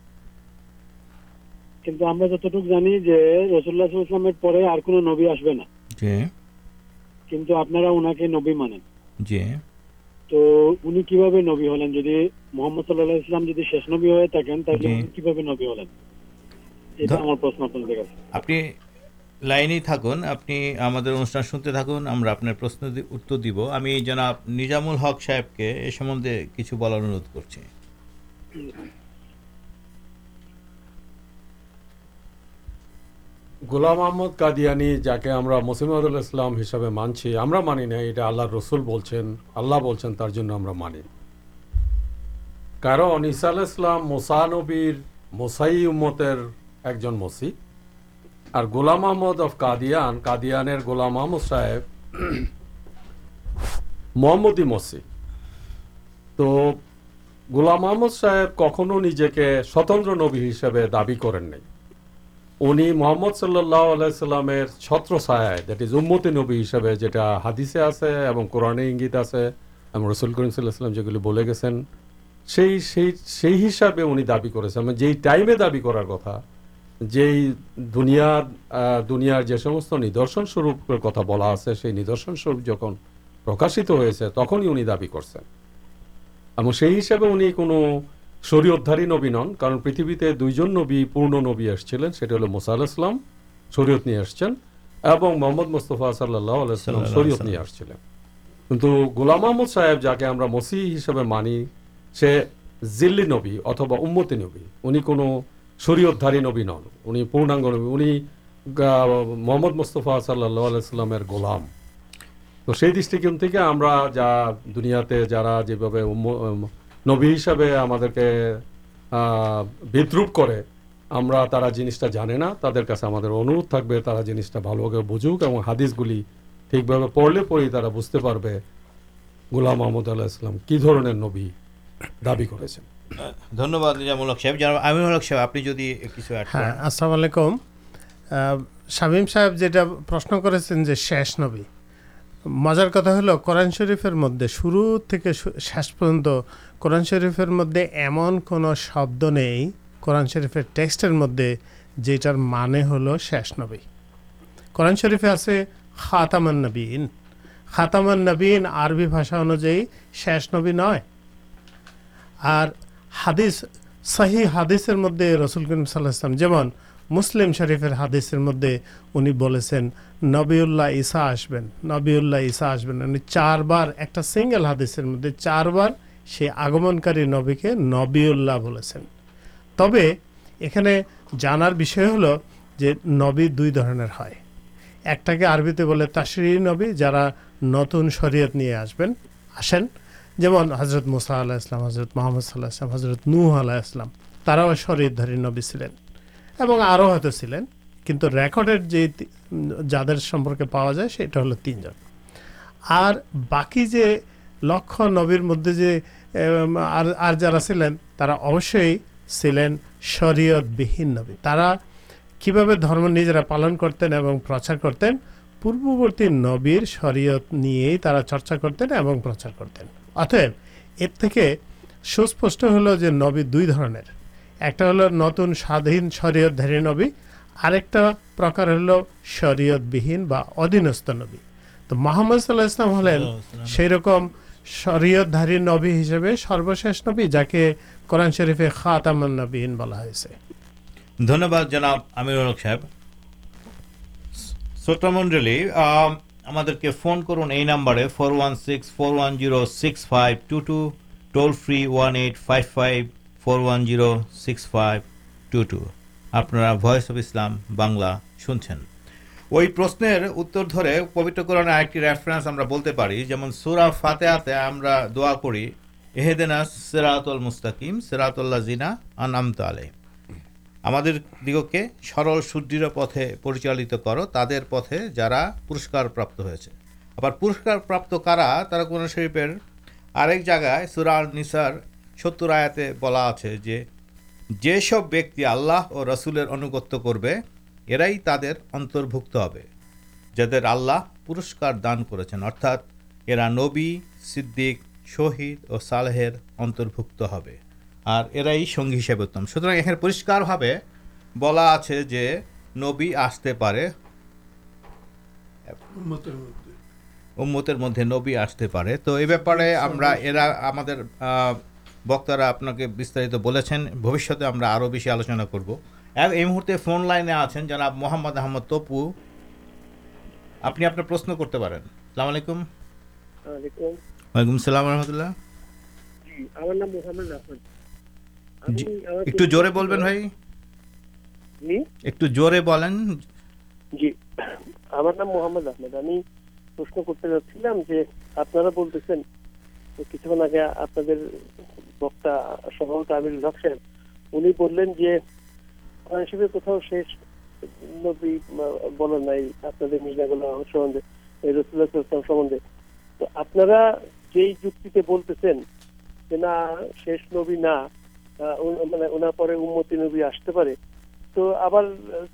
কিন্তু আমরা যতটুকু জানি যে রসুল্লাহ ইসলামের পরে আর কোনো নবী আসবে না কিন্তু আপনারা ওনাকে নবী মানেন তো উনি কিভাবে নবী হলেন যদি মোহাম্মদ সাল্লাহ ইসলাম যদি শেষ নবী হয়ে থাকেন তাহলে কিভাবে নবী হলেন এটা আমার প্রশ্ন আপনাদের কাছে আপনি লাইনেই থাকুন আপনি আমাদের অনুষ্ঠান শুনতে থাকুন আমরা আপনার প্রশ্ন উত্তর দিব আমি জনাব নিজামুল হক সাহেবকে এ সম্বন্ধে কিছু বলার অনুরোধ করছি گولام محمد قادیانی جا کے ہمسم اللہ ہسے مانچی ہمیں مانی نہیں یہ اللہ رسول بول آللہ ہم مانی کارن عیساسلام مسانبر مسائد ایک جن مسجد اور گولام محمد اف قادیان قدیان گولام محمد صاحب محمدی مسیق تو گلام محمد صاحب کھو نجے کے ستندر نبی ہسے دای کر انی محمد صلی اللہ علیہ السلامتی نبی ہسے جو ہادیے آپ سے قورنہ انگیت آپ سے رسول کرنس اللہ گے ہسپے انیم ٹائم دای کر دنیا دنیا جسمستن سروپ جب پرکاشت ہوتا ہے تخلی دس ہسے ان شرعتاری نبی نن کار پریتن نبی پورن نبی آس چلین مسائل اسلام شرحت نہیں آس محمد مستفا صلی اللہ علیہ السلام شرعت نہیں آسلین کچھ گولام محمد صاحب جا کے مسیح ہوں مانی سے ضلع نبی اتبا امتی نبی ان شرداری نبی نن ان پورناگ نبی اند مستفا صلی اللہ علیہ السلام گولام تو سی دشکنگ دنیا جا جی نبیس بدروپلیکم شامیم ساحب جو شیش نبی مزار کتا ہل کر شروع قرآن شرفر مدد ایمن شبد نہیں قورن شرفر ٹیکسٹر مدد جیٹار مانے ہل شیش نبی قورن شرف آپ سے خاتمین خاتمین عربی بھاشا انوجائ شیش نبی نئے اور صحیح حادی مدد رسول گریم صلی اللہ جمع مسلم شریفر حادی مدد انبی اللہ عیسا آسبین نبی اللہ عیسا آسبین چار بار ایک سینگل ہادیسر مدد چار بار آگمنس تب یہ جانار ہل جو نبی دور نبی جا نتن شرحت نہیں آسبین آسین جوم حضرت مسا اللہ حضرت محمد صلی اللہ حضرت نو اللہ شرعتر نبی چلین کنٹ ریکڈر جو جمپے پا جائے سیٹ ہل تین جن اور باقی جو لکھ نبر مدد چلین تاشی چلین شرعت بھیہ نبی ترا کی بھابر درم نجرا پالن کرتیں اور پرچار کرتین پورت نبیر شرعت نہیں چرچا کرتیں اور پرچار کرتین اتب اردو سوسپشٹ ہل جو نبی دو نت سا دھین شرحتینکٹ پرکار ہو لو شرعت ادھینست نبی تو محمد صلی اللہ سرکم phone کرمبر four six four six five two two toll free five four six five two two آپ اب اسلام بنلا سنچھ وہ پرش پبرن ریفرنس ہما فاتحے ہما کرنا سیرا السطم سراط اللہ جینا تلے ہم سرل سد پہچالت کر تعری پہ جا پورس اب پورک پرابا کنشر آگا سورا نسر ستر آیا بلا آپ بیکی آلہ اور رسول انگت کر ارے تعداد اتر بتر آلہ پورس دان کربیق شہید اور سالحر اور بہت آپ نبی آپ مدد نبی آستے تو یہ بارے میں بکارا آپ کے بول بوشتے اور فون لین محمد بکتا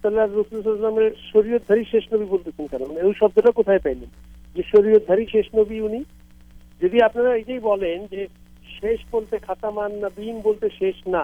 اللہ رسلام شریرداری شبدہ پائل شرعرداری شیش بولتے خاتا مانتے شیش نہ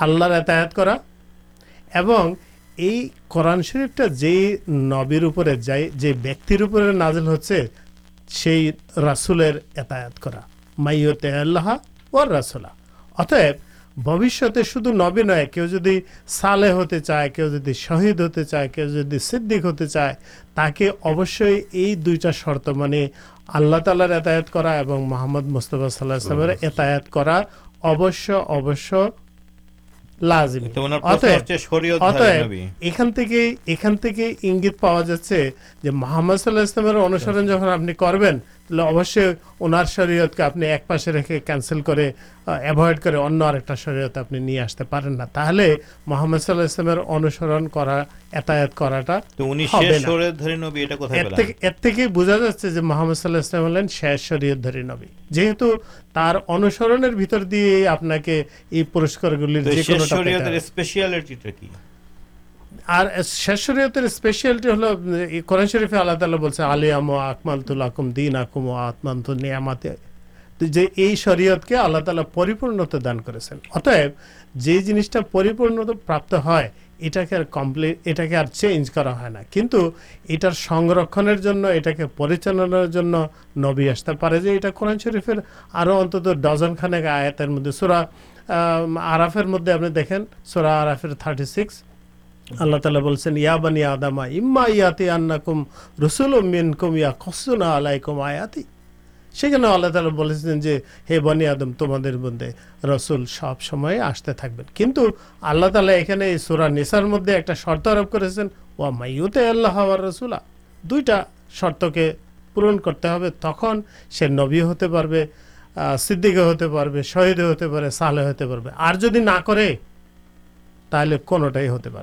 اللہ یہ قرآن شرف ٹا نبی نازل ہوئی رسول آتایا مائیوتے اللہ اور رسولا اتب بوشیہ شو نبی نئے کہ ہوتے چائے کہ شہید ہوتے چائے کہ سدک ہوتے چائے تاکہ اوشی یہ دو مانے اللہ تعالی آتیات کرمد مستفا صلی اللہ آتیات کراش اوش محمد صلاحمہ انسرن جہاں آپ نے کر محمد صلاح السلام شرحتر بھی آپ کے یہ پورس اور شیشت اسپیشلٹی ہل قرآن شرفے اللہ تعالیٰ بولتے آلام آکم الکم دین آکم آتے شرعت کے اللہ تعالیپتا دان کرتے جنسٹرپت ہے یہ کمپلیٹ یہ چیئج کرنا نوی آستے پہ جو قرآن شرفر آؤ ات ڈن خانک آدمی سورا آرفر مدد آپ نے دیکھیں سورا آرفر تھارٹی سکس اللہ تعالی بیا بن آدما مین کما کم آتی اللہ تعالی بولیںدم تمے رسول سب سمے آستے تھے کنٹو اللہ تعالیٰ یہ سورا نسار مدد ایک شرط آرپ کروار رسلا دو پورن کرتے تک سے نوی ہوتے پد ہوتے پہ شہید ہوتے پہ سالہ ہوتے پڑے اور جدی نہ کنوائ ہوتے پا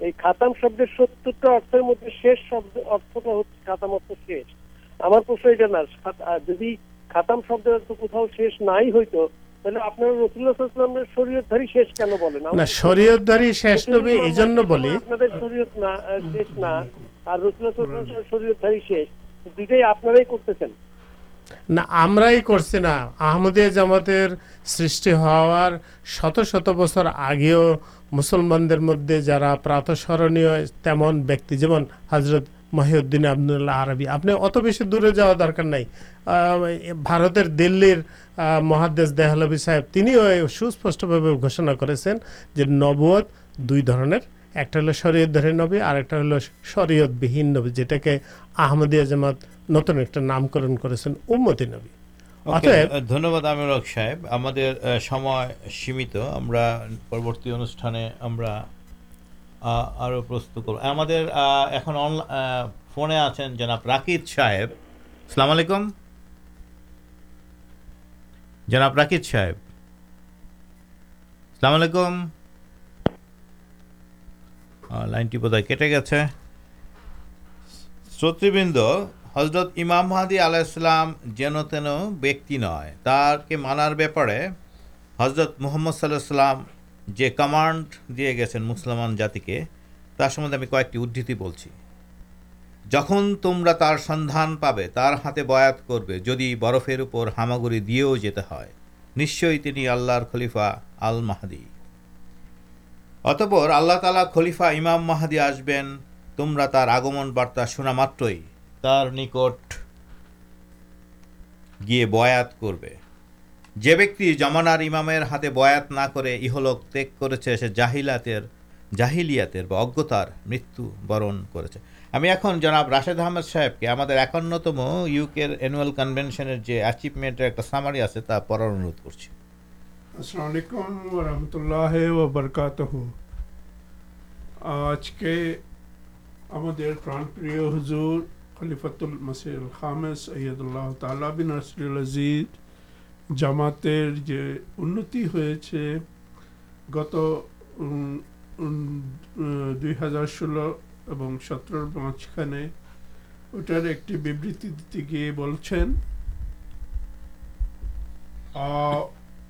ستر میشن شبد کتنا شیش نہیں ہو تو آپ رسول شروع شیشن شروع شیش دو آپ کرتے ہیں ہمر کردے جامات سوار شت شت بچر آگے مسلمان مدد جا پرسمر تم بیک جومن حضرت مہیدین آبد اللہ عربی آپ نے ات بس دور جا درکار نہیں بارت دل مہاد دیہلبی صاحب سوسپشٹے گوشنا کروت دو ایک شر نبی اور لت بند حضرت السلام جین تین حضرت محمد صلی المانڈ دیا گیس مسلمان جاتی کے تردی ادتی جہاں تمام تر سنان پہ تر ہاتھ بیات کرو برفرپر ہاماگڑی دے جا خلیفا آل محدی اتبر اللہ تعالی خلیفا امام ماہدی آمرہ تر آگمنار سنا مات کر جمانار امام ہاتھ بیات نہ تیگ کراتے جہیلیات مرتبہ ہمیں اکثر راشید احمد صاحب کے نانوال کنوینشن جو اچیومنٹ سامان کرچ السلام علیکم ورحمۃ اللہ وبرکاتہ آج کے آمد قرآن پریو حضور خلیفۃ المسیح الخام سید اللہ تعالیٰ بن نسل العزیز জামাতের যে উন্নতি হয়েছে গত দুই হাজার ষোলো এবং সতেরোর মাঝখানে ওটার একটি বিবৃতি দিতে গিয়ে বলছেন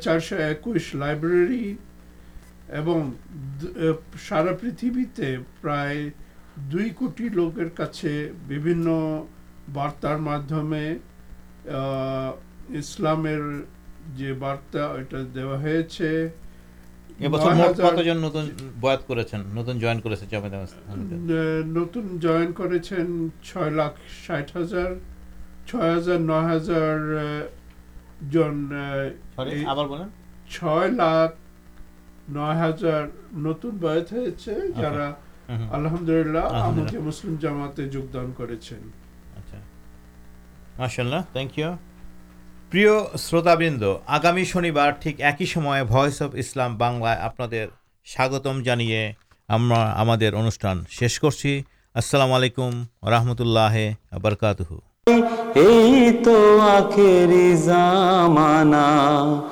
چار لوٹی لوکر نتن کر ند آگی شنی ایک ہیلام اپنا ان شی السلام علیکم رحمۃ اللہ تو آخر جامد